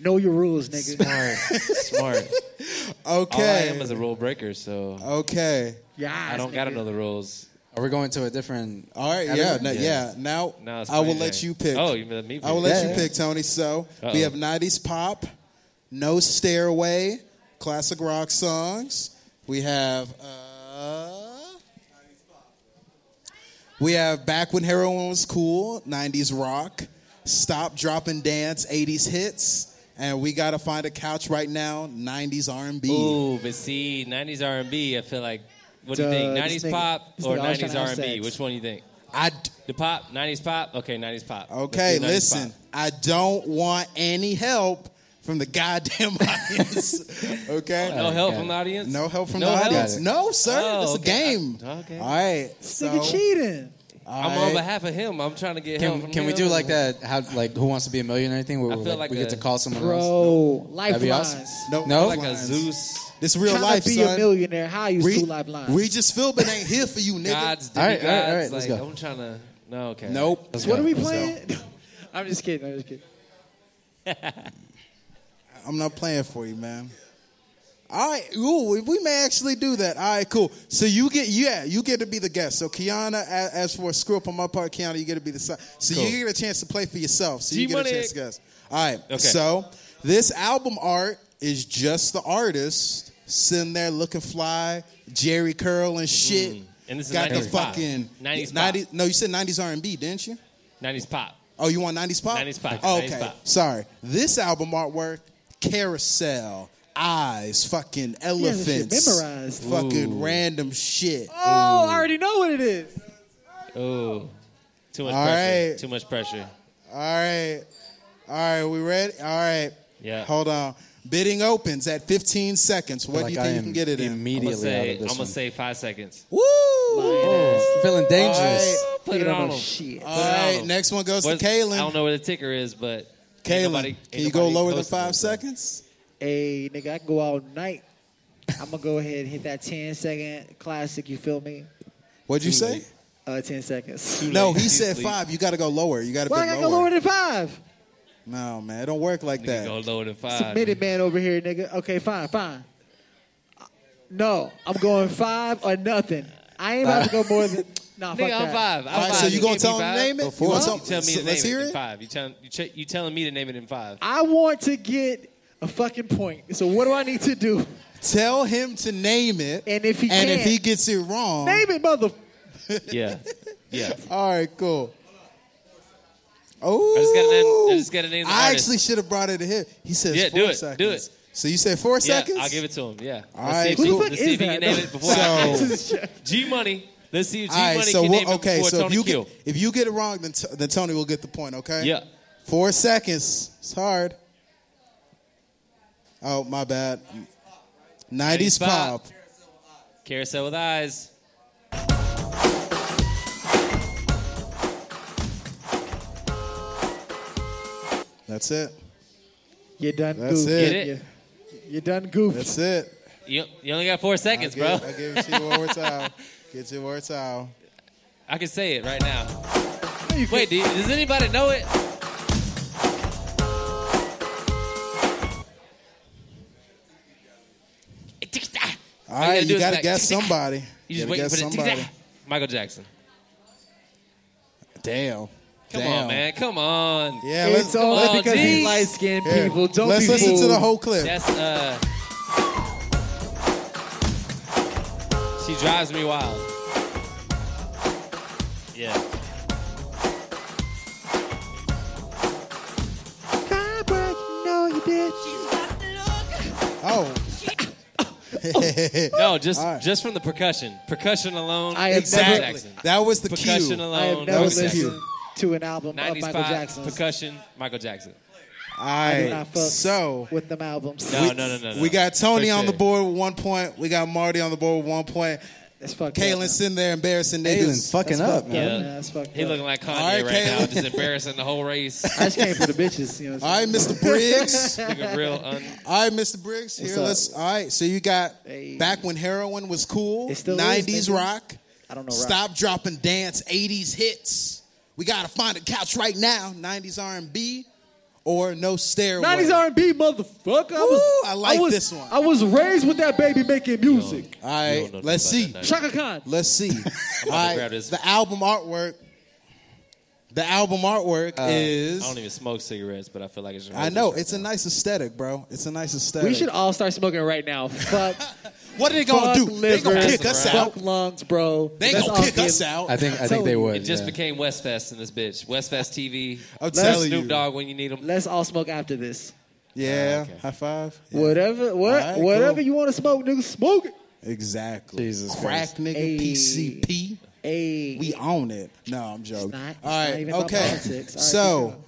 Know your rules, nigga. Smart. Smart. <laughs> All I Okay. am is a rule breaker, so okay. Yeah, I don't gotta know the rules. Are we going to a different? All right. Yeah. category? no- yeah. Now, Now it's I will my let day. you pick. Oh, you let me. Pick. I will let Yeah, you pick, Tony. So Uh-oh. we have 90s pop, No Stairway, classic rock songs. We have uh, We have Back When Heroin Was Cool, 90s rock. Stop Dropping Dance, 80s hits. And We Gotta Find a Couch Right Now, 90s R&B. Ooh, but see, '90s R&B. I feel like. What do you think? '90s nigga- pop or '90s R&B? Which one do you think? I d- The pop, '90s pop. Okay, '90s pop. Okay, 90s listen. pop. I don't want any help from the goddamn <laughs> audience. okay? No help from the audience. No help from No the help? audience. No, sir. Oh, it's a game. I- okay. All right. This So, nigga cheating. All I'm on right. behalf of him. I'm trying to get help Can, from can we him. do like that? How like Who Wants to Be a Millionaire? Anything where I we feel like, like we get a- to call someone else? Bro, That'd be awesome. lifelines. No, No? like a lines. Zeus. This real Trying life, to be son. a millionaire. How I use Re- two lifelines. Regis Philbin ain't here for you, nigga. Gods, All right, all right, all demigods. let's like, go. I'm trying to. No, okay. Nope. Let's what go. are we Let's go. playing? <laughs> I'm just kidding. I'm just kidding. I'm not playing for you, man. All right, ooh, we- we may actually do that. All right, cool. So you get, yeah, you get to be the guest. So Kiana, a- as for a screw up on my part, Kiana, you get to be the side. So Cool. you get a chance to play for yourself. So you get a G-Money. chance to guess. All right. Okay. So this album art is just the artist sitting there looking fly, Jerry curl and shit. Mm. And this is got the 90s pop. fucking 90s 90 pop. No, you said 90s R&B, didn't you? 90s pop. Oh, you want 90s pop? 90s pop, Oh, 90s okay. pop. Sorry. This album artwork, carousel, eyes, fucking has this elephants. memorized. Fucking Ooh. random shit. Oh, I already know what it is. Oh, too much All pressure. right. Too much pressure. All right. All right, we ready? All right. Yeah. Hold on. Bidding opens at 15 seconds. What Like do you think you can get it in? I'm Immediately gonna say. out of I'm gonna one. say five seconds. Woo! Feeling dangerous. All right. Put You it don't on know him. shit. All right, next one goes What's- to Kaylin. I don't know where the ticker is, but ain't Kaylin, nobody- ain't can you go nobody lower than posted five this, so. seconds? Hey, nigga, I can go all night. I'm gonna go ahead and hit that 10 second classic. You feel me? What'd you say? Uh, 10 seconds. No, he said sleep. five. You got to go lower. You got to Why I gotta lower. go lower than five? No, man, it don't work like Nigga that. Go lower than five. Submitted man over here, nigga. Okay, fine, fine. No, I'm going five or nothing. I ain't about to go more than. Nah, fuck Nigga, I'm that. five. I'm All right, five. so you gonna can't tell be him to five? name it? Go for You it. want You some- tell me so to let's name hear it in it. five. You tell you, ch- you telling me to name it in five. I want to get a fucking point. So what do I need to do? Tell him to name it. And if he and if can't- he gets it wrong, Name it, mother. <laughs> Yeah, yeah. All right, cool. Oh, I just gotta name- I just gotta name the I artist. actually should have brought it to him. He says Yeah, four do it, do seconds. it. So you said four Yeah, seconds? I'll give it to him. Yeah. All Let's right, see if cool. he, Who the let's fuck see is if he that? can name it before I So- kill. G Money. Let's see if G All right, Money so can we'll, name it okay, before so if Tony you kill. get if you get it wrong, then, t- then Tony will get the point. Okay. Yeah. Four seconds. It's hard. Oh, my bad. 90s 90s pop. pop. Carousel with eyes. That's it. You done That's goofed. it. Get it? You, you done goofed. That's it. You, you only got four seconds, I'll bro. I'll give it to you one more time. <laughs> Get you one more time. I can say it right now. You can- Wait, do you- does anybody know it? All right, do you got to guess tick-tick. somebody. You just gotta waiting guess for the somebody. tick-tack. Michael Jackson. Damn. Come Damn. on, man. Come on. Yeah, It's let's, only on, because G. he's light skinned here, people. Don't let's be listen to the whole clip. That's uh. She drives me wild. Yeah. Vibrate, you know you did. oh. No, just All right. just from the percussion. Percussion alone. I have exactly. never- Jackson. That was the Percussion cue. I have alone. never was the listened cue. to an album of Michael pop, Jackson's. percussion, Michael Jackson. All I do right. not fuck So with them albums. No, no, no, no, no. we got Tony For on the board with one point. We got Marty on the board with one point. That's fucked Kaylin up. sitting there embarrassing Kaylin niggas. fucking That's up, fucked man. Yeah. man. That's fucked He up. looking like Kanye All right, right, now, Caleb. just embarrassing the whole race. I just came for the bitches. You know what All I'm right. Mr. Briggs. <laughs> looking real un. All right, Mr. Briggs. Here, What's up? let's. All right, so you got Hey. back when heroin was cool, It still is, '90s nigga. rock. I don't know. Stop dropping dance, '80s hits. We gotta find a couch right now. '90s R&B or no stairway. 90s R&B, motherfucker. I was, Woo, I like was, this one. I was raised with that baby making music. All You right, don't know let's see. that, Chaka Khan. Let's see. <laughs> All about to right, grab this. the album artwork. The album artwork uh, is. I don't even smoke cigarettes, but I feel like it's. I know it's a nice aesthetic, bro. It's a nice aesthetic. We should all start smoking right now. Fuck. <laughs> What are they gonna Fuck do? They gonna livers, kick us fuck out. lungs, bro. They Let's gonna kick get- us out. I think I think they would. It just yeah. became Westfest in this bitch. Westfest TV. I'm telling Snoop you. Dogg when you need him. Let's all smoke after this. Yeah. okay. High five. Yeah. Whatever, what, All right, whatever cool. you want to smoke, nigga, smoke it. Exactly. Jesus Crack Christ. nigga Hey. PCP. Hey, We own it. No, I'm joking. not- it's All not right. even about Okay. politics. All right, so going.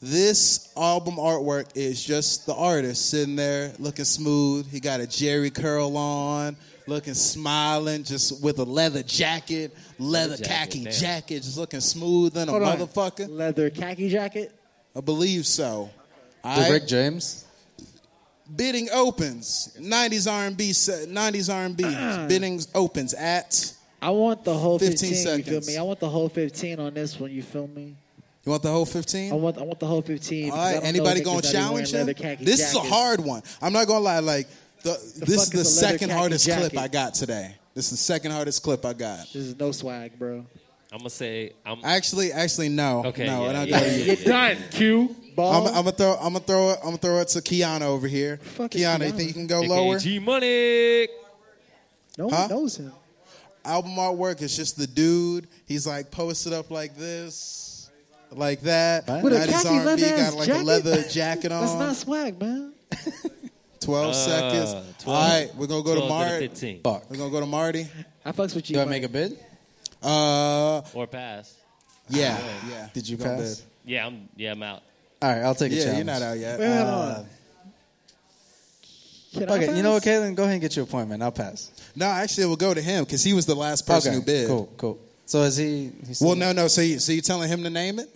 This album artwork is just the artist sitting there looking smooth. He got a Jerry curl on, looking smiling, just with a leather jacket, leather jacket, khaki damn. jacket, just looking smooth than a Hold on. motherfucker. leather khaki jacket. I believe so. All Did. Rick James? Bidding opens. 90s R&B. se- 90s R&B. Bidding opens at. I want the whole 15 15. You feel me? I want the whole 15 on this one. You feel me? You want the whole I 15? want I want the whole 15. All because I right. don't know Anybody gonna challenge wearing him? leather khaki This is a hard one. I'm not gonna lie. Like the, this is the is second khaki hardest clip? I got today. This is the second hardest clip I got. This is no swag, bro. I'm gonna say I'm Actually, actually, no. okay. no, yeah, we're not yeah, gonna yeah, use- You're done. Q. Ball. I'm, I'm gonna throw. I'm gonna throw it. I'm gonna throw it to Kiana over here. Fuck is Kiana, you think you can go AKA lower? G Money. no Huh? one knows him. Album artwork is just the dude. He's like posted up like this, like that. With a 90s khaki R&B, leather got ass like jacket? a leather jacket on. That's not swag, man. <laughs> 12 Uh, seconds. 12 All right, we're gonna go to 12 Marty. 15 Fuck. We're gonna go to Marty. I fucks with you. Do I man. make a bid? Uh, or pass. yeah, yeah. Did you Go pass? ahead. Yeah, I'm. Yeah, I'm out. All right, I'll take a Yeah, challenge. you're not out yet. Wait, hold Uh, on. Can I Okay, you know what, pass? Caitlin? Go ahead and get your appointment. I'll pass. no, actually, we'll go to him because he was the last person okay, who bid. Cool, cool. So is he? He's Well, no, no. So, you, so you're telling him to name it?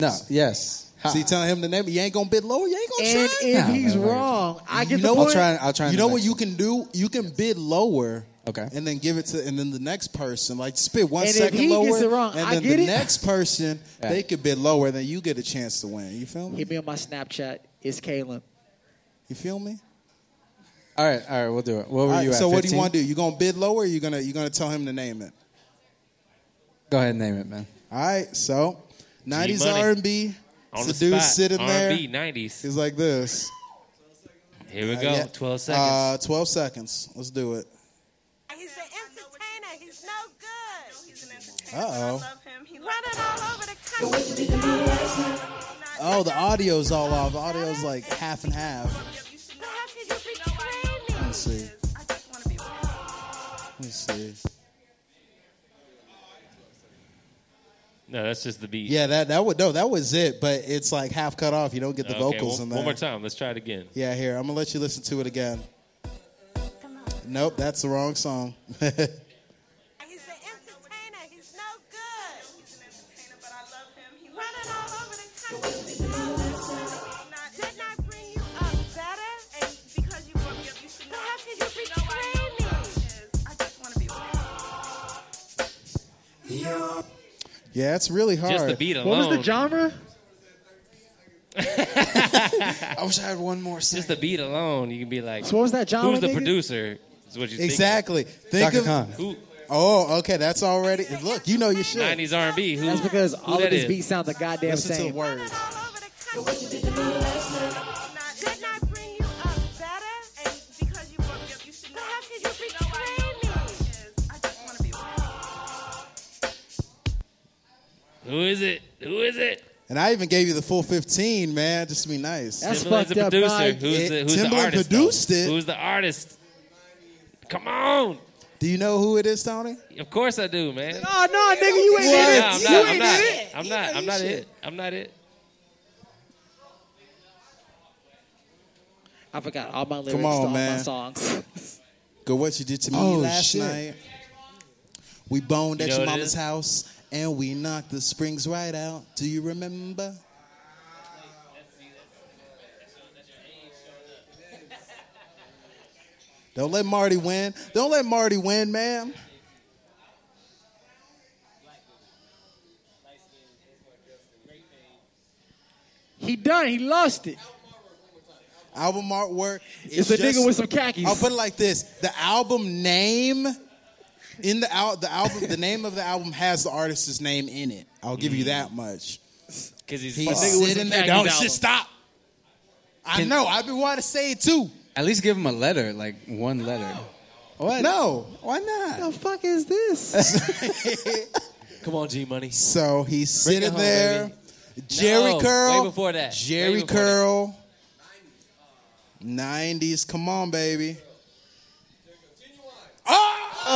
No. Yes. So you telling him the name it? You ain't gonna bid lower. You ain't gonna And try. if No, he's no, no, wrong, I get You the know point. I'll try. I'll try. You know what you can do? You can bid lower. Okay. And then give it to, and then the next person, like spit one And if second he lower, gets it wrong, and I then get the it. next person, Yeah. they could bid lower, then you get a chance to win. You feel me? Hit me on my Snapchat. It's Kalen. You feel me? All right, all right, we'll do it. What were All right, you at? so what do you want to do? You gonna bid lower? Or you gonna you gonna tell him to name it? Go ahead and name it, man. All right, so '90s R&B. On It's the a dude spot. sitting R&B, there. 90s. He's like this. Here we Uh, go. yeah. 12 seconds. Uh, Twelve seconds. Let's do it. He's an entertainer. He's no good. He's an entertainer. Uh-oh. I love him. He running all over the country. Oh, the audio's all off. The audio's like half and half. How could you betray me? Let me see. I just want to be Let me see. No, that's just the beat. Yeah, that that would no, that was it. But it's like half cut off. You don't get the Okay, vocals one, in there. one more time. Let's try it again. Yeah, here I'm gonna let you listen to it again. Nope, that's the wrong song. <laughs> He's an entertainer. He's no good. He's an entertainer, but I love him. He running all over the country. Didn't I bring you yeah, it's really hard. Just the beat alone. What was the genre? <laughs> I wish I had one more. Just the beat alone, you can be like, So what was that genre? who's the nigga? producer? Is what you think. Exactly. Think Shaka of Khan. Who? oh, okay, that's already. Look, you know your shit. 90s R&B. Who? That's because who all that of his is? beats sound the goddamn Listen to same. words. all over the country. And I even gave you the full 15, man, just to be nice. That's Timbaland's fucked the up, producer. dog. Who's the Who's the Timbaland artist? produced though? it. Who's the artist? Come on. Do you know who it is, Tony? Of course I do, man. No, no, nigga, you ain't Nah, in it. I'm You not. ain't I'm in not. it. I'm not. I'm not it. I'm not it. I forgot all my lyrics Come to on, all my man. songs. Go what you did to me Oh, last shit. night. We boned You at know your what it mama's is? house and we knocked the springs right out. Do you remember? Don't let Marty win. Don't let Marty win, man. he done. He lost it. Album artwork. is It's a just- nigga with some khakis. I'll put it like this: the album name in the al- the album, the name of the album has the artist's name in it. I'll give you mm. that much. Because he's, He's with sitting there. Don't album. just stop. I Can- know. I've been wanting to say it too. At least give him a letter, like one letter. What? No. Why not? The fuck is this? <laughs> Come on, G Money. So he's Bring it sitting home, there. baby. Jerry No, Curl. way before that. Jerry Way before Curl. 90s. Come on, baby.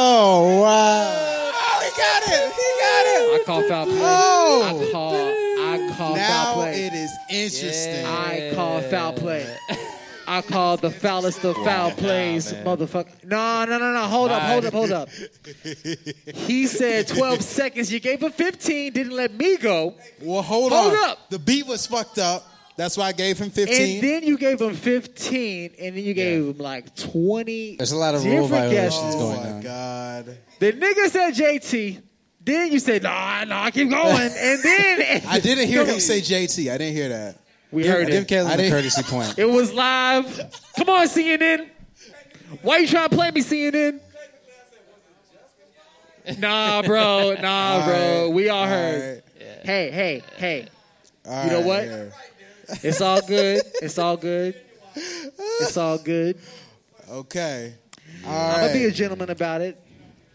Oh, wow. Oh, he got it. He got it. I call foul play. Oh. I call. I call foul Now play. it is interesting. I call foul play. I call the foulest of foul plays, motherfucker. No, no, no, no. Hold up, hold up, hold up. He said <laughs> 12 seconds. You gave him 15. Didn't let me go. Well, hold, Hold on. up. The beat was fucked up. That's why I gave him 15. And then you gave him 15, and then you gave him like 20. There's a lot of rule different violations guesses. oh, going my on. God. The nigga said JT. Then you said, nah, nah, keep going. <laughs> And then I didn't hear him say <laughs> JT. I didn't hear that. we Give, heard give it. Kalen I a didn't- courtesy <laughs> point. It was live. Come on, CNN. Why you trying to play me, CNN? Nah, bro. Nah, bro. right. We all All heard. right. Hey, hey, hey. All You know right, what? here. It's all good. It's all good. It's all good. Okay. All I'm gonna be a gentleman about it.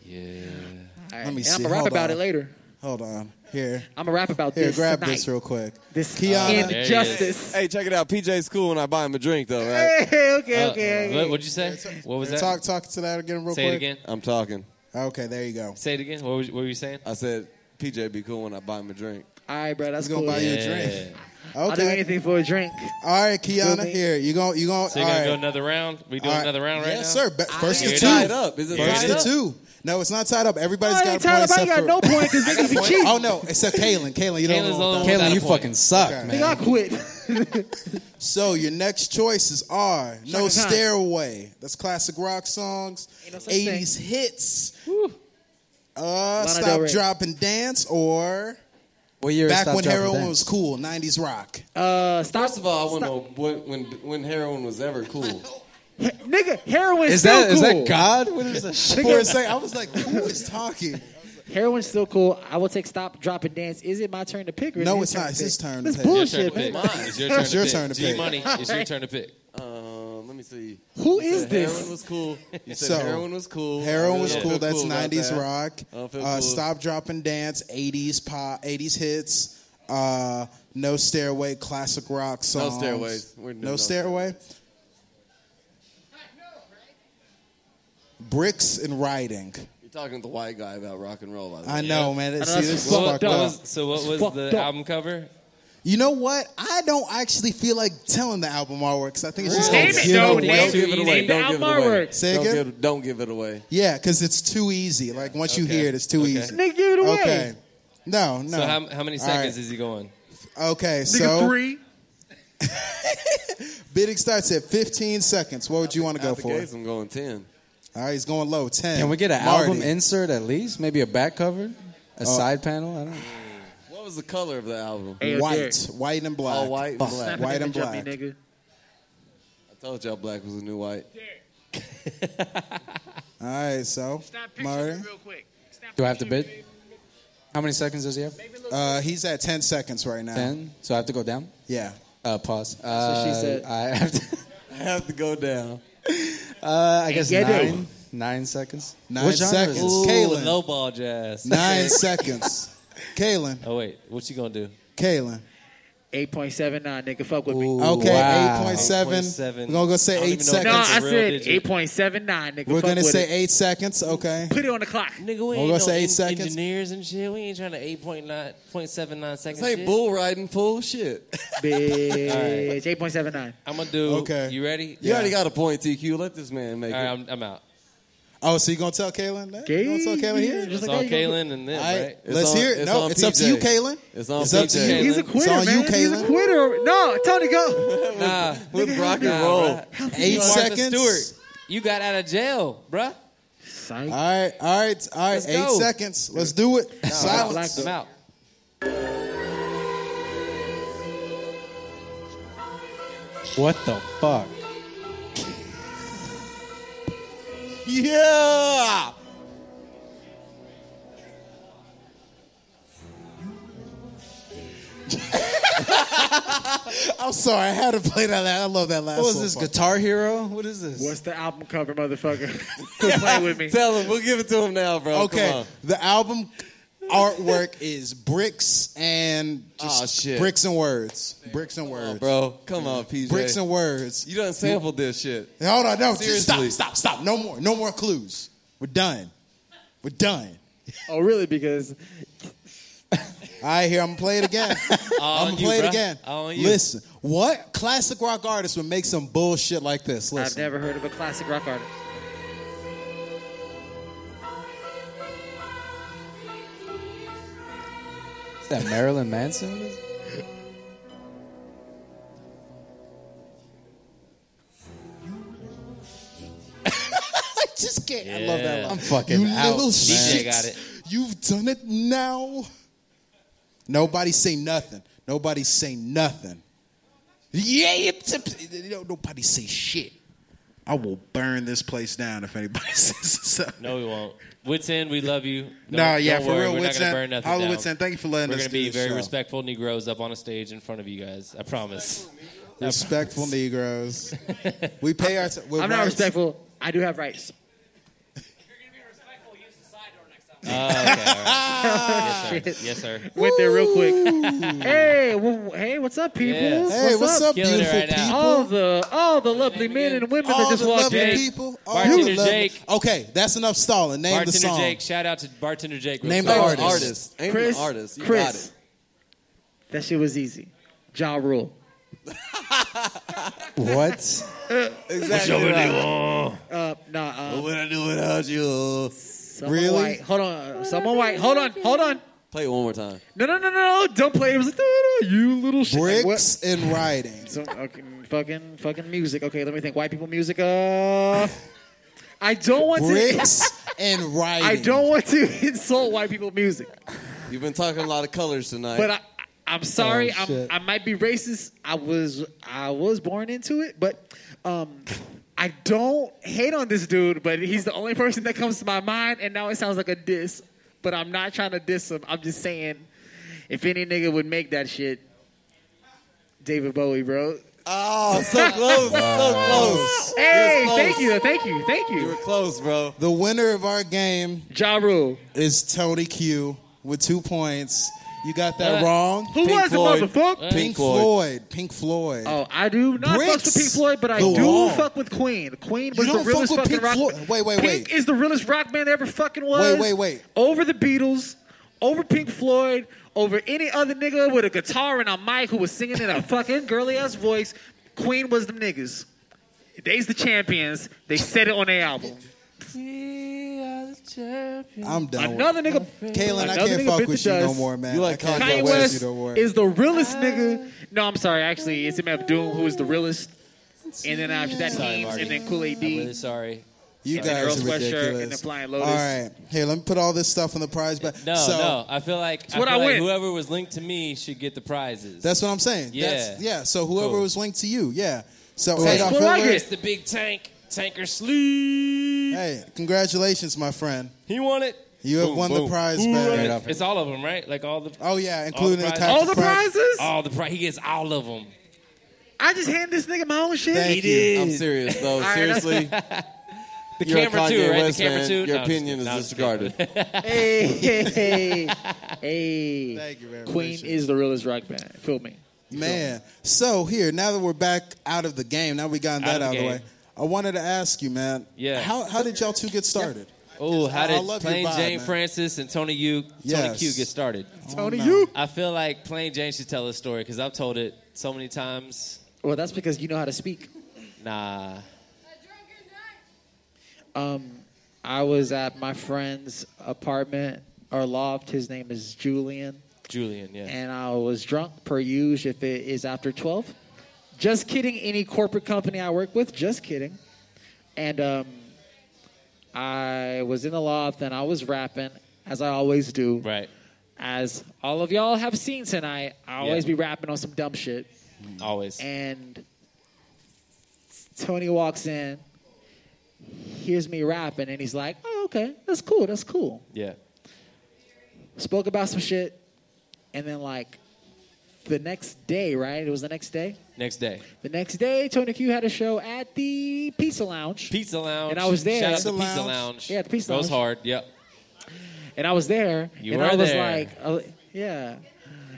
Yeah. All right. Let me and see. I'm gonna rap Hold about on. it later. Hold on. Here. I'm gonna rap about Here, this grab tonight. this real quick. This Kiana. There he injustice. Hey, check it out. PJ's cool when I buy him a drink, though, right? Hey, okay, Uh, okay. okay. What, what'd you say? What was that? Talk, talk to that again real Say quick. it again. I'm talking. Okay, there you go. Say it again. What, was, what were you saying? I said PJ be cool when I buy him a drink. All right, bro. That's He's gonna cool. buy you a Yeah. Drink. I'll do Okay. anything for a drink. All right, Kiana. Here, you going you going So you're all gonna go another round? We doing All right. another round right yes, now? sir. First Here to it two. Tied up. Is it First tied to up? two. No, it's not tied up. Everybody's I got a ain't tired point up. I got no point because niggas be <laughs> cheating. Oh no, except Kaylin. Kaylin, you don't know. the what only that- one Kalen, you fucking suck, Okay. man. Nigga, I quit. <laughs> So your next choices are No Chaka Khan. Stairway. That's classic rock songs. No such 80s hits. Uh, Lana Stop, Rey. Drop, and Dance, or What year back when heroin Dance? was cool, 90s rock. Uh, stop. First of all, I want to know when, when when heroin was ever <laughs> cool. nigga, heroin Is still that is cool. that God? What is that shit? For a second, I was like, who is talking? Heroin's still cool. I will take stop, drop, and dance. Is it my turn to pick? Or is No, it it's his not. It's his turn to That's pick. Your bullshit, turn to man. pick. It's your turn It's to your pick. turn to G pick. Money, it's your turn to pick. <laughs> Uh, let me see. Who You is said this? Heroin was cool. You said So, heroin was cool. I Heroin really was cool. That's cool 90s that. rock. I Uh, cool. Stop, Drop, and Dance, 80s pop, 80s hits. Uh, no Stairway, classic rock songs. Stairways. We're no no Stairway. Bricks and Riding. You're talking to the white guy about rock and roll. By the way. I know, man. know See, this is fucked up. was, so what was the up. album cover? You know what? I don't actually feel like telling the album artwork because I think it's just Name gonna it, give though. away. Name Don't it. give it away. Name the Don't give it album away. artwork. Say Don't again? give, don't give it away. Yeah, because it's too easy. Like once you Okay. hear it, it's too Okay. easy. Nigga, give it away. Okay. No, no. So how, how many All seconds right. is he going? Okay, Nigga, so three. <laughs> bidding starts at 15 seconds. What would you want to go Out the for? gates, I'm going ten. All right, he's going low. 10. Can we get an Marty. album insert at least? Maybe a back cover, a Oh. side panel. I don't know. What was the color of the album? Hey, yo, White, Derek. white and black. All white and Fuck. black. Snap White and image of black. nigga. I told y'all black was the new white. <laughs> All right, so Marty, quick. Do I have to bid? How many seconds does he have? uh, he's at 10 seconds right now. Ten. So I have to go down. Yeah. Uh, pause. what Uh, she said. I have to. <laughs> I have to go down. <laughs> Uh, I guess get it. nine. Nine seconds. Nine What genre is seconds. this? Ooh, Kalen. low ball jazz. Nine seconds. Kaylin, Oh wait, what you gonna do? Kaylin. 8.79, nigga. Fuck with me. Ooh, Okay, wow. 8.7. 8.7. We're going to go say 8 seconds. know if No, seconds. I That's a real said digit. 8.79, nigga. We're Fuck going to with say it. 8 seconds. Okay. Put it on the clock. Nigga, we We're ain't gonna no say eight en- seconds. engineers and shit. We ain't trying to 8.9, 0.79 seconds. This ain't shit. bull riding, fool. Shit. <laughs> Bitch. 8.79. I'm gonna do. Okay. You ready? You Yeah. already got a point, TQ. Let this man make All right, it. I'm, I'm out. Oh, so you going to tell Kaylin that? You going to tell Kaylin here? Just It's like on that, you Kalen and them, All right, right? It's let's on- hear it. it's No, on it's up to you, PJ. Kaylin. It's on It's up to PJ. you. He's a It's quitter, on you, man. He's a Kaylin. quitter. No, Tony, go. <laughs> Nah, With rock and nah, roll. bruh. Eight Martha seconds. Stewart, you got out of jail, bruh. Psych. All right, all right, all right. Let's Eight go. seconds. Let's do it. Silence. I'm out. What the fuck? Yeah. <laughs> I'm sorry, I had to play that. I love that last. What was this? part. Guitar Hero? What is this? What's the album cover, motherfucker? <laughs> Quit playing with me. Tell him. We'll give it to him now, bro. Come Okay, on. the album artwork is bricks and just Aw, shit. bricks and words. Bricks and words. Bro, come on, PJ. Bricks and words. you done sampled this shit. Hold on, no, Seriously. stop, stop, stop. No more, no more clues. We're done. We're done. Oh, really? Because <laughs> All right, here I'm gonna play it again. <laughs> I'm gonna you, play it bruh. again. All on you. Listen, what classic rock artist would make some bullshit like this? I've never heard of a classic rock artist. That Marilyn Manson? <laughs> I just can't. I love that. Yeah. Line. I'm fucking you out, little man. shit. DJ got it. You've done it now. Nobody say nothing. Nobody say nothing. Yeah, it's a, don't nobody say shit. I will burn this place down if anybody <laughs> says something. No, we won't. Wits End, we love you. Don't- No, yeah, don't for worry, real, We're Wits not gonna burn nothing Holla, down. Wits End, thank you for letting us know. We're us gonna do be this very show. respectful Negroes up on a stage in front of you guys. I promise. Respectful Negroes. <laughs> We pay our. T- we're I'm not respectful. I do have rights. Oh, okay, all right. <laughs> Shit. Yes, sir. Went there real quick. hey, well, hey, what's up, people? Yeah. Hey, what's, up, Killing it beautiful right now. people? All the all the lovely men and women All that just walked lovely in. Jake. people. All Bartender the lovely- Jake. Okay, that's enough stalling. Name the Bartender song. Jake, shout out to Bartender Jake. Name the artist. artist. Ain't Chris, an artist. You Chris. got it. That shit was easy. Ja Rule. <laughs> What? Exactly. right. Uh, nah, uh, What I do without you? Someone Really? white. Hold on, someone white. Hold on, hold on. Play it one more time. No, no, no, no, don't play. It was like, no, no, you little shit. Like, what? Bricks and writing. <laughs> Some okay, fucking fucking music. Okay, let me think. White people music. Uh, I don't want to. Bricks <laughs> and writing. I don't want to <laughs> insult white people music, You've been talking a lot of colors tonight. but I, I'm sorry. Oh, I'm. I might be racist. I was I was born into it, but um, I don't hate on this dude. But he's the only person that comes to my mind, and now it sounds like a diss. But I'm not trying to diss him. I'm just saying, if any nigga would make that shit, David Bowie, bro. oh, so <laughs> close, so close. Hey, close. thank you, thank you, thank You You were you. close, bro. The winner of our game Ja Rule. is Tony Q with two points. You got that Uh, wrong. Who Pink was Floyd. the motherfucker? Pink, Pink Floyd. Floyd. Pink Floyd. Oh, I do not fuck with Pink Floyd, but I Go do on. fuck with Queen. Queen was the don't fuck realest fucking Pink rock. Floyd? Wait, wait, Pink is the realest rock band ever fucking was. Wait, wait, wait. Over the Beatles, over Pink Floyd, over any other nigga with a guitar and a mic who was singing in a fucking girly ass voice. Queen was them niggas. They's the champions. They said it on their album. I'm done. Another nigga. Kaylin, I can't fuck with the you no more, man. You like I can't Kanye Kanye fuck West you no more. is the realest nigga. No, I'm sorry. Actually, it's MF Doom who is the realest. And then after that, Sorry, Heaves, and then Kool Aid I'm really sorry. You And guys are Sweatshirt ridiculous. and then Flying Lotus. All right, here, let me put all this stuff on the prize bag. No, so, no. I feel like, I what feel I like win. whoever was linked to me should get the prizes. That's what I'm saying. Yeah. That's, yeah. So whoever Cool. was linked to you, yeah. So Cool. Adolf what I Hitler, get. The big tank, tanker sleep. hey, congratulations, my friend. He won it. You have Boom, won boom. the prize Who won bag. it? It's all of them, right? Like all the Oh yeah, all including the, prizes? All the prizes? All the prize. He gets all of them. I just hand this nigga my own shit. Thank He did. I'm serious, though. Seriously. <laughs> The You're camera too, right? West the camera too. Your No, opinion kidding. is No, I'm just kidding. disregarded. <laughs> Hey, hey, hey. <laughs> Thank you very much. Queen is the realest rock band. Feel me. Man, so here now that we're back out of the game, now we gotten Out that of out of the way. I wanted to ask you, man. Yeah. How how did y'all two get started? Oh, how I- I did Plain vibe, Jane man. Francis and Tony U, Tony Yes. Q get started? Tony, no. you? I feel like Plain Jane should tell his story because I've told it so many times. Well, that's because you know how to speak. Nah. Um, I was at my friend's apartment or loft. His name is Julian. Julian, yeah. and I was drunk per usual if it is after 12. Just kidding, any corporate company I work with, just kidding. And um, I was in the loft and I was rapping, as I always do. right. As all of y'all have seen tonight, I always be rapping on some dumb shit. Always. And Tony walks in, hears me rapping, and he's like, oh, okay, that's cool, that's cool yeah. spoke about some shit, and then like the next day, right? It was the next day. Next day, The next day, Tony Q had a show at the Pizza Lounge, Pizza Lounge. And I was there. Shout out to Pizza Pizza Lounge. Lounge. Yeah, the Pizza Goes Lounge. hard. Yep. and I was there. You and were I was there. like, uh, yeah,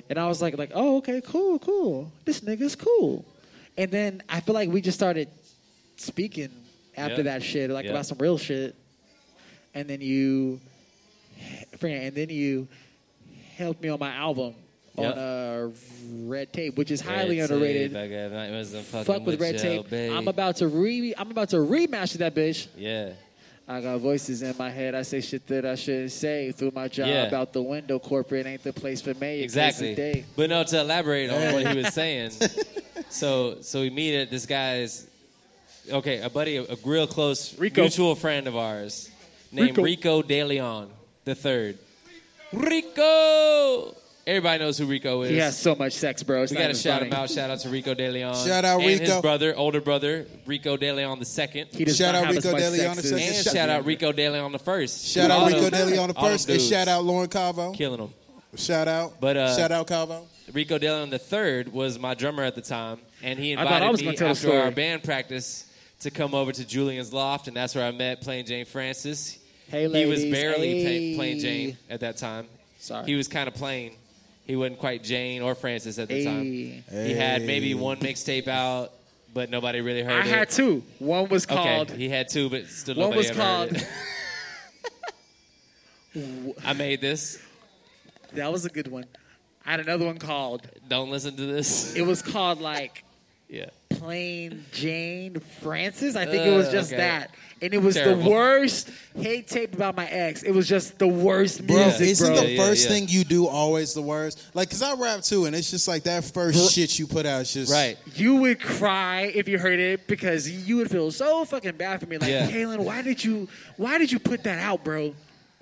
and I was like, like, oh, okay, cool, cool. This nigga's cool. And then I feel like we just started speaking after Yeah. that shit, like Yeah. about some real shit. And then you, <sighs> and then you helped me on my album Yeah. on uh, Red Tape, which is highly Red underrated. Tape, I got nightmares of fucking Fuck with Red Tape. babe. I'm about to re. I'm about to remaster that bitch. Yeah. I got voices in my head. I say shit that I shouldn't say. Through my job Yeah. out the window, corporate ain't the place for me. Exactly. day. But no, to elaborate on what he was <laughs> saying. so so we meet at this guy's okay, a buddy, a, a real close Rico. mutual friend of ours named Rico, De Leon the third. Rico Everybody knows who Rico is. He has so much sex, bro. It's we got to even shout funny. him out. Shout out to Rico De Leon. Shout out and his Rico. brother, older brother, Rico De Leon the second. He does Shout not out have as Rico much De Leon sex the as- second. And Shout- shout out Rico De Leon the first. Shout out Rico them- De Leon the first, and shout out Lauren Calvo. killing them. Shout out, But, uh, shout out Calvo. Rico De Leon the third was my drummer at the time, and he I I invited was me tell after story. our band practice to come over to Julian's loft, and that's where I met Plain Jane Francis. Hey, he was barely Hey. ta- Plain Jane at that time. Sorry. He was kind of plain. He wasn't quite Jane or Francis at the Hey. time. He had maybe one mixtape out, but nobody really heard I it. had two. One was called. Okay, he had two, but still One nobody was ever called. heard it. <laughs> I made this. That was a good one. I had another one called. Don't listen to this. It was called like <laughs> Yeah. Plain Jane Francis. I think it was Uh, just okay. that. And it was Terrible. the worst hate tape about my ex. It was just the worst Bro, music, isn't bro. the Yeah, yeah, first yeah. thing you do always the worst? Like, cause I rap too, and it's just like that first shit you put out is just Right. you would cry if you heard it because you would feel so fucking bad for me. Like, Yeah. Kaylin, why did you why did you put that out, bro?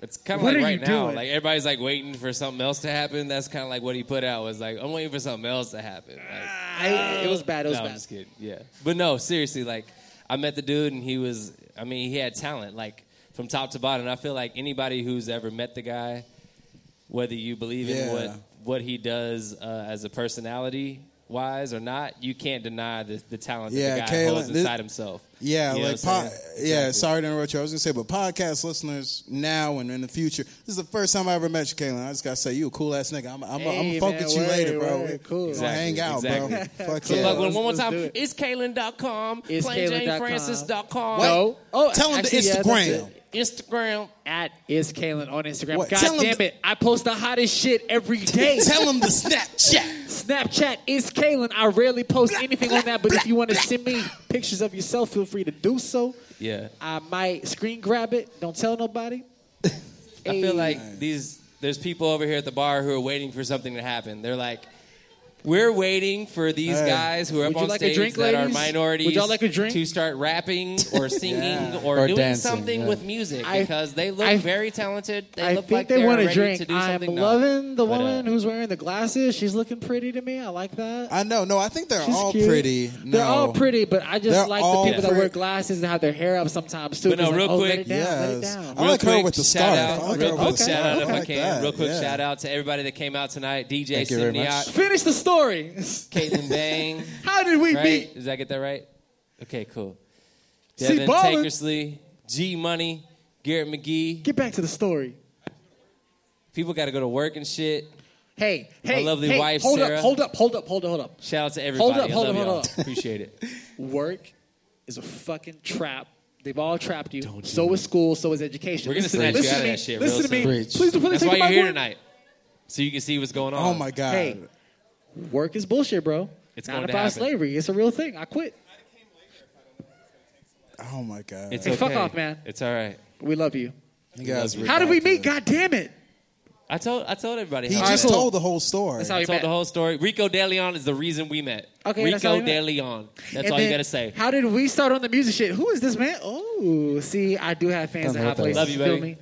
It's kind of like right now. doing? Like everybody's like waiting for something else to happen. That's kind of like what he put out was like, I'm waiting for something else to happen. Like, I, it was bad. It was no, I'm just kidding. Yeah, but no, seriously, like I met the dude and he was. I mean, he had talent, like from top to bottom. I feel like anybody who's ever met the guy, whether you believe in what what he does uh, as a personality wise or not, you can't deny the, the talent Yeah, that the guy Kalen, holds this- inside himself. Yeah, You like po- yeah. Exactly. Sorry to interrupt you. I was gonna say, but podcast listeners now and in the future, this is the first time I ever met you, Kaylin. I just gotta say, you a cool ass nigga. I'm, I'm, I'm gonna fuck with you word, later, bro. word, We- cool. Exactly, hang out, exactly. bro. Fuck yeah. look, one, let's- one more time. do it. It's Kalen.com. It's Kalen.com. PlainJaneFrancis.com. No. Oh, Tell 'em the actually, yeah, that's Instagram. It. Instagram. At is Kaylin on Instagram. What? God Tell 'em damn the- it. I post the hottest shit every day. Tell him the Snapchat. Snapchat is Kaylin. I rarely post anything on that, but if you want to send me pictures of yourself, feel free to do so. Yeah. I might screen grab it. Don't tell nobody. <laughs> I feel like these there's people over here at the bar who are waiting for something to happen. They're like, we're waiting for these Hey. guys who are Would up you on like a stage drink, that are ladies? minorities Would y'all like a drink? to start rapping or <laughs> singing Yeah. or, Or doing dancing, something yeah. with music I- because they look I- very talented. They I look think like they they're want a ready drink. to do I'm something. No. loving the But, uh, woman who's wearing the glasses. She's looking pretty to me. I like that. I know. No, I think they're She's all cute. pretty. They're all pretty, but I just They're like the all people that wear pretty. glasses and have their hair up sometimes too. But no, It's like, real oh, quick- let it down, let it Yes. down. I like her quick with the shout scarf. Out, I like real her quick with the shout out if I I like can. that. Real quick Yeah. shout out to everybody that came out tonight. DJ Thank you very much. Simniot, Finish the story. Caitlin <laughs> Bang. How did we right? meet? Did I get that right? Okay, cool. See, Devin ballin'. Tankersley, G Money, Garrett McGee. Get back to the story. People got to go to work and shit. Hey, hey, lovely hey, wife, hold Sarah. up, hold up, hold up, hold up, hold up. Shout out to everybody. Hold up, hold up, hold y'all. up. Appreciate it. <laughs> Work is a fucking trap. They've all trapped you. so is school. So is education. We're gonna Listen- snatch you listen out of that shit Listen real to me. soon. Preach. Please, please That's why you're here word. tonight, so you can see what's going oh on. Oh my god. Hey, work is bullshit, bro. It's not going about happen. slavery. It's a real thing. I quit. Oh my god. It's Hey, okay. fuck off, man. It's all right. We love you. you guys. How did we meet? God damn it. I told I told everybody. He how All right, just cool. told the whole story. That's how I we told met. the whole story. Rico De Leon is the reason we met. Okay, that's how Rico we De met. Leon. That's And all you then got to say. How did we start on the music shit? Who is this man? Oh, see, I do have fans Don't in know high places. is. Love you, feel baby. me?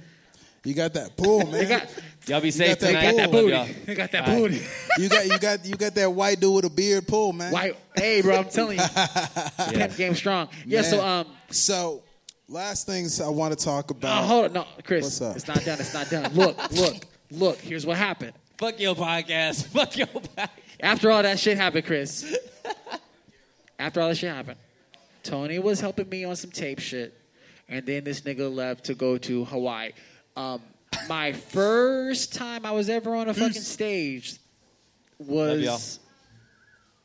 You got that pull, <laughs> man. They got, Y'all be safe got that tonight. pull. that Love booty. y'all. They got that All right. booty. you got you got you got that white dude with a beard pull, man. White. Hey, bro, I'm telling you. <laughs> Pimp game strong. Yeah, so, Man. um, So, last things I want to talk oh, about. hold on. No, Chris, What's up? it's not done. It's not done. Look, <laughs> look, look. Here's what happened. Fuck your podcast. Fuck your podcast. After all that shit happened, Chris. After all that shit happened, Tony was helping me on some tape shit, and then this nigga left to go to Hawaii. Um, my first time I was ever on a fucking stage was.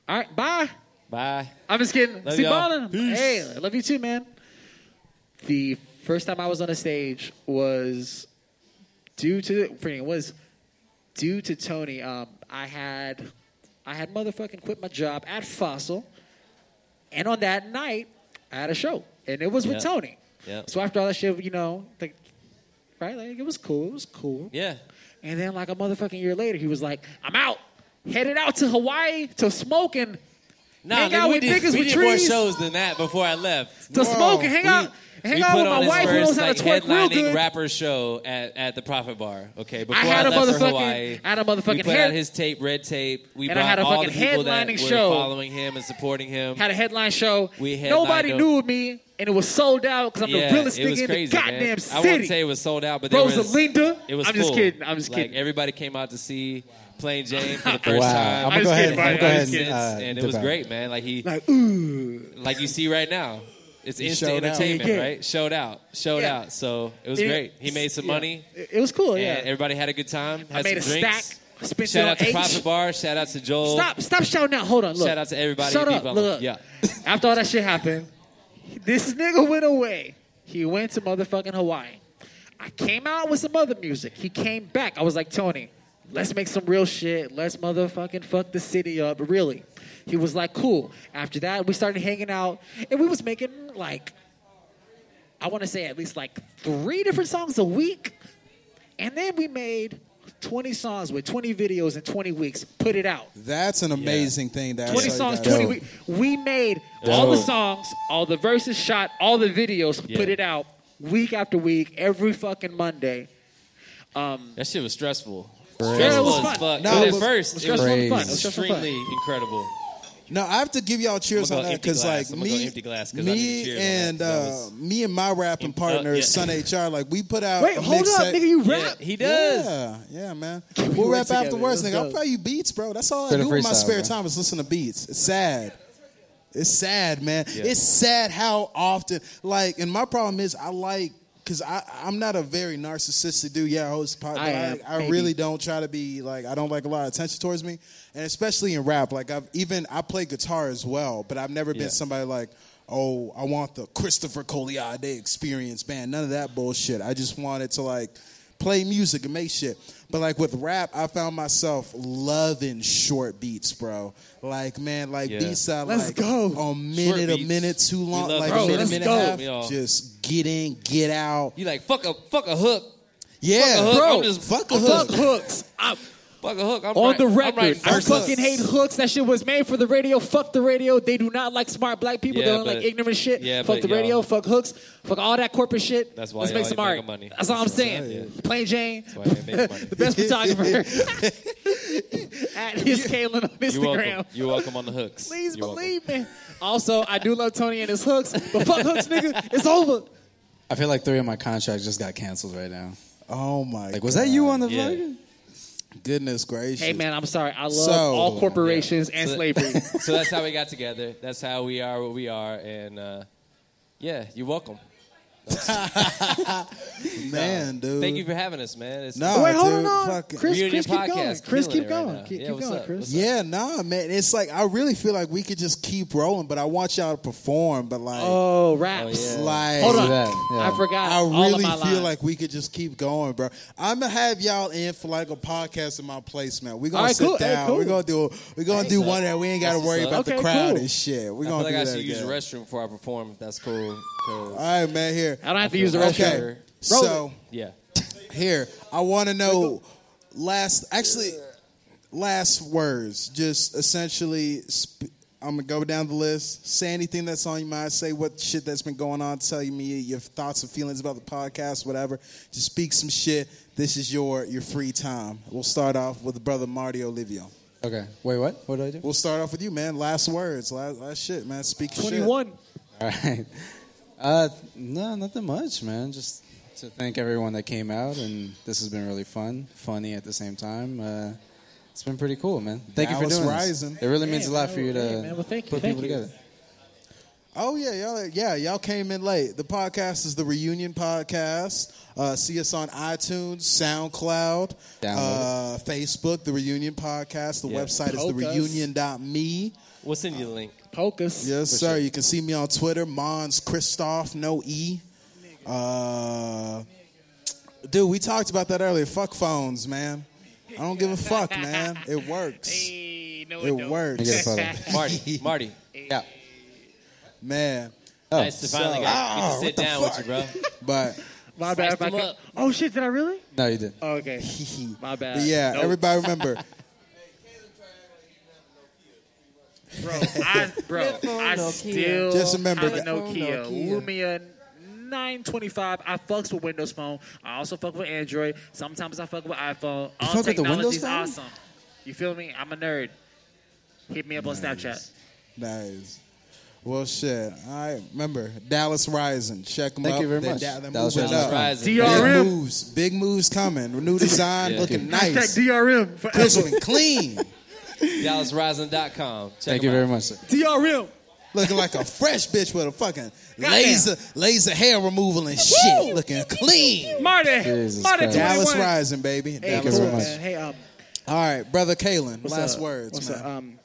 All right, bye. Bye. I'm just kidding. Love See ballin'. Hey, I love you too, man. The first time I was on a stage was due to it was due to Tony. Um, I had I had motherfucking quit my job at Fossil, and on that night I had a show, and it was with. Tony. Yeah. So after all that shit, you know, like, right, like it was cool. It was cool. Yeah. And then like a motherfucking year later, he was like, "I'm out, headed out to Hawaii to smoke and Nah, hang nigga, out we with did, niggas we with did trees." more shows than that before I left. to smoke and hang We- out, hang we out put with my on his wife who knows first, how to twerk real headlining good. rapper show at, at the Profit Bar. Okay, before I had a left for motherfucking- Hawaii, I had a motherfucking. we put head- out his tape, Red Tape. We And I had a all the fucking people that headlining were show. following him and supporting him. Had a headline show. We Nobody them. knew me, and it was sold out because I'm yeah, the realest it nigga in the goddamn man. city. I wouldn't say it was sold out, but there was Rosalinda. It was I'm just kidding. I'm just like, kidding. Everybody came out to see Plain Jane for the <laughs> first Wow. time. I'm I'm gonna go just ahead. kidding, I'm gonna go ahead and, uh, and it was great, man. Like he, like ooh. like you see right now. It's He instant showed out. entertainment, Yeah. right? Showed out, showed Yeah. out. So it was It- great. He made some yeah. money, It, it was cool. Yeah. everybody had a good time. I Had made a some drinks. stack. Spent Shout out to H. Profit Bar. Shout out to Joel. Stop! Stop shouting out. Hold on. Look. Shout out to everybody. Shut up. Look. Yeah. <laughs> After all that shit happened, this nigga went away. He went to motherfucking Hawaii. I came out with some other music. He came back. I was like, Tony, let's make some real shit. Let's motherfucking fuck the city up. Really. He was like, cool. After that, we started hanging out, and we was making like, I want to say at least like three different songs a week. And then we made 20 songs with 20 videos in 20 weeks. Put it out. That's an amazing thing. That 20 songs, you 20 weeks. We made all the songs, all the verses shot, all the videos, Yeah. put it out week after week, every fucking Monday. Um, That shit was stressful. Yeah, it Stressful was as fun. fuck. No, but it at was- first, it was it was stressful fun. It was stressful fun. extremely incredible. No, I have to give y'all cheers on that because like I'm gonna go me, empty glass 'cause me to cheers on that, and 'cause that uh, me and my rapping Uh, partner yeah. Sun HR, like we put out. Wait, a hold up, mixtape- nigga, you Yeah, rap? he does. Yeah, yeah, man. we We'll work rap together. afterwards, Let's nigga. I'll go. play you beats, bro. That's all Spit I a do in my spare bro. time is listen to beats. It's sad. It's sad, man. Yeah. It's sad how often, like, and my problem is I like. Cause I I'm not a very narcissistic dude. Yeah, I host pod, but I I, am, I, maybe. really don't try to be like I don't like a lot of attention towards me, and especially in rap. Like I've even I play guitar as well, but I've never been somebody like, oh, I want the Christopher Coliade experience, man. None of that bullshit. I just wanted to like play music and make shit. But like with rap, I found myself loving short beats, bro. Like man, like Yeah. beats that Let's like go. a minute, a minute too long, like short a minute, let's minute go. and a half. Just get in, get out. You like fuck a fuck a hook. Yeah, Fuck a hook. Bro, I'm just fuck a Fuck hook. hooks. I'm, fuck a hook. I'm on right- the I'm record, I fucking hate hooks. That shit was made for the radio. Fuck the radio. They do not like smart black people. Yeah, they don't but- like ignorant shit. yeah, fuck but the radio. Fuck hooks. Fuck all that corporate shit. That's why Let's y'all make some ain't art. making money. That's all I'm saying. Plain Jane, That's why I ain't making money. <laughs> the best photographer <laughs> at his Kalen on Instagram. You're Instagram. welcome. You're welcome on the hooks. Please You're welcome. believe me. Also, I do love Tony and his hooks, but fuck hooks, nigga. It's over. I feel like three of my contracts just got canceled right now. Oh my! Like, was that you on the Yeah. Fucking? Goodness gracious! Hey man, I'm sorry. I love So- all corporations and So- slavery. <laughs> so that's how we got together. That's how we are what we are. And uh, yeah, you're welcome. <laughs> man, dude. Thank you for having us, man. It's No, Wait, hold dude, on, no. fucking- Chris, Chris, keep podcast, going. Chris, keep it right going. keep Yeah, keep what's going, up? Chris. What's Yeah, nah, man. It's like I really feel like we could just keep rolling, but I want y'all to perform. But like, Oh, raps. Oh, yeah. like, Hold on. that, yeah. I forgot. I all of really my feel lines. like we could just keep going, bro. I'm gonna have y'all in for like a podcast in my place, man. We're gonna All right, sit cool. Hey, down. cool. We're gonna do. We're gonna That's do what's one up. that we ain't got to worry about the crowd and shit. We're gonna feel like do I should use the restroom before I perform. If that's cool. 'Cause- All right, man. Here. I don't have to use the feel restroom. Okay. Roll So yeah. here, I want to know last. Actually, last words. Just essentially. Sp- I'm gonna go down the list. Say anything that's on your mind. Say what shit that's been going on. Tell me your thoughts and feelings about the podcast, whatever. Just speak some shit. This is your your free time. We'll start off with the brother Marty Olivio. Okay. Wait, what? What do I do? We'll start off with you, man. Last words. Last, last shit, man. Speak your shit. 21. All right. Uh, no, nothing much, man. Just to thank everyone that came out, and this has been really fun, funny at the same time. Uh, It's been pretty cool, man. Thank you for doing Rising. this. It really means a lot for you to Hey, well, thank you, put thank people you. together. Oh yeah, y'all, yeah, y'all came in late. The podcast is the Reunion Podcast. Uh, see us on iTunes, SoundCloud, uh, Facebook, the Reunion Podcast. The Yeah. website is Poke us. thereunion.me. We'll send you the link. Pocus. Yes, sir. You can see me on Twitter, Mons Christoph, no E. Uh, dude, we talked about that earlier. Fuck phones, man. I don't give a fuck, man. It works. <laughs> Hey, no, It Let me works, get a photo. <laughs> Marty, Marty, yeah. man. Oh, nice to finally so- get, get Ah, to sit what the down with you, bro. <laughs> But My bad. Sliced my them. Oh shit! Did I really? no, you didn't. Oh, okay. My bad. But yeah, Nope. everybody remember. Bro. <laughs> I, bro, I still Just remember have a that- Nokia, Lumia 925. I fucks with Windows Phone. I also fuck with Android. Sometimes I fuck with iPhone. All fuck with the technology's Windows Phone? awesome. You feel me? I'm a nerd. Hit me up on Snapchat. Nice. Well, shit. All right. Remember, Dallas Rising. Check them Thank out. you very They're much. they're Dallas moving Rising. up. Rising. Big DRM. moves. Big moves coming. New design. Yeah. Looking Hashtag nice. DRM. Forever. Crisp and clean. <laughs> DallasRising.com. Check Thank you out. very much. Sir. DRM. Looking like a fresh bitch with a fucking Goddamn. laser laser hair removal and shit. Looking clean. Marty. Jesus Marty Christ. 21. Dallas Rising, baby. Hey, Dallas you very much. man. Hey, um, All right, brother Kalen. last up? words, What's man. up? Um,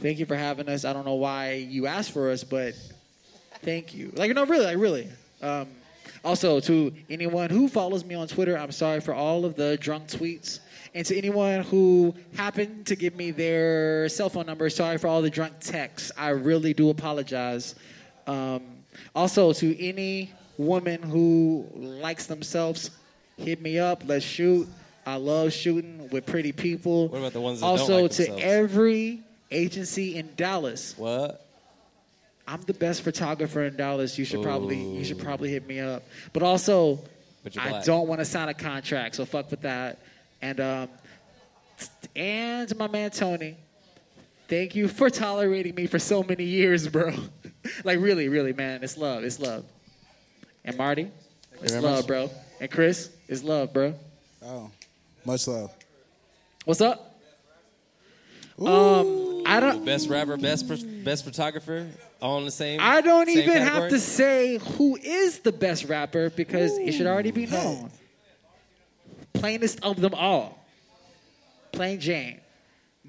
thank you for having us. I don't know why you asked for us, but thank you. Like, no, really, like, really. Um, also, to anyone who follows me on Twitter, I'm sorry for all of the drunk tweets. And to anyone who happened to give me their cell phone number, sorry for all the drunk texts. I really do apologize. Um, also, to any woman who likes themselves, hit me up. Let's shoot. I love shooting with pretty people. What about the ones that don't also like to themselves? every agency in Dallas. What? I'm the best photographer in Dallas. You should probably you should probably hit me up. But also, But I don't want to sign a contract, so fuck with that. And um, and my man Tony, thank you for tolerating me for so many years, bro. <laughs> like really, really, man, it's love, it's love. And Marty, it's love, much. bro. And Chris, it's love, bro. oh, much love. What's up? Um, I don't. Best rapper, best best photographer, all in the same. I don't same even have to say who is the best rapper because it should already be known. Plainest of them all. Plain Jane.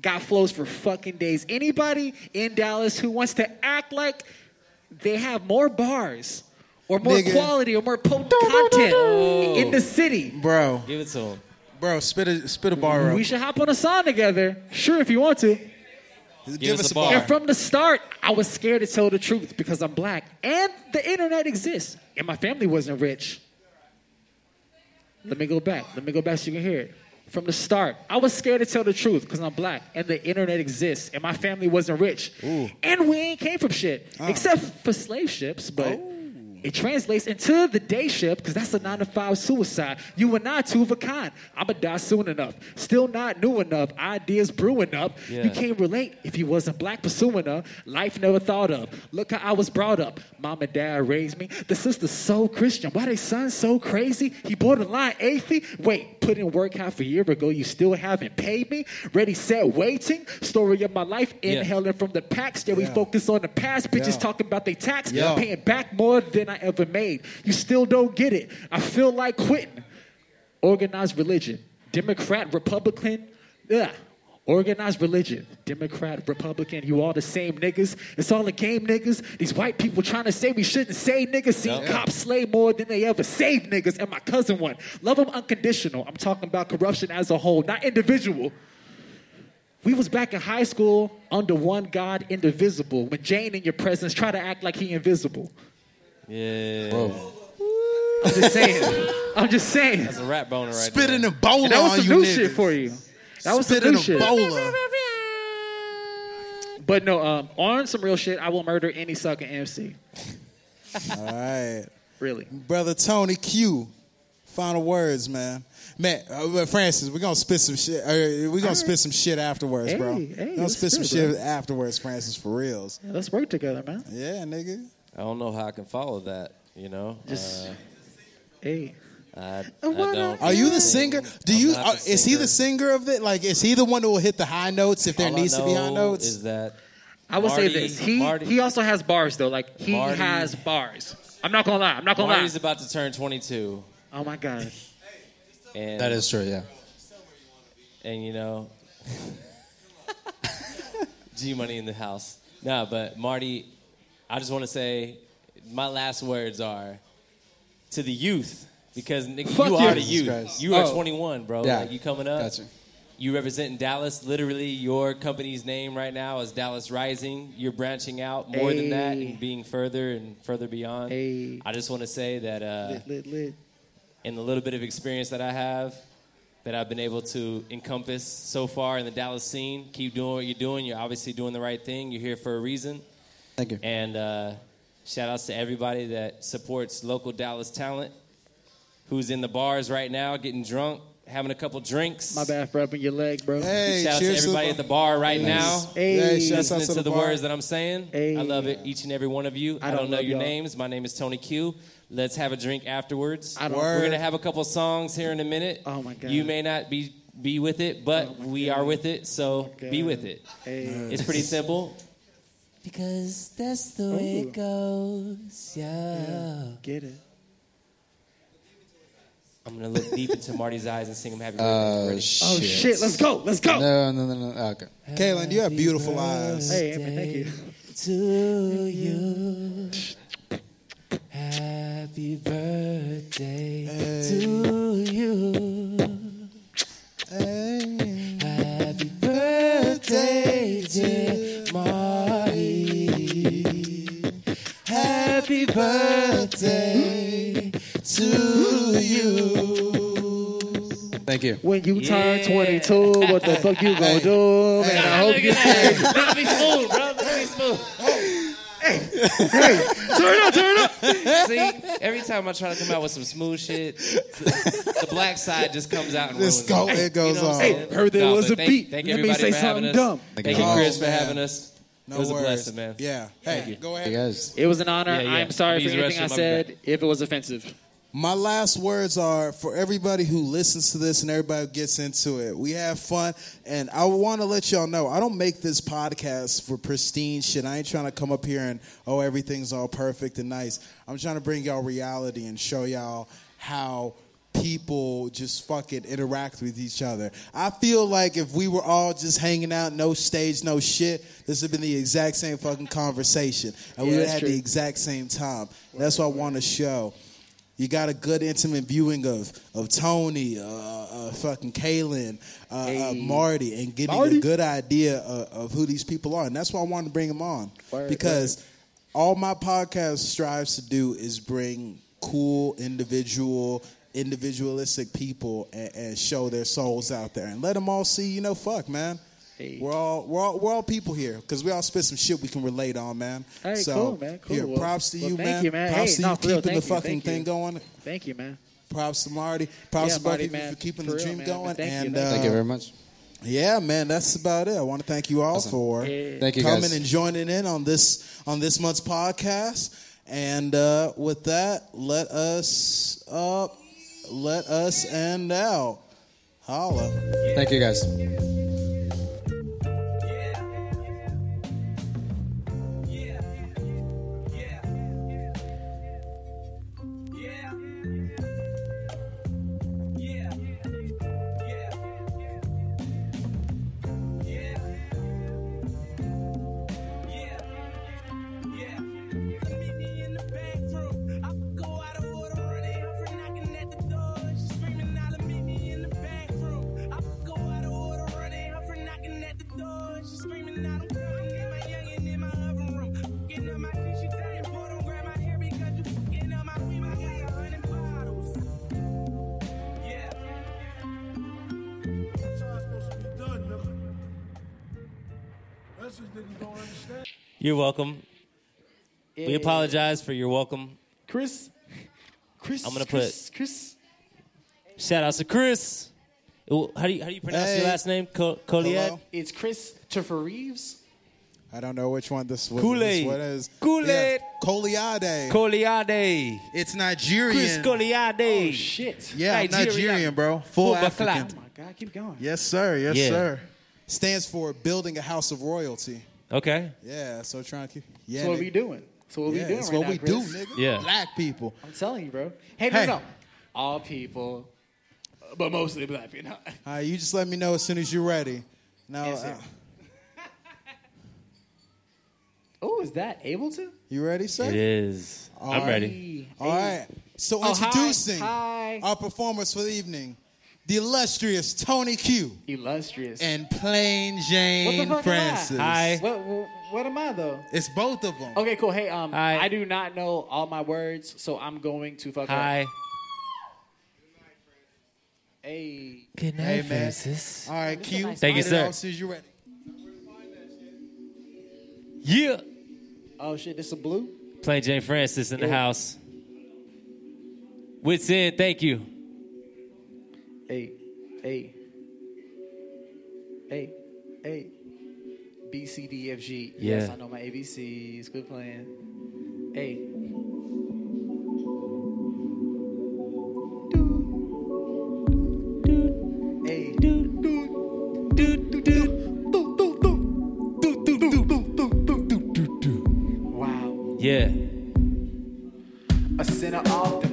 Got flows for fucking days. Anybody in Dallas who wants to act like they have more bars or more Nigga. quality or more potent content in the city, Bro, Give it to him. bro, spit a spit a bar up. we should hop on a song together. Sure, if you want to. Give, us us a a bar. bar. And from the start, I was scared to tell the truth because I'm black and the internet exists and my family wasn't rich. Let me go back. Let me go back so you can hear it. From the start, I was scared to tell the truth because I'm black and the internet exists and my family wasn't rich. And we ain't came from shit ah. except for slave ships, but. Oh. It translates into the day shift because that's a nine to five suicide. You and I, two of a kind. I'ma die soon enough. Still not new enough. Ideas brewing up. Yeah. You can't relate if you wasn't black pursuing her. Life never thought of. Look how I was brought up. Mom and dad raised me. The sister's so Christian. Why they son so crazy? He borderline atheist. Wait, put in work half a year ago. You still haven't paid me. Ready, set, waiting. Story of my life. Yeah. Inhaling from the packs. Yeah, we focus on the past. Bitches Yeah. talking about they tax. Yeah. Paying back more than I ever made. You still don't get it. I feel like quitting. Organized religion. Democrat, Republican. Yeah. Organized religion. Democrat, Republican. You all the same niggas. It's all a game, niggas. These white people trying to say we shouldn't say niggas. See, Yeah. cops slay more than they ever save niggas. And my cousin one. Love them unconditional. I'm talking about corruption as a whole, not individual. We was back in high school under one God, indivisible. When Jane in your presence try to act like he invisible. Yeah. Whoa. I'm just saying. I'm just saying. That's a rap boner right Spit there. in the bowler And that was some you new niggas. shit for you. That was Spit some in new a shit. bowler. But no, um, on some real shit, I will murder any sucking MC. All right. Really. Brother Tony Q. Final words, man. Man, uh, Francis, we're gonna spit some shit. Uh, we're gonna spit some shit afterwards, bro. Hey, hey, we're gonna let's spit some spit, shit bro. afterwards, Francis, for reals. Yeah, let's work together, man. Yeah, nigga. I don't know how I can follow that. You know. Just- Uh, Hey. I, I don't. Are you the singer? Do I'm you? Are, the is he the singer of it? Like, is he the one who will hit the high notes if there All needs to be high know notes? Is that I will Marty- say this: he Marty- he also has bars though. Like he Marty- has bars. I'm not gonna lie. I'm not gonna Marty's lie. about to turn 22, Oh my god. and That is true. Yeah. and you know, <laughs> G Money in the house. No, but Marty, I just want to say my last words are to the youth because nigga, Fuck you are the Jesus youth. Christ. You are Oh. 21, bro. Yeah. Like you coming up. Gotcha. You representing Dallas. Literally, your company's name right now is Dallas Rising. You're branching out more than that Hey. and being further and further beyond. Hey. I just want to say that uh, Lit, lit, lit. in the little bit of experience that I have, that I've been able to encompass so far in the Dallas scene. Keep doing what you're doing. You're obviously doing the right thing. You're here for a reason. Thank you. And uh, shout outs to everybody that supports local Dallas talent, who's in the bars right now getting drunk, having a couple drinks. My bad for upping your leg, bro. hey, Shout out to cheers everybody the- at the bar right now. Hey, Hey, shouts out Listening to, to the, the bar. words that I'm saying. Hey. I love it, each and every one of you. I, I don't, don't know your y'all. names. My name is Tony Q. Let's have a drink afterwards. I don't- We're gonna have a couple songs here in a minute. Oh, my God. You may not be be with it, but Oh, we God. are with it. So God. be with it. Hey. It's pretty simple. Because that's the way it goes. Yeah. Get it. I'm gonna look deep into Marty's eyes and sing him happy birthday. Uh, shit. Oh shit, let's go. Let's go. No, no, no, no. Okay. Kaylin, you have beautiful eyes. Hey, man, thank you. to you. Happy birthday to you. Hey. Happy birthday, dear Marty. Happy birthday to you. Thank you. When you turn Yeah. 22, what the fuck you gonna do? Man, I hope you stay. Let me smooth, bro. Let me smooth. Hey, turn up, turn up. See, every time I try to come out with some smooth shit, the, the black side just comes out and This ruins go- it goes You know on. saying? Hey, heard there No, was a thank, beat. Thank Let me everybody say for having something us. dumb. Thank Thank you. you, Oh, Chris, for having us. No it was worries. a blessing, man. Yeah. Hey, go ahead. You guys. It was an honor. Yeah, yeah. I'm sorry Please for anything I rest in said if it was offensive. My last words are for everybody who listens to this and everybody who gets into it. We have fun, and I want to let y'all know I don't make this podcast for pristine shit. I ain't trying to come up here and oh everything's all perfect and nice. I'm trying to bring y'all reality and show y'all how people just fucking interact with each other. I feel like if we were all just hanging out, no stage, no shit, this would have been the exact same fucking conversation, and we Yeah, would have had true. the exact same time. That's what I want to show. You got a good intimate viewing of of Tony, uh, uh, fucking Kalen, uh, uh, Hey. Marty, and getting Marty. a good idea of, of who these people are. And that's why I wanted to bring them on Word, because all my podcast strives to do is bring cool individual individualistic people and, and show their souls out there and let them all see you know fuck man Hey. we're all we're all we're all people here because we all spit some shit we can relate on man Hey, so cool, man. Cool. here props to well, you thank man you, man. props Hey, to no, you for real, keeping the thank you, fucking thank you. thing going Thank you, man. props to Marty props Yeah, to both Marty, of you man. for keeping For the real, dream man. going Thank you, and thank uh, Thank you very much. yeah man that's about it I want to thank you all Awesome. for Yeah. Thank you coming guys. and joining in on this on this month's podcast. And uh, with that, let us uh, let us end out. Holla. Thank you guys. You're welcome. We eh. apologize for your welcome. Chris. Chris. I'm gonna Chris, Chris. Shout out to Chris. How do you how do you pronounce Hey. your last name? Co- Collier? It's Chris Topher Reeves. I don't know which one this was. Kool-Aid. This one is. Kool-Aid. Yeah, Koliade. Coliade. it's Chris Nigerian. Coliade. Oh, shit. yeah, Nigeria. Nigerian, bro. Full Bumba African. Oh my God, keep going. Yes, sir. Yes, Yeah. sir. Stands for building a house of royalty. Okay. Yeah, so trying to keep. Yeah, That's what nigga. we doing. That's what we doing that's right what now, we Chris. do, nigga. Yeah. Black people. I'm telling you, bro. Hey, Hey. no, no. All people, but mostly black people. <laughs> All right, you just let me know as soon as you're ready. Now, Yes, uh, oh, is that Ableton? you ready, sir? It is. All I'm right. ready. All right. So Oh, hi. introducing Hi. our performers for the evening, the illustrious Tony Q Illustrious. and Plain Jane What the fuck am I? Francis. Hi. what, what, what am I though? It's both of them. Okay, cool. Hey, um, Hi. I do not know all my words, so I'm going to fuck Hi. up. Hey, Good night, Hey, man. Francis. All right, This is nice Thank you, sir. As soon as you're ready. Yeah. oh shit, this a blue? Plain Jane Francis in the Yeah. house. Wits in. Thank you. Hey, hey, hey, hey. B C D F G. Yes, I know my ABCs. Quit playing. Hey. Hey. Wow. Yeah. A sinner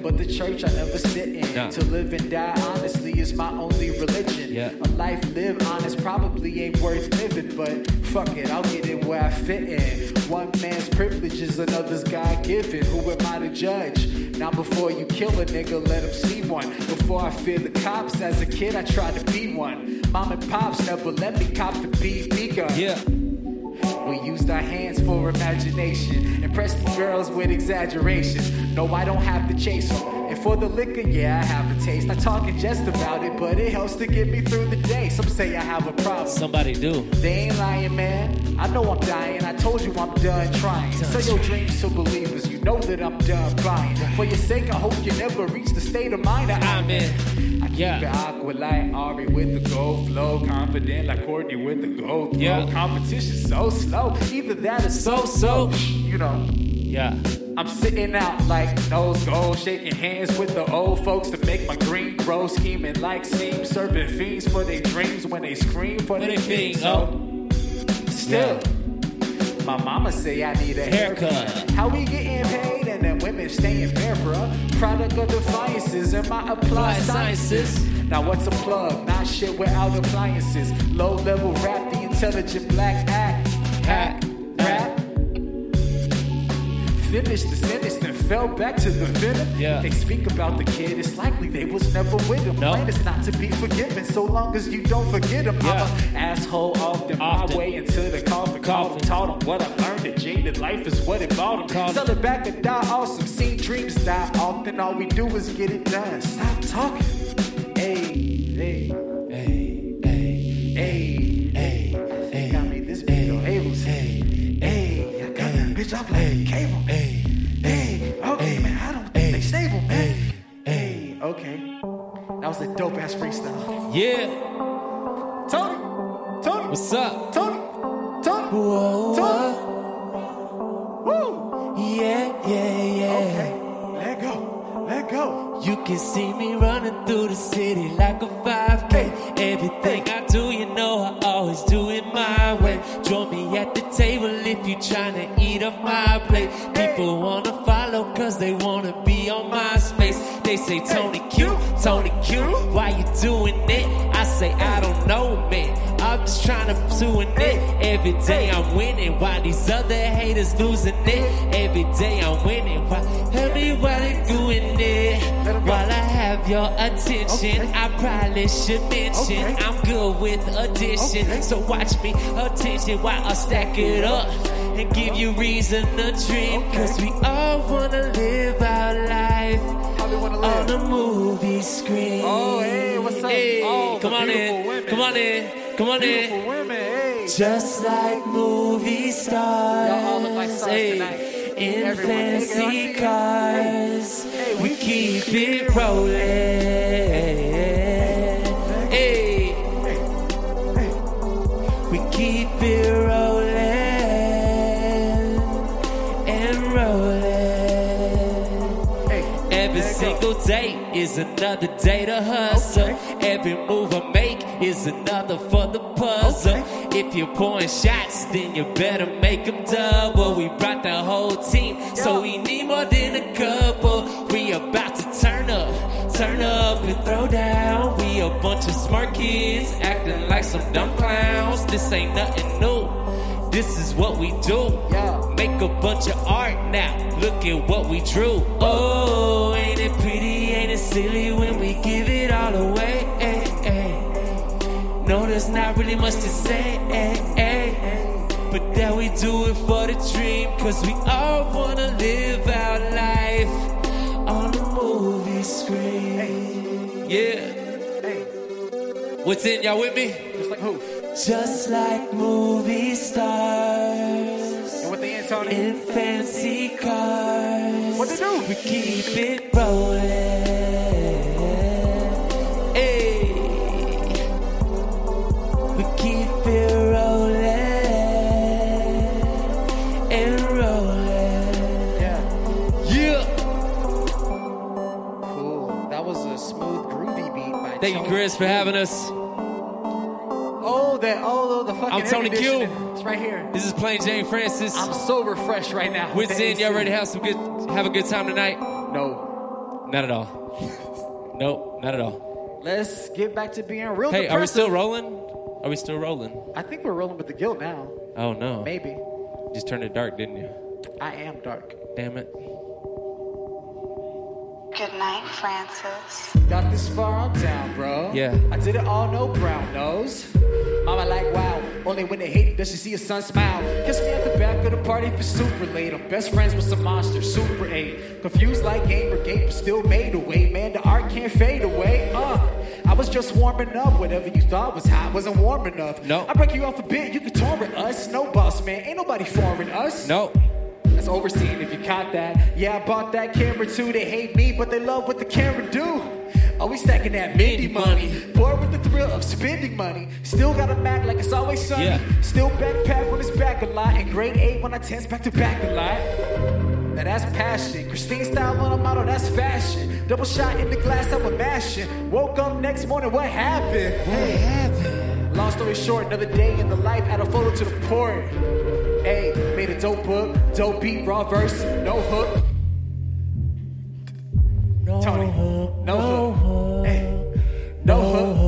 but the church I never sit in. Nah. To live and die honestly is my only religion. Yeah. A life lived honest probably ain't worth living, but fuck it, I'll get it where I fit in. One man's privilege is another's God given. Who am I to judge? Now before you kill a nigga, let him see one. Before I fear the cops, as a kid I tried to be one. Mom and pops never let me cop the BB gun. Yeah. We used our hands for imagination, impressed the girls with exaggerations. No, I don't have to chase them. And for the liquor, yeah, I have a taste. Not talking just about it, but it helps to get me through the day. Some say I have a problem. Somebody do. They ain't lying, man. I know I'm dying. I told you I'm done trying. Sell your dreams to believers. You know that I'm done crying. For your sake, I hope you never reach the state of mind that I'm in. I keep Yeah. it aqua like Ari with the gold flow, confident like Courtney with the gold flow. Yeah. Competition so slow, either that or so So, so. You know, Yeah. I'm sitting out like nose gold, shaking hands with the old folks to make my green grow, scheming like steam, serving fiends for their dreams when they scream for their things. So still. My mama say I need a haircut. Haircut. How we getting paid and then women staying bare, bruh? Product of defiances and my applied sciences. sciences. Now what's a plug? Not shit without appliances. Low level rap, the intelligent black act. Hack. Finished the sentence, then fell back to the venom. Yeah. They speak about the kid, it's likely they was never with him. No. Plan is not to be forgiven, so long as you don't forget him. I'm Yeah. a asshole often, Often. my way into the coffin. Coffin. taught him what I learned. That jaded life is what it bought him. Called Sell it back and die awesome. Seen dreams die often. All we do is get it done. Stop talking. Hey, hey, Hey, hey, hey, hey, I think I made this beat on Ableton. Hey, I got that bitch off like okay. That was a dope ass freestyle. Yeah. Tony, Tony, What's up? Tony, Tony, Whoa. Tony. Woo! Yeah, yeah, yeah. Okay, let go, let go. You can see me running through the city like a 5K. Everything I do, you know I always do it my way. Join me at the table if you tryna eat off my plate. People wanna follow cause they wanna They say Tony Q, Tony Q, why you doing it? I say I don't know, man. I'm just trying to pursuing it. Every day I'm winning, while these other haters losing it. Every day I'm winning, why everybody doing it? While I have your attention, Okay. I probably should mention Okay. I'm good with addition. Okay. So watch me attention while I stack it up and give you reason to dream. Cause we all wanna live our life Wanna on live? the movie screen. Oh, hey, what's up? Hey, Oh, come on in. women. Come on in. Come on in. Hey. Just like movie stars. Y'all all look like stars hey, tonight. In Everyone. Hey, girl, I see fancy cars. Hey, we we keep keep it it rolling. Hey, Hey, hey. we keep it rolling. Another day to hustle. Every move I make is another for the puzzle. If you're pouring shots, then you better make them double. We brought the whole team, so we need more than a couple. We about to turn up, turn up and throw down. We a bunch of smart kids acting like some dumb clowns. This ain't nothing new. This is what we do. Make a bunch of art now. Look at what we drew. Oh, ain't it pretty? Ain't it silly when we give it all away? No, there's not really much to say. But that we do it for the dream. Cause we all wanna live our life on the movie screen. Yeah. What's in? Y'all with me? Just like who? Just like movie stars And what they in, Tony? in fancy cars. What they do? We keep it rolling. Thank you, Chris, for having us. Oh, that oh, oh the fucking I'm Tony Q. It's right here. This is Plain Jane Francis. I'm so refreshed right now. With The Zen, y'all ready to have some good, have a good time tonight? No. Not at all. nope, not at all. Let's get back to being real. Hey, are we still rolling? Are we still rolling? I think we're rolling with the guilt now. Oh no. Maybe. Just turned it dark, didn't you? I am dark. Damn it. Good night, Francis. Got this far, I'm down, bro. Yeah. I did it all, no brown nose. Mama like, wow. Only when they hate does she see a son smile. Kiss me at the back of the party for super late. I'm best friends with some monster, super eight. Confused like gamer gate, but still made away. Man, the art can't fade away. Uh, I was just warming up. Whatever you thought was hot wasn't warm enough. No. I break you off a bit, you can torment us. No boss, man. Ain't nobody forming us. No. That's overseen if you caught that. Yeah, I bought that camera too. They hate me, but they love what the camera do. Always stacking that Mindy money. Bored with the thrill of spending money. Still got a Mac like it's always sunny. Yeah. Still backpack when it's back a lot. And grade 8 when I tense back to back a lot. Now that's passion. Christine style on a model, that's fashion. Double shot in the glass, I was mashing. Woke up next morning, what happened? What happened? Long story short, another day in the life, add a photo to the port. Hey, made a dope book, dope beat, raw verse, no hook. No Tony, no hook. Hey, no hook. No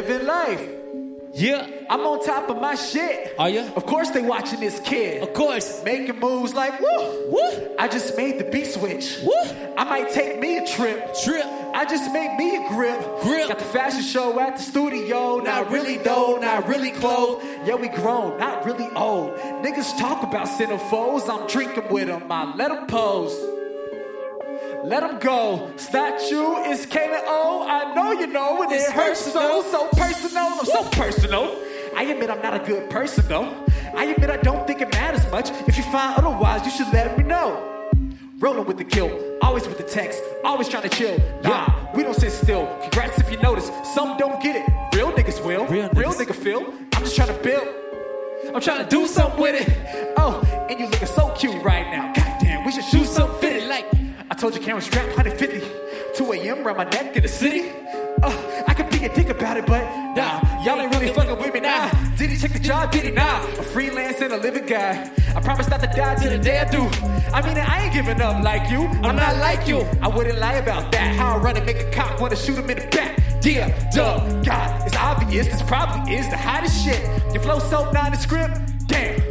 living life. Yeah. I'm on top of my shit. Are you? Of course they watching this kid. Of course. Making moves like woo. Woo. I just made the beat switch. Woo. I might take me a trip. Trip. I just made me a grip. Grip. Got the fashion show at the studio. Not really though, not really clothed. Yeah, we grown, not really old. Niggas talk about centerfolds. I'm drinking with them. I let them pose. Let them go. Statue is you, it's K and O. I know you know, it It's hurts so, so personal. I'm so personal. I admit I'm not a good person though. I admit I don't think it matters much. If you find otherwise, you should let me know. Rolling with the guilt, always with the text, always trying to chill. Nah, we don't sit still. Congrats if you notice. Some don't get it. Real niggas will. Real Real niggas. nigga feel. I'm just trying to build. I'm trying to do something with it. Oh, and you looking so cute right now. Goddamn, we should shoot something fitted. Like told you, camera strap 150. 2 a.m. around my neck in the city. Uh, I could be a dick about it, but nah, y'all ain't really fucking with me nah. Did he check the job? Did he nah? A freelance and a living guy. I promise not to die till the day I do. I mean, I ain't giving up like you. I'm not like you. I wouldn't lie about that. How I run and make a cop wanna shoot him in the back. Yeah, duh, God, it's obvious. This probably is the hottest shit. Your flow so nondescript. Damn.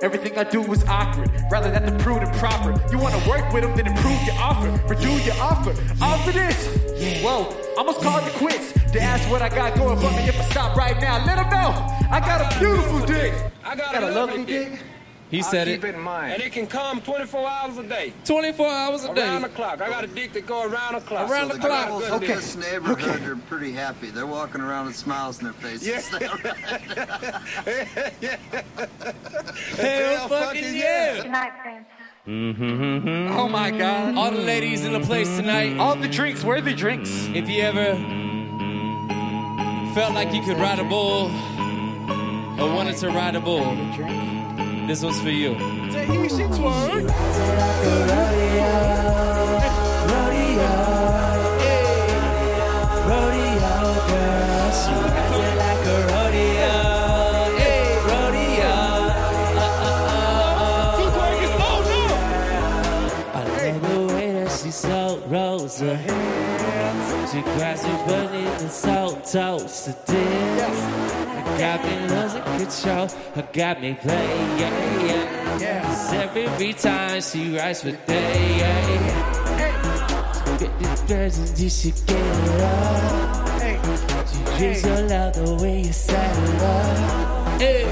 Everything I do is awkward, rather than the prude and proper. You wanna work with them, then improve your offer, redo your offer. Offer this. Whoa, I almost called it quits. To ask what I got going for me if I stop right now. Let them know I got a beautiful dick. I got, a lovely dick. He I'll said keep it. it in mind. And it can come 24 hours a day. 24 hours a Around day. Around the clock. I got a dick that go around the clock. Around the I got a clock. good Okay. dick. This neighborhood are pretty happy. They're walking around with smiles on their faces. Yeah. <laughs> <laughs> Hell fucking yeah. Good night, Prince. Mm-hmm. Oh my God. All the ladies in the place tonight. All the drinks. Where are the drinks? If you ever felt like you could ride a bull or wanted to ride a bull, this one's for you. I love the way that she so rolls her hands. She grabs me beneath the so toast to dance. Her got me losing control. I got me playing, yeah, yeah. yeah. every time she writes for day, yeah, yeah. Get the and you should get it up. She dreams so loud the way you set it up. Hey.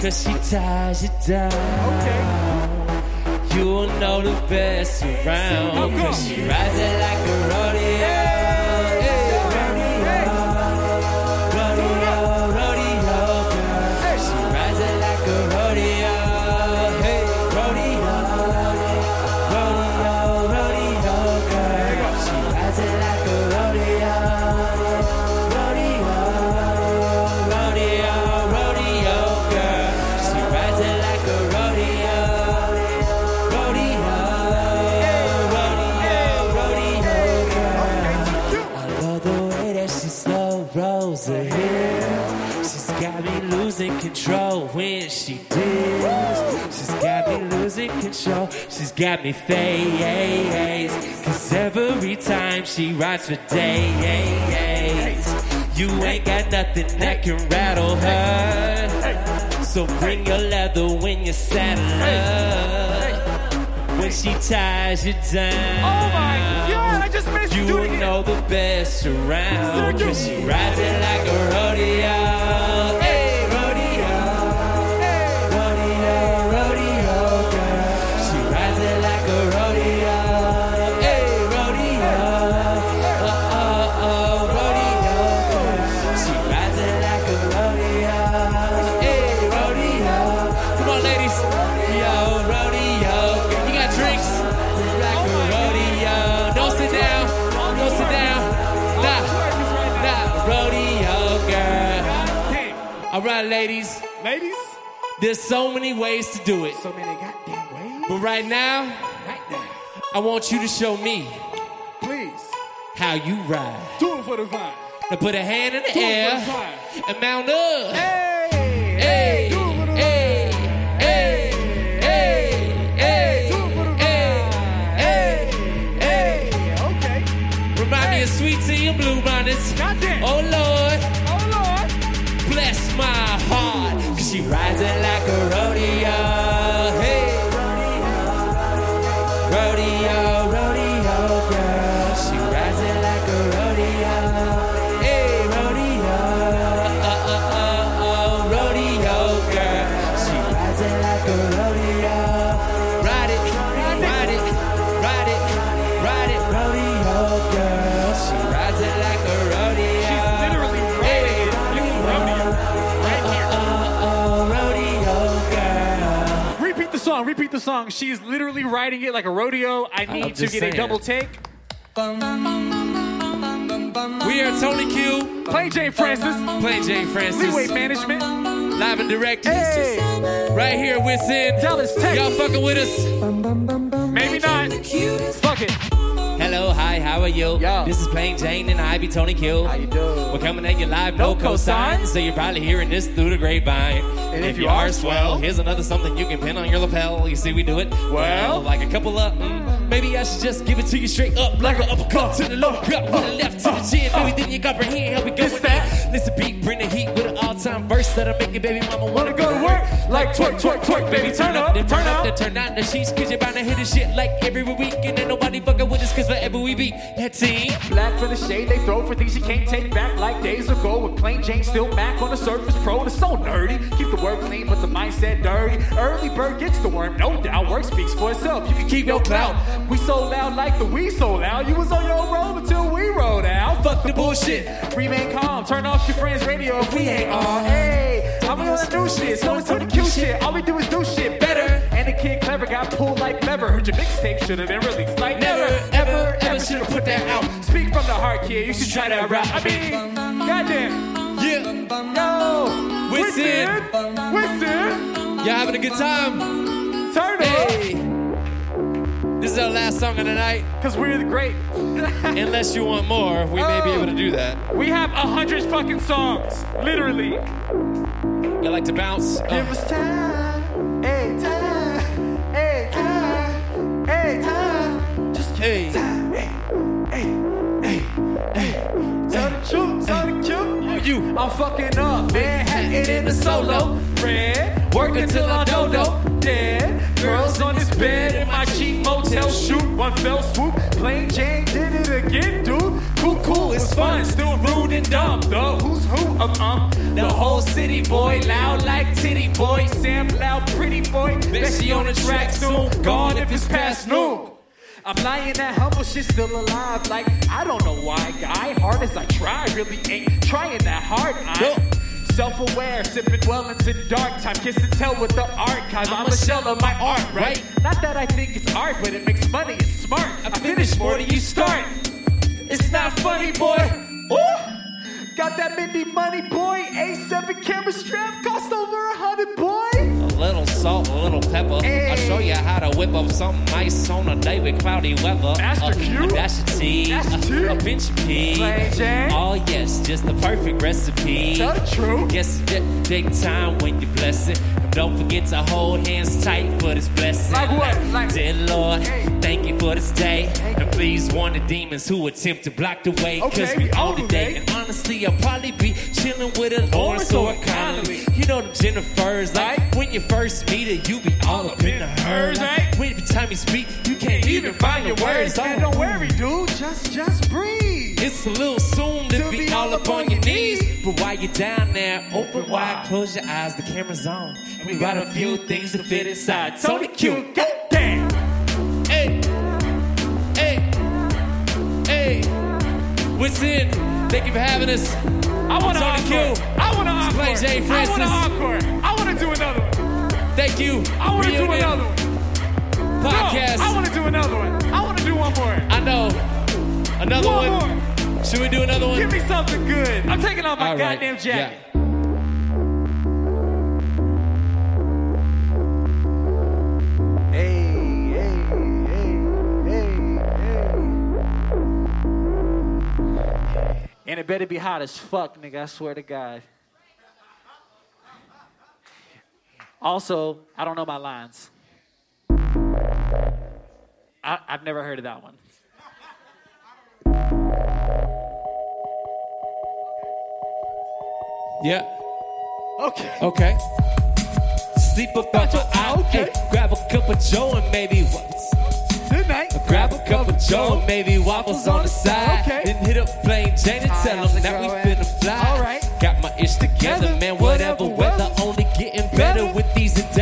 Cause she ties you down. Okay. You'll know the best around. Cause she rides it like a rodeo. Control. She's got me phase. Cause every time she rides for days, you ain't got nothing that can rattle her. So bring your leather when you saddle up. When she ties you down. Oh my God, I just missed You will know the best around. Cause she rides it like a rodeo. All right, ladies. Ladies. There's so many ways to do it. So many goddamn ways. But right now, Right now. I want you to show me Please. how you ride. Do it for the vibe. Now put a hand in the Do it air for the vibe. and mount up. Hey. Hey, Do it for the hey, hey, hey, hey, Do it for the hey, hey, hey. Okay. Remind me of Sweet Tea and Blue Bonnets. Goddamn. Oh Lord, Oh Lord. bless my heart. Cause she rides it like a rodeo. Song. Repeat the song. She's literally riding it like a rodeo. I need to get saying. a double take. We are Tony Q, Plain Jane Francis. Plain Jane Francis, Leeway Management. live and direct, Hey. right here with Sin. Dallas, Texas. Y'all fucking with us? Maybe not. Fuck it. Hello, hi, how are you? Yo. This is Plain Jane and I be Tony Q. How you doing? We're coming at you live, no, No cosign, so you're probably hearing this through the grapevine. And if you are swell- here's another something you can pin on your lapel. You see, we do it Well? Uh, like a couple of. Mm, maybe I should just give it to you straight up, like an uppercut to the lower gut, from the left to the uh, chin. Uh, maybe then you comprehend how we go with that. that. Listen, beat, bring the heat all-time verse that'll make your baby mama wanna go to work? Like twerk, twerk, twerk, baby. Turn up, then turn up, then turn down the sheets, cause you're bound to hit the shit like every week, and nobody fucking with us, cause but we be that team. Black for the shade they throw for things you can't take back like days ago. With plain Jane still Mac on the surface pro. It's so nerdy. Keep the word clean, but the mindset dirty. Early bird gets the worm, no doubt. Work speaks for itself. You can keep your clout. We so loud like the we so loud. You was on your own road until we rolled out. Fuck the bullshit. Remain calm. Turn off your friend's radio if we ain't on. Hey, I'm gonna do shit. So it's the cute shit. All we do is do shit better. And the kid clever got pulled like lever. Heard your mixtape should have been released like never, ever, ever should have put that out. Speak from the heart, kid. You should try that rap. I mean, goddamn. Yeah. Yo, Winston. Winston. Y'all having a good time? Turn it. Hey. This is our last song of the night. Cause we're the great. <laughs> Unless you want more, we may be oh. able to do that. We have a hundred fucking songs, literally. You like to bounce? Give Oh. us time, hey time, hey time, hey time. Just give Hey. time, hey, hey, hey, hey. Tell the truth, tell the truth. You. I'm fucking up, man. It in the solo. Red, work until I'm dodo. Dead. Girls on this bed in my cheap motel shoot. One fell swoop. Plain Jane did it again, dude. Cool, cool, it's fun. Still rude and dumb. The who's who of um. The whole city boy, loud like titty boy. Sam loud, pretty boy. Bet she on the track soon. Gone if it's past noon. I'm lying that humble shit still alive. Like, I don't know why, guy. Hard as I try, really ain't trying that hard. Self aware, sipping well into dark time. Kiss and tell with the archive. I'm a shell of my art, right? Not that I think it's art, but it makes money. It's smart. I finish more than you start. It's not funny, boy. Ooh. Got that Mindy money, boy. A7 camera strap cost over a hundred, boy. A little salt, a little pepper. I'll show you how to whip up something nice on a day with cloudy weather. Master uh, Q? A dash of tea, a- a pinch of pea. Oh yes, just the perfect recipe. Tell the truth. Yes, take time when you bless it. Don't forget to hold hands tight for this blessing. Like what? Like- Dear Lord, Hey. thank you for this day. Thank And please warn the demons who attempt to block the way. Cause Okay, we we own the the day. And honestly, I'll probably be chilling with a Lawrence or a Connolly. You know them Jennifers, like Right. when you first meet her, you be all up in the. Right. When every time you speak, you can't even find your words. Man, don't worry, dude. Just, just breathe. It's a little soon to, To be, be all up on your knees. But while you're down there, open wide, close your eyes, the camera's on. And we got a few things to fit inside. Tony Q, Goddamn. hey, hey, hey. What's in? Thank you for having us. I want to encore. Q. I want to encore. I want to encore. I want to do another one. Thank you. I want to do another one. Podcast. No, I want to do another one. I want to do one more. I know. Another One one. more. Should we do another one? Give me something good. I'm taking off my All right. goddamn jacket. Yeah. Hey, hey, hey, hey, hey. And it better be hot as fuck, nigga. I swear to God. Also, I don't know my lines. I, I've never heard of that one. Yeah. Okay. Okay. Sleep up on my eye. okay. Hey, grab a cup of Joe and maybe waffles. Tonight. Grab a cup of Joe and maybe waffles on the side. Okay. Then hit up Plain Jane and tell them it that we finna fly. All right. Got my ish together, Together, man. Whatever whatever weather, only getting better Better.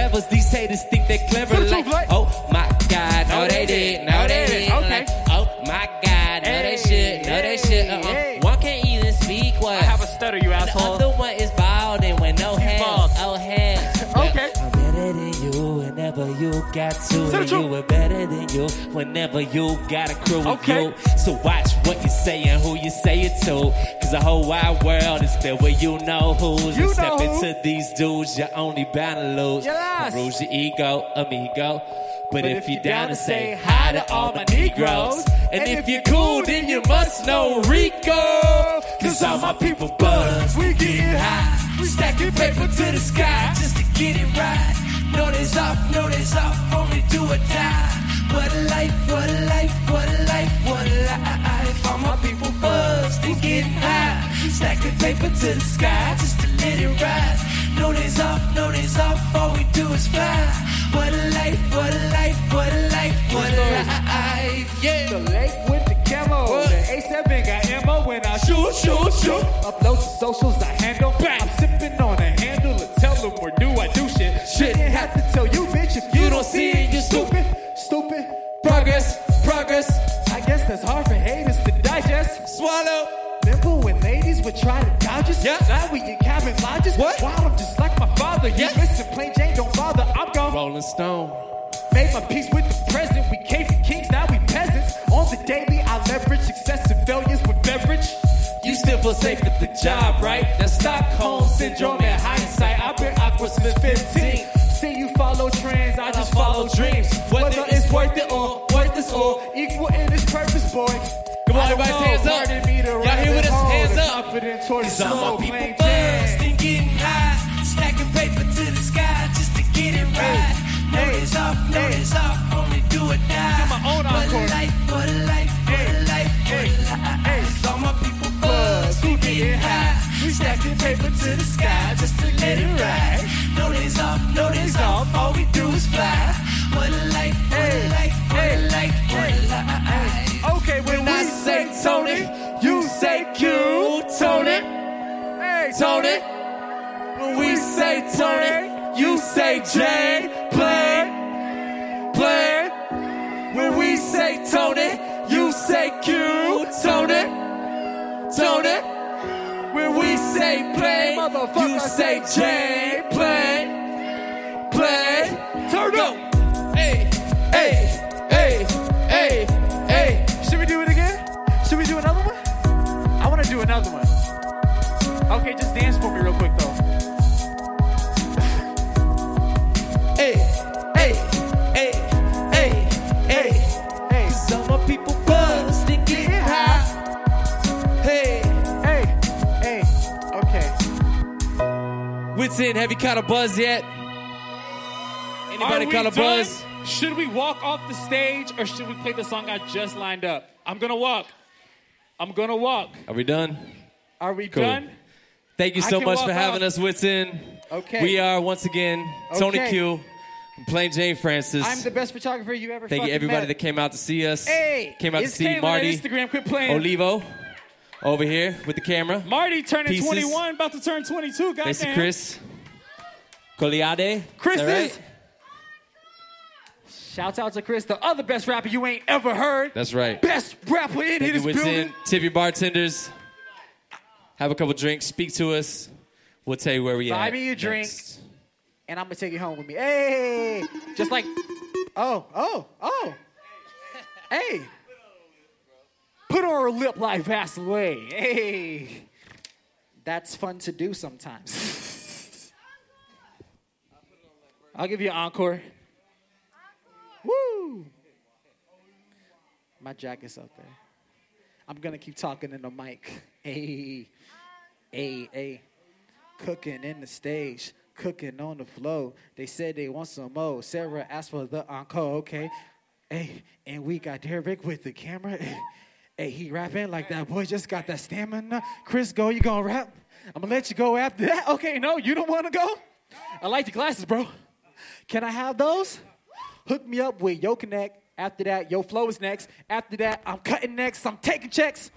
With these haters think they clever. Like, oh my God, no, they did, no, they did. Okay. Like, oh my God, no, they Hey, should, no, they should. Uh-uh. One can't even speak what. I have a stutter, you asshole. The other one is balding with no hands. Oh, hands. Okay. I'm better than you whenever you got to. Tell the And truth. you were better you whenever you got a crew with Okay. you. So watch what you say and who you say it to. Cause the whole wide world is filled with you know who's. You and step into these dudes, you're only bound to lose. Yes. Bruise your ego, amigo. But, if, you're down to say hi to all my Negroes, and if you're cool, then you must know Rico. Cause all my people buzz, we getting high. We stacking paper to the sky just to get it right. No days off, no days off, only do or die. What a life, what a life, what a life, what a life. All my people buzz, they getting high. Stacking paper to the sky just to let it rise. No days off, no days off, all we do is fly. What a life, what a life, what a life, what a life. Yeah. The lake with the camo. The A7 got ammo when I shoot, shoot, shoot. Upload to socials, I handle. I'm sipping on a handle and tell them where do I do shit. Shouldn't have to tell you, hard for haters to digest. Swallow. Remember when ladies would try to dodge us? Yeah. Now we in cabin lodges. What? Wow, I'm just like my father. Yeah. You listen, plain Jane, don't bother. I'm gone. Rolling Stone. Made my peace with the present. We came from kings, now we peasants. On the daily, I leverage success and failures with beverage. You still feel safe at the job, right? That's Stockholm syndrome in hindsight. I've been awkward since 15. Hands up. pardon me to Y'all here with it us? Hands up. Confident toward the Cause all slow, my people plain Tony, you say J. Play, play. When we say Tony, you say Q. Tony, Tony. When we say play, you say J. Play, play. Turn up. Hey, hey, hey, hey, hey. Should we do it again? Should we do another one? I want to do another one. Okay, just dance for me real quick though. What's in? Have you caught a buzz yet? Anybody caught a done? buzz? Should we walk off the stage or should we play the song I just lined up? I'm gonna walk. I'm gonna walk. Are we done? Are we Cool. done? Thank you so much for having off. us, Whitson. Okay. We are once again Tony Okay. Q, and Plain Jane Francis. I'm the best photographer you ever Thank you everybody met. that came out to see us. Hey, came out to see Marty Instagram. Quit playing. Olivo over here with the camera. Marty turning Pieces. 21, about to turn 22. Goddamn. Thanks to Chris Coliade. Chris Is is. right? Shouts out to Chris, the other best rapper you ain't ever heard. That's right. Best rapper in Thank his building. Whitson. Tip your bartenders. Have a couple drinks. Speak to us. We'll tell you where we Buy at. me a drink, and I'm gonna take you home with me. Hey, just like, oh, oh, oh, hey. Put on her lip like Vaseline. Hey, that's fun to do sometimes. <laughs> I'll give you an encore. Woo! My jacket's up there. I'm gonna keep talking in the mic. Hey, hey, hey. Cooking in the stage, cooking on the flow. They said they want some more. Sarah asked for the encore. Okay. Hey, and we got Derek with the camera. <laughs> Hey, he rapping like that boy just got that stamina. Chris, go. You gonna rap? I'm gonna let you go after that. <laughs> Okay, no, you don't wanna go? I like the glasses, bro. Can I have those? Hook me up with Yo Connect. After that, Yo Flow is next. After that, I'm cutting next. I'm taking checks.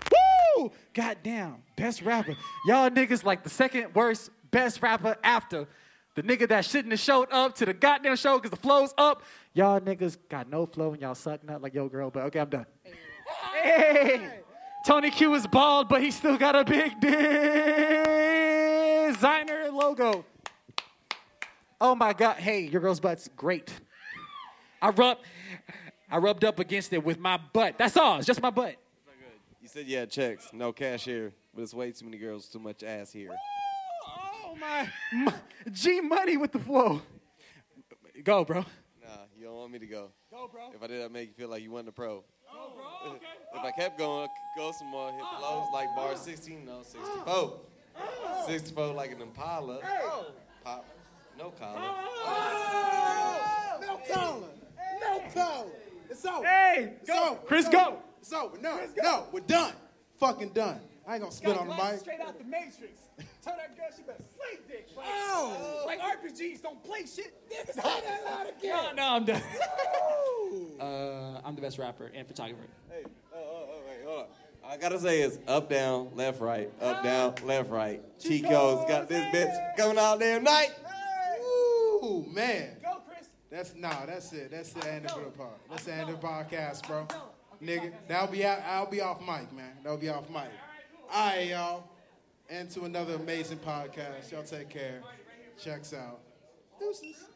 Woo! Goddamn, best rapper. Y'all niggas like the second worst best rapper after the nigga that shouldn't have showed up to the goddamn show because the flow's up. Y'all niggas got no flow and y'all suck not like yo girl. But okay, I'm done. Hey, Tony Q is bald, but he still got a big designer logo. Oh my God! Hey, your girl's butt's great. I rub, I rubbed up against it with my butt. That's all. It's just my butt. You said you had checks, no cash here, but it's way too many girls, too much ass here. Oh my, my G Money with the flow. Go, bro. Nah, you don't want me to go. Go, bro. If I did, I'd make you feel like you wasn't a pro. Oh, if I kept going, I go some more, hit flows like bar 16, no, 64. 64 like an Impala. Oh. Pop, no collar. Oh. No collar. No collar. It's over. Hey, It's go. over. Chris, It's go. over. It's over. No, no, we're done. Fucking done. I ain't gonna spit on the mic. Straight out the Matrix. <laughs> Tell that girl she better slay dick. Oh, like RPGs don't play shit. <laughs> Niggas say that loud again. No, no, I'm done. uh, I'm the best rapper and photographer. Hey, oh, oh, oh, wait, All I gotta say is up, down, left, right, up, down, left, right. Chico's got this bitch coming out damn night. Ooh, man. Go, Chris. That's nah, that's it. That's the end of the part. That's the end of the podcast, bro. Nigga, that'll be out. I'll be off mic, man. That'll be off mic. All right, y'all. And to another amazing podcast. Y'all take care. Checks out. Deuces.